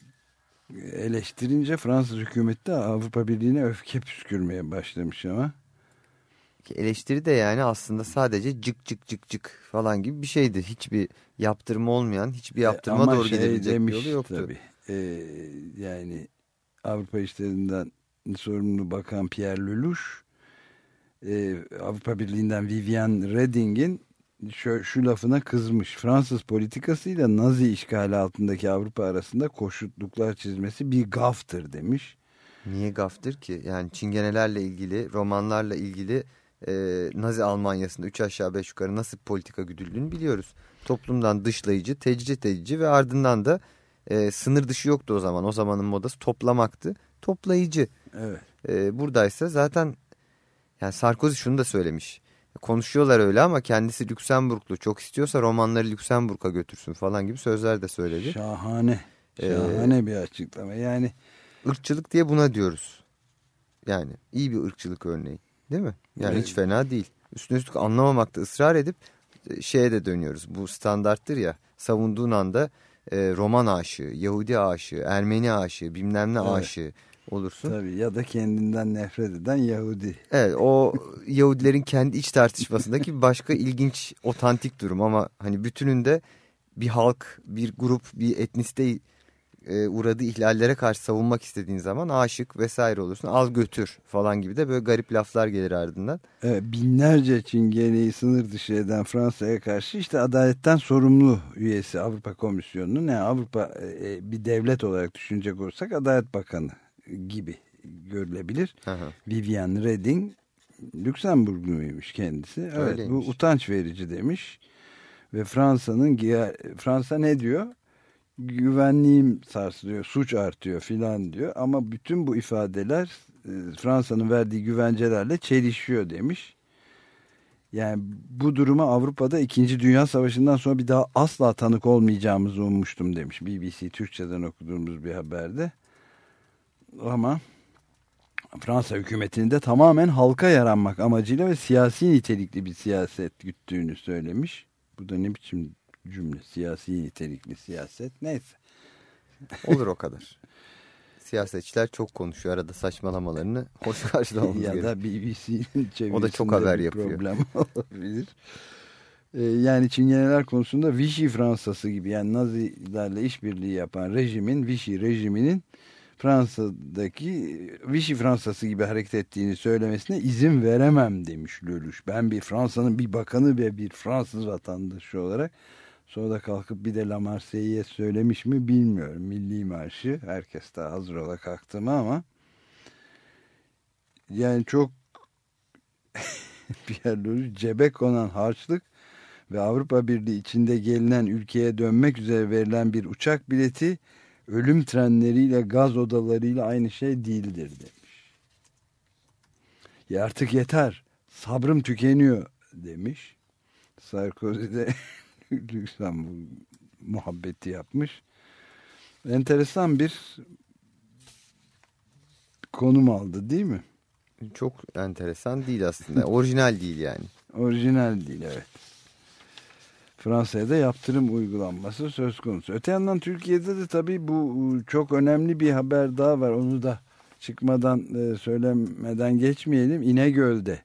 eleştirince Fransız hükümeti de Avrupa Birliği'ne öfke püskürmeye başlamış ama. Eleştiri de yani aslında sadece cık cık cık cık falan gibi bir şeydi. Hiçbir yaptırma olmayan, hiçbir yaptırma E, Ama doğru şey gidebilecek bir demiş yolu yoktu. Tabii. Ee, yani Avrupa işlerinden sorumlu bakan Pierre Lelouch e, Avrupa Birliği'nden Viviane Reding'in şu, şu lafına kızmış. Fransız politikasıyla Nazi işgali altındaki Avrupa arasında koşutluklar çizmesi bir gaftır demiş. Niye gaftır ki? Yani çingenelerle ilgili, romanlarla ilgili e, Nazi Almanya'sında 3 aşağı 5 yukarı nasıl politika güdüldüğünü biliyoruz. Toplumdan dışlayıcı, tecrit edici ve ardından da e, sınır dışı yoktu o zaman. O zamanın modası toplamaktı. Toplayıcı. Evet. E, buradaysa zaten yani Sarkozy şunu da söylemiş. Konuşuyorlar öyle ama kendisi Lüksemburglu. Çok istiyorsa romanları Lüksemburg'a götürsün falan gibi sözler de söyledi. Şahane. Ee, Şahane bir açıklama. Yani ırkçılık diye buna diyoruz. Yani iyi bir ırkçılık örneği. Değil mi? Yani Evet. hiç fena değil. Üstüne üstlük anlamamakta ısrar edip e, şeye de dönüyoruz. Bu standarttır ya. Savunduğun anda e, Roman aşığı, Yahudi aşığı, Ermeni aşığı, bilmem ne Evet. aşığı olursun. tabii ya da kendinden nefret eden Yahudi. Evet o Yahudilerin kendi iç tartışmasındaki bir başka ilginç otantik durum ama hani bütününde bir halk, bir grup, bir etnisite e, uğradığı ihlallere karşı savunmak istediğin zaman aşık vesaire olursun. Al götür falan gibi de böyle garip laflar gelir ardından. Evet, binlerce çingeneyi sınır dışı eden Fransa'ya karşı işte adaletten sorumlu üyesi Avrupa Komisyonu'nun yani Avrupa e, bir devlet olarak düşünecek olursak Adalet Bakanı gibi görülebilir. Hı. Viviane Reding Lüksemburgluymuş kendisi. Evet, bu Öyleymiş. utanç verici demiş. Ve Fransa'nın Fransa ne diyor? Güvenliğim sarsılıyor, suç artıyor filan diyor. Ama bütün bu ifadeler e, Fransa'nın verdiği güvencelerle çelişiyor demiş. Yani bu duruma Avrupa'da 2. Dünya Savaşı'ndan sonra bir daha asla tanık olmayacağımızı ummuştum demiş. BBC Türkçe'den okuduğumuz bir haberde. Ama Fransa hükümetinin de tamamen halka yaranmak amacıyla ve siyasi nitelikli bir siyaset güttüğünü söylemiş. Bu da ne biçim cümle? Siyasi nitelikli siyaset. Neyse. Olur o kadar. Siyasetçiler çok konuşuyor arada saçmalamalarını hoş karşılamamız ya da BBC'nin çevirisinde O da çok haber yapıyor. problem olabilir. Ee, yani Çingeneler konusunda Vichy Fransası gibi yani Nazilerle işbirliği yapan rejimin Vichy rejiminin Fransa'daki Vichy Fransası gibi hareket ettiğini söylemesine izin veremem demiş Lölüş. Ben bir Fransa'nın bir bakanı ve bir Fransız vatandaşı olarak sonra da kalkıp bir de La Marseillaise söylemiş mi bilmiyorum. Milli Marşı herkes de hazır ola kalktı mı ama yani çok Pierre Lellouche cebe konan harçlık ve Avrupa Birliği içinde gelinen ülkeye dönmek üzere verilen bir uçak bileti ölüm trenleriyle gaz odalarıyla aynı şey değildir demiş. Ya artık yeter. Sabrım tükeniyor demiş. Sarkozy de Lüksemburg muhabbeti yapmış. Enteresan bir konum aldı değil mi? Çok enteresan değil aslında. Orijinal değil yani. Orijinal değil evet. Fransa'ya da yaptırım uygulanması söz konusu. Öte yandan Türkiye'de de tabii bu çok önemli bir haber daha var. Onu da çıkmadan e, söylemeden geçmeyelim. İnegöl'de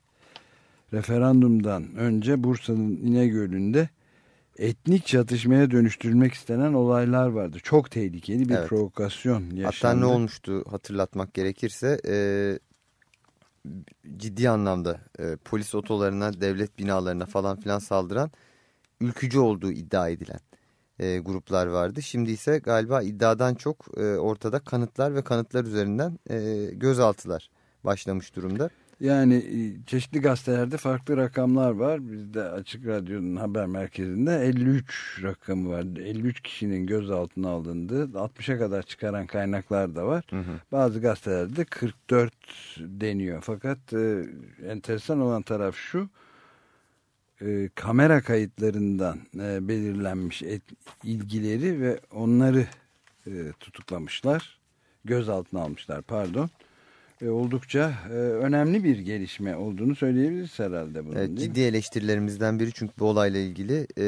referandumdan önce Bursa'nın İnegöl'ünde etnik çatışmaya dönüştürülmek istenen olaylar vardı. Çok tehlikeli bir Evet. provokasyon yaşandı. Hatta ne olmuştu hatırlatmak gerekirse e, ciddi anlamda e, polis otolarına, devlet binalarına falan filan saldıran ülkücü olduğu iddia edilen e, gruplar vardı. Şimdi ise galiba iddiadan çok e, ortada kanıtlar ve kanıtlar üzerinden e, gözaltılar başlamış durumda. Yani e, çeşitli gazetelerde farklı rakamlar var. Bizde Açık Radyo'nun haber merkezinde 53 rakamı var. 53 kişinin gözaltına alındığı 60'a kadar çıkaran kaynaklar da var. Bazı gazetelerde 44 deniyor. Fakat e, enteresan olan taraf şu. E, kamera kayıtlarından e, belirlenmiş et, ilgileri ve onları e, tutuklamışlar. Gözaltına almışlar pardon. E, oldukça e, önemli bir gelişme olduğunu söyleyebiliriz herhalde bunun Evet, mi? ciddi eleştirilerimizden biri çünkü bu olayla ilgili e,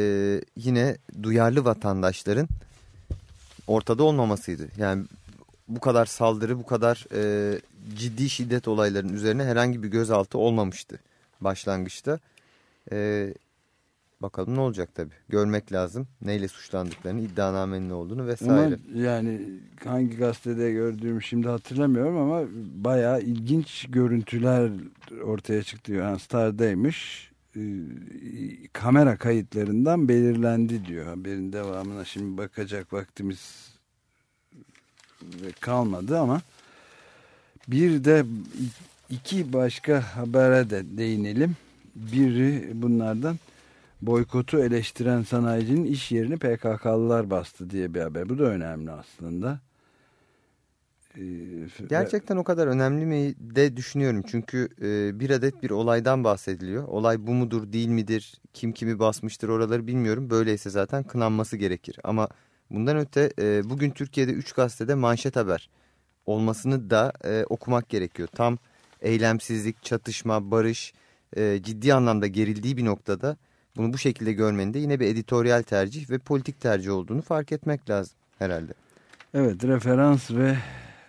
yine duyarlı vatandaşların ortada olmamasıydı. Yani bu kadar saldırı, bu kadar e, ciddi şiddet olaylarının üzerine herhangi bir gözaltı olmamıştı başlangıçta. E, bakalım ne olacak tabii. Görmek lazım neyle suçlandıklarını, iddianamenin ne olduğunu vesaire. Ama yani hangi gazetede gördüğümü şimdi hatırlamıyorum ama bayağı ilginç görüntüler ortaya çıktı. Yani Star'daymış. e, kamera kayıtlarından belirlendi diyor haberin devamına. Şimdi bakacak vaktimiz kalmadı ama bir de iki başka habere de değinelim. Biri bunlardan boykotu eleştiren sanayicinin iş yerini PKK'lılar bastı diye bir haber. Bu da önemli aslında. Ee, Gerçekten o kadar önemli mi de düşünüyorum. Çünkü e, bir adet bir olaydan bahsediliyor. Olay bu mudur değil midir, kim kimi basmıştır oraları bilmiyorum. Böyleyse zaten kınanması gerekir. Ama bundan öte e, bugün Türkiye'de 3 gazetede manşet haber olmasını da e, okumak gerekiyor. Tam eylemsizlik, çatışma, barış e, ciddi anlamda gerildiği bir noktada bunu bu şekilde görmenin de yine bir editoryal tercih ve politik tercih olduğunu fark etmek lazım herhalde. Evet referans ve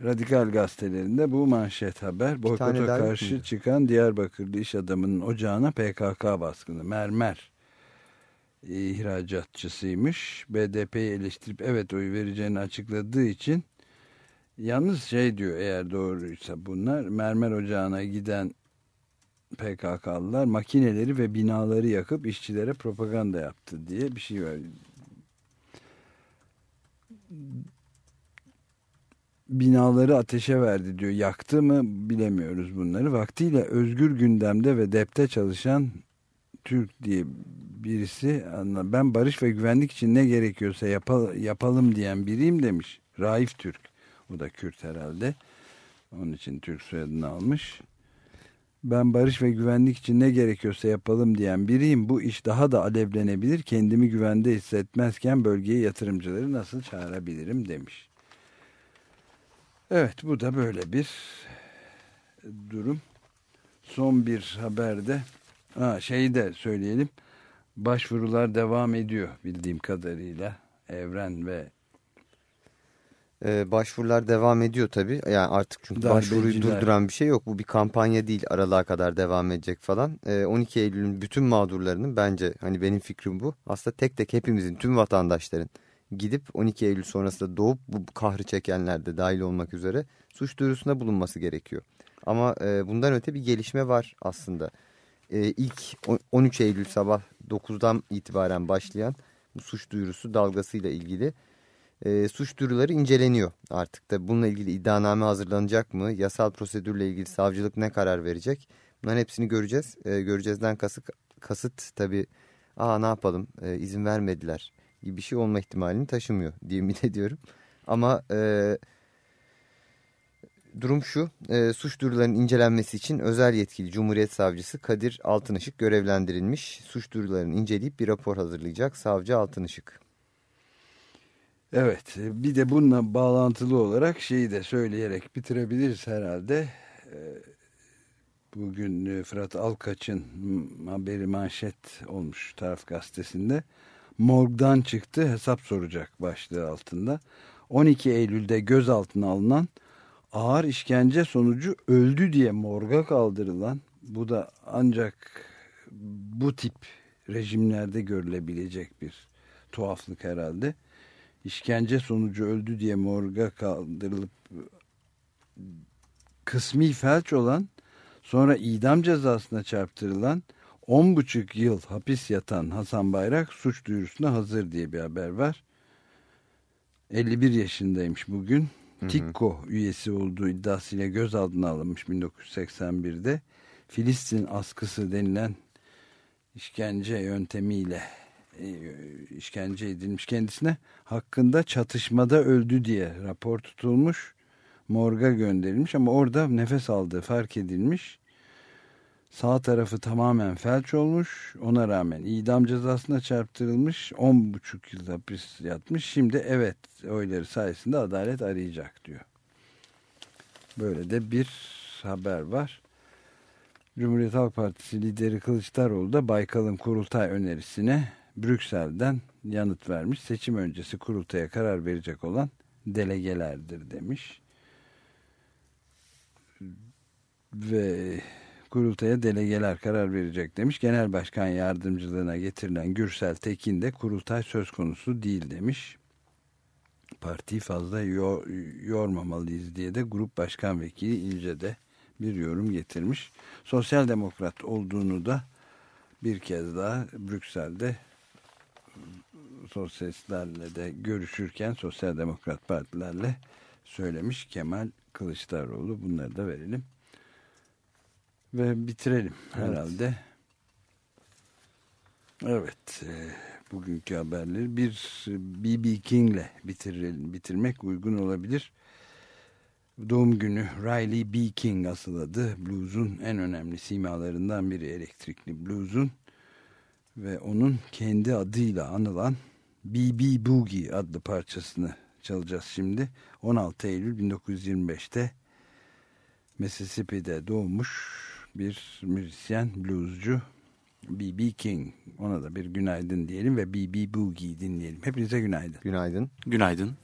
radikal gazetelerinde bu manşet haber. Boykota karşı çıkan Diyarbakırlı iş adamının ocağına PKK baskını. Mermer ihracatçısıymış. BDP'yi eleştirip evet oy vereceğini açıkladığı için yalnız şey diyor eğer doğruysa bunlar mermer ocağına giden PKK'lılar makineleri ve binaları yakıp işçilere propaganda yaptı diye bir şey var. binaları ateşe verdi diyor. Yaktı mı bilemiyoruz bunları. Vaktiyle Özgür Gündem'de ve DEP'te çalışan Türk diye birisi ben barış ve güvenlik için ne gerekiyorsa yapal- yapalım diyen biriyim demiş. Raif Türk. O da Kürt herhalde. Onun için Türk soyadını almış. Ben barış ve güvenlik için ne gerekiyorsa yapalım diyen biriyim. Bu iş daha da alevlenebilir. Kendimi güvende hissetmezken bölgeye yatırımcıları nasıl çağırabilirim demiş. Evet bu da böyle bir durum. Son bir haberde ha, şeyi de söyleyelim. Başvurular devam ediyor bildiğim kadarıyla. Evren ve Ee, başvurular devam ediyor tabii. Yani artık çünkü başvuruyu Darbeciler. durduran bir şey yok. Bu bir kampanya değil aralığa kadar devam edecek falan. Ee, 12 Eylül'ün bütün mağdurlarının bence hani benim fikrim bu. Aslında tek tek hepimizin tüm vatandaşların gidip 12 Eylül sonrasında doğup bu kahrı çekenler de dahil olmak üzere suç duyurusunda bulunması gerekiyor. Ama e, bundan öte bir gelişme var aslında. E, ilk on- 13 Eylül sabah 9'dan itibaren başlayan bu suç duyurusu dalgasıyla ilgili e, suç duyuruları inceleniyor artık da bununla ilgili iddianame hazırlanacak mı? Yasal prosedürle ilgili savcılık ne karar verecek? Bunların hepsini göreceğiz. E, göreceğizden kasıt, kasıt tabii aa ne yapalım e, izin vermediler gibi bir şey olma ihtimalini taşımıyor diye ümit ediyorum. Ama e, durum şu e, suç duyurularının incelenmesi için özel yetkili Cumhuriyet Savcısı Kadir Altınışık görevlendirilmiş. Suç duyurularını inceleyip bir rapor hazırlayacak Savcı Altınışık. Evet bir de bununla bağlantılı olarak şeyi de söyleyerek bitirebiliriz herhalde. Ee, Bugün e, Fırat Alkaç'ın haberi manşet olmuş taraf gazetesinde. Morgdan çıktı hesap soracak başlığı altında. 12 Eylül'de gözaltına alınan ağır işkence sonucu öldü diye morga kaldırılan bu da ancak bu tip rejimlerde görülebilecek bir tuhaflık herhalde işkence sonucu öldü diye morga kaldırılıp kısmi felç olan sonra idam cezasına çarptırılan 10,5 yıl hapis yatan Hasan Bayrak suç duyurusuna hazır diye bir haber var. 51 yaşındaymış bugün. TİKKO üyesi olduğu iddiasıyla gözaltına alınmış 1981'de. Filistin askısı denilen işkence yöntemiyle işkence edilmiş kendisine hakkında çatışmada öldü diye rapor tutulmuş morga gönderilmiş ama orada nefes aldığı fark edilmiş. Sağ tarafı tamamen felç olmuş ona rağmen idam cezasına çarptırılmış 10,5 yıl hapis yatmış. Şimdi evet oyları sayesinde adalet arayacak diyor. Böyle de bir haber var. Cumhuriyet Halk Partisi lideri Kılıçdaroğlu da Baykal'ın kurultay önerisine Brüksel'den yanıt vermiş. Seçim öncesi kurultaya karar verecek olan delegelerdir demiş. Ve kurultaya delegeler karar verecek demiş. Genel Başkan yardımcılığına getirilen Gürsel Tekin de kurultay söz konusu değil demiş. Partiyi fazla yor, yormamalıyız diye de Grup Başkan Vekili İlce'de bir yorum getirmiş. Sosyal demokrat olduğunu da bir kez daha Brüksel'de sosyalistlerle de görüşürken sosyal demokrat partilerle söylemiş Kemal Kılıçdaroğlu. Bunları da verelim. Ve bitirelim evet. herhalde. Evet. E, bugünkü haberleri bir B.B. King'le bitirelim. Bitirmek uygun olabilir. Doğum günü Riley B. King asıl adı. Blues'un en önemli simalarından biri elektrikli blues'un ve onun kendi adıyla anılan BB Boogie adlı parçasını çalacağız şimdi. 16 Eylül 1925'te Mississippi'de doğmuş bir müzisyen, bluescu B.B. King. Ona da bir günaydın diyelim ve B.B. Boogie dinleyelim. Hepinize günaydın. Günaydın. Günaydın.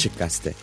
Açık Gazete.